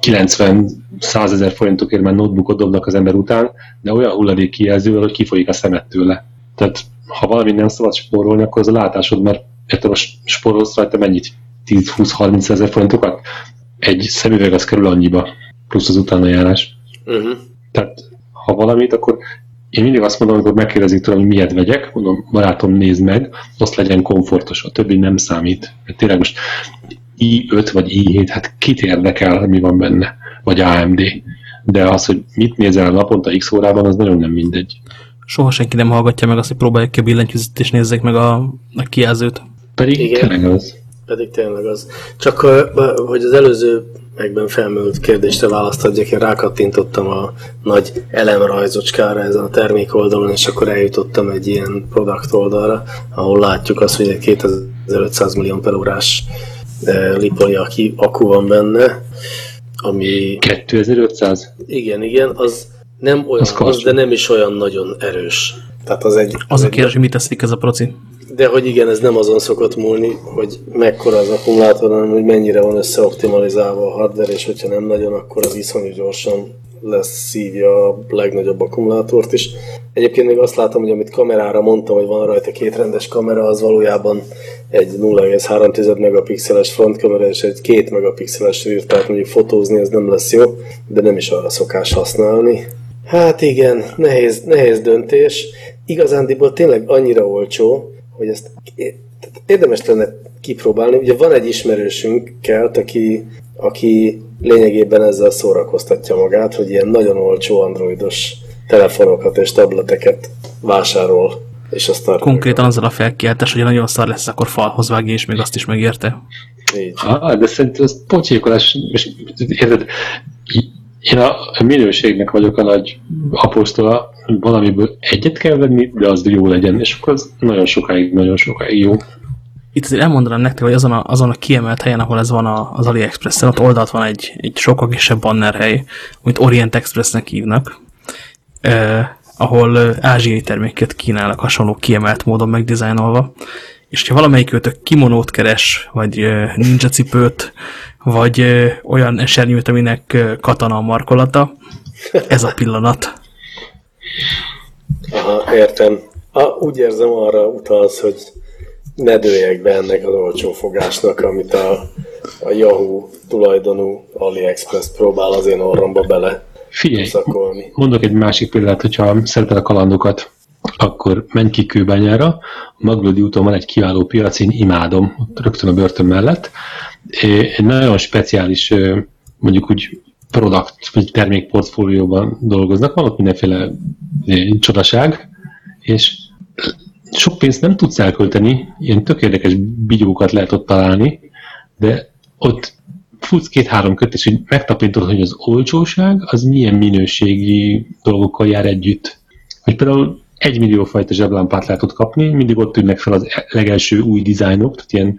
90-100 ezer forintokért már notebookot dobnak az ember után, de olyan hulladék kijelzővel, hogy kifolyik a szemet tőle. Tehát ha valami nem szabad spórolni, akkor az a látásod, mert érted, a spórolsz rajta mennyit? 10-20-30 ezer forintokat? Egy szemüveg az kerül annyiba, plusz az utána járás. Uh-huh. Tehát ha valamit, akkor én mindig azt mondom, amikor megkérdezik tőlem, hogy miért vegyek, mondom, barátom, nézd meg, azt legyen komfortos, a többi nem számít. Mert tényleg most i5 vagy i7, hát kit érdekel, hogy mi van benne, vagy AMD. De az, hogy mit nézel naponta x órában, az nagyon nem mindegy. Soha senki nem hallgatja meg azt, hogy próbálják ki a billentyűzetet és nézzék meg a, a kijelzőt. Pedig Igen. tényleg az. Pedig tényleg az. Csak hogy az előző megben felmerült kérdésre választ adjak, én rákattintottam a nagy elemrajzocskára ezen a termék oldalon, és akkor eljutottam egy ilyen product oldalra, ahol látjuk azt, hogy egy 2500 millió per órás lipoli akku van benne, ami... 2500? Igen, igen, az nem olyan az az, de nem is olyan nagyon erős. Tehát az egy... Az, az a kérdés, hogy mit teszik ez a proci? De hogy igen, ez nem azon szokott múlni, hogy mekkora az akkumulátor, hanem hogy mennyire van összeoptimalizálva a hardware, és hogyha nem nagyon, akkor az iszonyú gyorsan lesz szívja a legnagyobb akkumulátort is. Egyébként még azt látom, hogy amit kamerára mondtam, hogy van rajta két rendes kamera, az valójában egy 0,3 megapixeles frontkamera és egy 2 megapixeles rear, tehát mondjuk fotózni ez nem lesz jó, de nem is arra szokás használni. Hát igen, nehéz, nehéz döntés. Igazándiból tényleg annyira olcsó, hogy ezt érdemes lenne kipróbálni. Ugye van egy ismerősünk, Kelt, aki, aki lényegében ezzel szórakoztatja magát, hogy ilyen nagyon olcsó androidos telefonokat és tableteket vásárol. És aztán Konkrétan azzal a felkiáltás, hogy nagyon szar lesz, akkor falhoz vágja, és még azt is megérte. Így. Ah, de szerintem ez pocsékolás, és érted, én a minőségnek vagyok a nagy apostola, valamiből egyet kell venni, de az jó legyen, és akkor az nagyon sokáig, nagyon sokáig jó. Itt azért elmondanám nektek, hogy azon a, azon a kiemelt helyen, ahol ez van az AliExpress-en, ott oldalt van egy, egy sokkal kisebb banner hely, amit Orient Expressnek hívnak, eh, ahol ázsiai terméket kínálnak hasonló kiemelt módon megdizájnolva, és ha valamelyik őtök kimonót keres, vagy ninja cipőt, vagy olyan esernyőt, aminek katana a markolata, ez a pillanat. Aha, értem. A, úgy érzem, arra utalsz, hogy ne dőljek be ennek az olcsó fogásnak, amit a, a Yahoo tulajdonú AliExpress próbál az én orromba bele Figyelj, szakolni. mondok egy másik példát, hogyha szereted a kalandokat, akkor menj ki kőbányára, a Maglódi úton van egy kiváló piac, én imádom, rögtön a börtön mellett. Egy nagyon speciális, mondjuk úgy produkt vagy termékportfólióban dolgoznak, van ott mindenféle csodaság, és sok pénzt nem tudsz elkölteni, ilyen tök érdekes bigyókat lehet ott találni, de ott futsz két-három köt, és hogy megtapintod, hogy az olcsóság az milyen minőségi dolgokkal jár együtt. Hogy például egy millió fajta zseblámpát lehet ott kapni, mindig ott tűnnek fel az legelső új dizájnok, tehát ilyen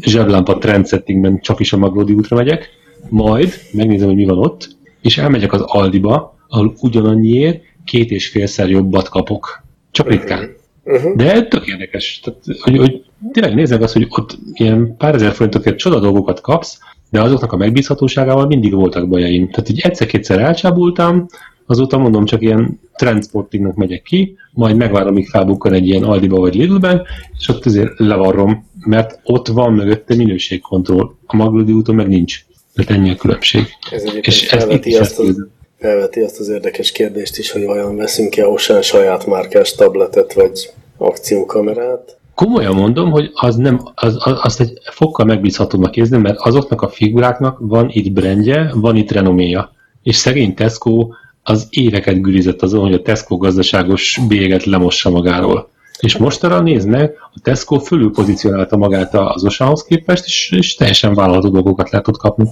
zseblámpa trendsettingben csak is a Maglódi útra megyek, majd megnézem, hogy mi van ott, és elmegyek az Aldiba, ahol ugyanannyiért két és félszer jobbat kapok. Csak ritkán. Uh-huh. De tök érdekes. Tehát, hogy, hogy tényleg nézzek azt, hogy ott ilyen pár ezer forintokért csoda dolgokat kapsz, de azoknak a megbízhatóságával mindig voltak bajaim. Tehát így egyszer-kétszer elcsábultam, azóta mondom, csak ilyen transportingnak megyek ki, majd megvárom, míg felbukkan egy ilyen Aldiba vagy Lidlben, és ott azért levarrom, mert ott van mögötte minőségkontroll. A Maglódi úton meg nincs. Tehát ennyi a különbség. Ez és felveti, azt az, felveti azt az érdekes kérdést is, hogy vajon veszünk-e Ocean saját márkás tabletet, vagy akciókamerát. Komolyan mondom, hogy az nem, az, az, azt egy fokkal megbízhatóbbnak érzem, mert azoknak a figuráknak van itt brandje, van itt renoméja. És szegény Tesco az éveket gürizett azon, hogy a Tesco gazdaságos bélyeget lemossa magáról. És mostanra nézd meg, a Tesco fölül pozícionálta magát az Oceanhoz képest, és, és teljesen vállalható dolgokat le tud kapni.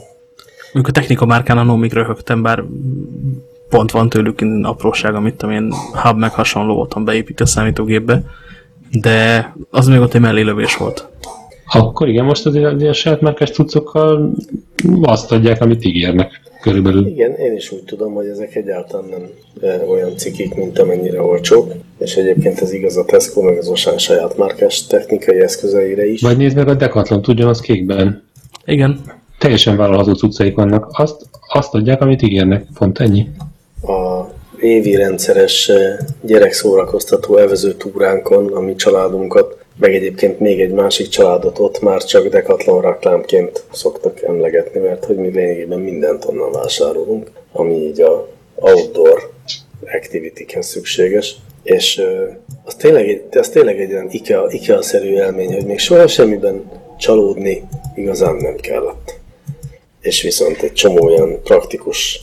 Mondjuk a technika márkán a Nomig röhögtem, bár pont van tőlük apróság, amit én hub meg hasonló voltam beépít a számítógépbe, de az még ott egy mellélövés volt. Akkor igen, most az ilyen saját márkás cuccokkal azt adják, amit ígérnek körülbelül. Igen, én is úgy tudom, hogy ezek egyáltalán nem olyan cikik, mint amennyire olcsók, és egyébként ez igaz a Tesco meg az Osan saját márkás technikai eszközeire is. Vagy nézd meg a Decathlon, tudjon az kékben. Igen. Teljesen vállalható cuccaik vannak. Azt, azt adják, amit ígérnek. Pont ennyi. A évi rendszeres gyerekszórakoztató evező túránkon a mi családunkat, meg egyébként még egy másik családot ott már csak Decathlon reklámként szoktak emlegetni, mert hogy mi lényegében mindent onnan vásárolunk, ami így a outdoor activity-hez szükséges. És az tényleg, az tényleg egy olyan IKEA, IKEA-szerű élmény, hogy még soha semmiben csalódni igazán nem kellett. És viszont egy csomó olyan praktikus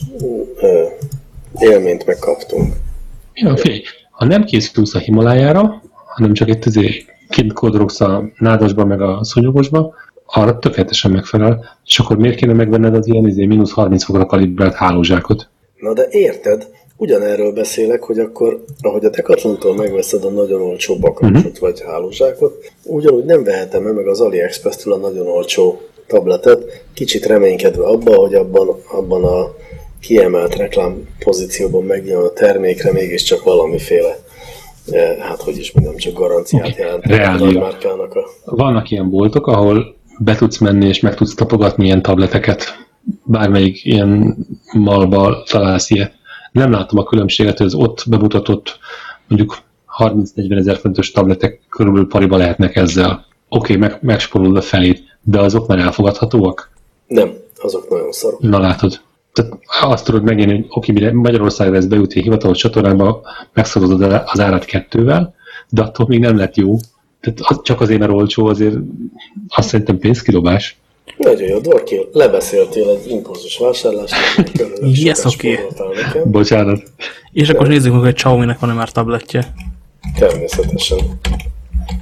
élményt megkaptunk. Ja, figyelj, ha nem készülsz a Himalájára, hanem csak egy tüzé kint kodrogsz a nádasba meg a szúnyogosba, arra tökéletesen megfelel, és akkor miért kéne megvenned az ilyen izé, mínusz 30 fokra kalibrált hálózsákot? Na de érted, ugyanerről beszélek, hogy akkor, ahogy a Decathlontól megveszed a nagyon olcsó bakancsot uh-huh. vagy hálózsákot, ugyanúgy nem vehetem meg az AliExpress-től a nagyon olcsó tabletet, kicsit reménykedve abba, hogy abban, abban a kiemelt reklám pozícióban megjön a termékre mégiscsak valamiféle hát hogy is mondjam, csak garanciát jelent a márkának. A... Vannak ilyen boltok, ahol be tudsz menni és meg tudsz tapogatni ilyen tableteket. Bármelyik ilyen malba találsz ilyet. Nem látom a különbséget, hogy az ott bemutatott mondjuk 30-40 ezer fontos tabletek körülbelül pariba lehetnek ezzel. Oké, okay, meg, megspórolod a felét, de azok már elfogadhatóak? Nem, azok nagyon szarok. Na látod tehát azt tudod megélni, hogy oké, mire Magyarországra ez bejut egy hivatalos csatornába, megszorozod az árat kettővel, de attól még nem lett jó. Tehát az, csak azért, mert olcsó, azért azt szerintem pénzkidobás. Nagyon jó, Dorki, lebeszéltél egy impulzus vásárlást. (laughs) yes, oké. Okay. Bocsánat. És akkor nézzük meg, hogy Xiaomi-nek van-e már tabletje. Természetesen.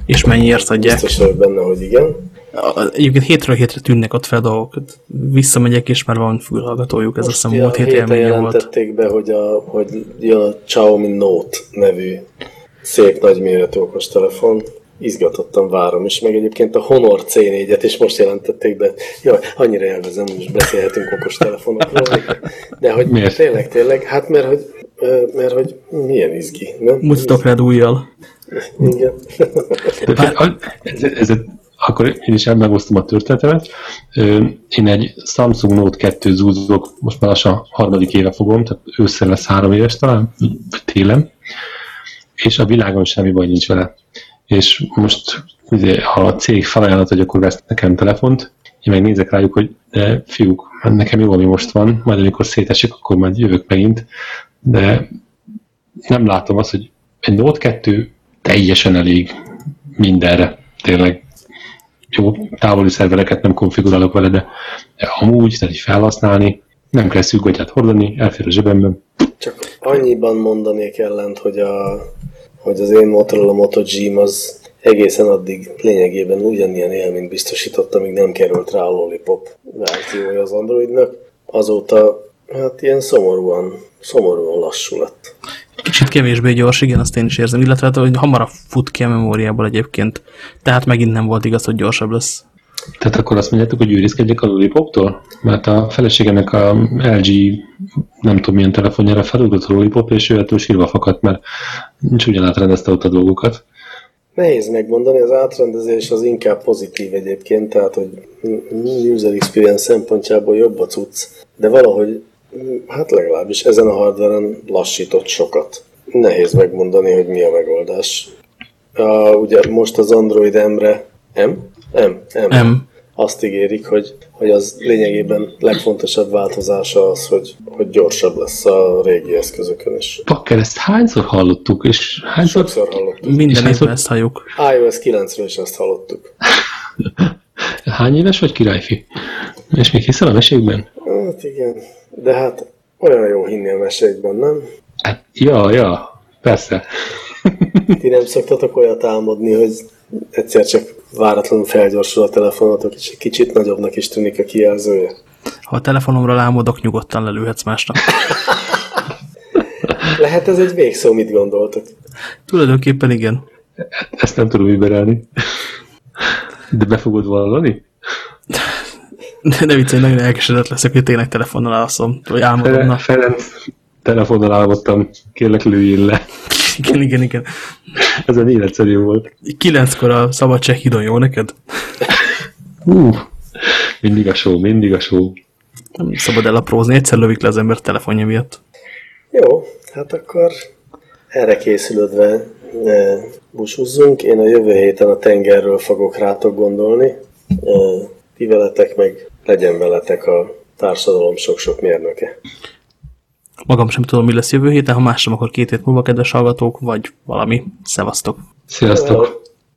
És mennyiért adják? Biztos vagyok benne, hogy igen. Egyébként hétről hétre tűnnek ott fel dolgok. Visszamegyek, és már van fülhallgatójuk, ez azt hiszem múlt hét élménye volt. jelentették be, hogy, a, hogy jön a Xiaomi Note nevű szép nagyméretű okostelefon. Izgatottan várom is, meg egyébként a Honor C4-et is most jelentették be. Jaj, annyira élvezem, hogy most beszélhetünk okostelefonokról. De hogy Miért? tényleg, tényleg, hát mert hogy, mert hogy milyen izgi, nem? Mutatok rád újjal. Igen. ez, ez, akkor én is megosztom a történetemet. Én egy Samsung Note 2 zúzok, most már lassan harmadik éve fogom, tehát ősszel lesz három éves talán, télen, és a világon semmi baj nincs vele. És most ugye, ha a cég felajánlat, hogy akkor vesz nekem telefont, én meg nézek rájuk, hogy de fiúk, nekem jó, ami most van, majd amikor szétesik, akkor majd jövök megint, de nem látom azt, hogy egy Note 2 teljesen elég mindenre, tényleg jó távoli szervereket nem konfigurálok vele, de amúgy, tehát így felhasználni, nem kell szűkgatyát hordani, elfér a zsebemben. Csak annyiban mondanék ellent, hogy, a, hogy az én Motorola Moto G az egészen addig lényegében ugyanilyen élményt biztosított, amíg nem került rá a Lollipop verziója az Androidnak. Azóta hát ilyen szomorúan, szomorúan lassú lett. Kicsit kevésbé gyors, igen, azt én is érzem, illetve hát, hogy hamarabb fut ki a memóriából egyébként. Tehát megint nem volt igaz, hogy gyorsabb lesz. Tehát akkor azt mondjátok, hogy őrizkedjek a Lollipoptól? Mert a feleségemnek a LG nem tudom milyen telefonjára felugrott a Lollipop, és ő ettől sírva fakadt, mert nincs ugyan átrendezte ott a dolgokat. Nehéz megmondani, az átrendezés az inkább pozitív egyébként, tehát hogy user experience szempontjából jobb a cucc, de valahogy Hát legalábbis ezen a hardveren lassított sokat. Nehéz megmondani, hogy mi a megoldás. Uh, ugye most az Android M-re M? M, M. M. azt ígérik, hogy, hogy az lényegében legfontosabb változása az, hogy, hogy gyorsabb lesz a régi eszközökön is. Pakker, ezt hányszor hallottuk, és hányszor... Sokszor hallottuk. Minden hányszor- évben ezt halljuk. iOS 9-ről is ezt hallottuk. (laughs) Hány éves vagy királyfi? És még hiszel a mesékben? Hát igen, de hát olyan jó hinni a mesékben, nem? Hát, ja, ja, persze. (laughs) Ti nem szoktatok olyat álmodni, hogy egyszer csak váratlanul felgyorsul a telefonotok, és egy kicsit nagyobbnak is tűnik a kijelzője. Ha a telefonomra lámodok, nyugodtan lelőhetsz másnap. (laughs) Lehet ez egy végszó, mit gondoltok? Tulajdonképpen igen. Ezt nem tudom überelni. De be fogod vallani? De ne viccelj, nagyon elkesedett leszek, hogy tényleg telefonnal alszom, vagy álmodom. Ferenc, telefonnal álmodtam, kérlek lőjél le. (laughs) igen, igen, igen. Ez egy életszerű volt. Kilenckor a szabadság hídon jó neked? Hú, mindig a show, mindig a show. Nem szabad elaprózni, egyszer lövik le az ember telefonja miatt. Jó, hát akkor erre készülődve e, búcsúzzunk. Én a jövő héten a tengerről fogok rátok gondolni. E, ti veletek meg legyen veletek a társadalom sok-sok mérnöke. Magam sem tudom, mi lesz jövő héten, ha más sem, akkor két hét múlva, kedves hallgatók, vagy valami. Szevasztok! Sziasztok!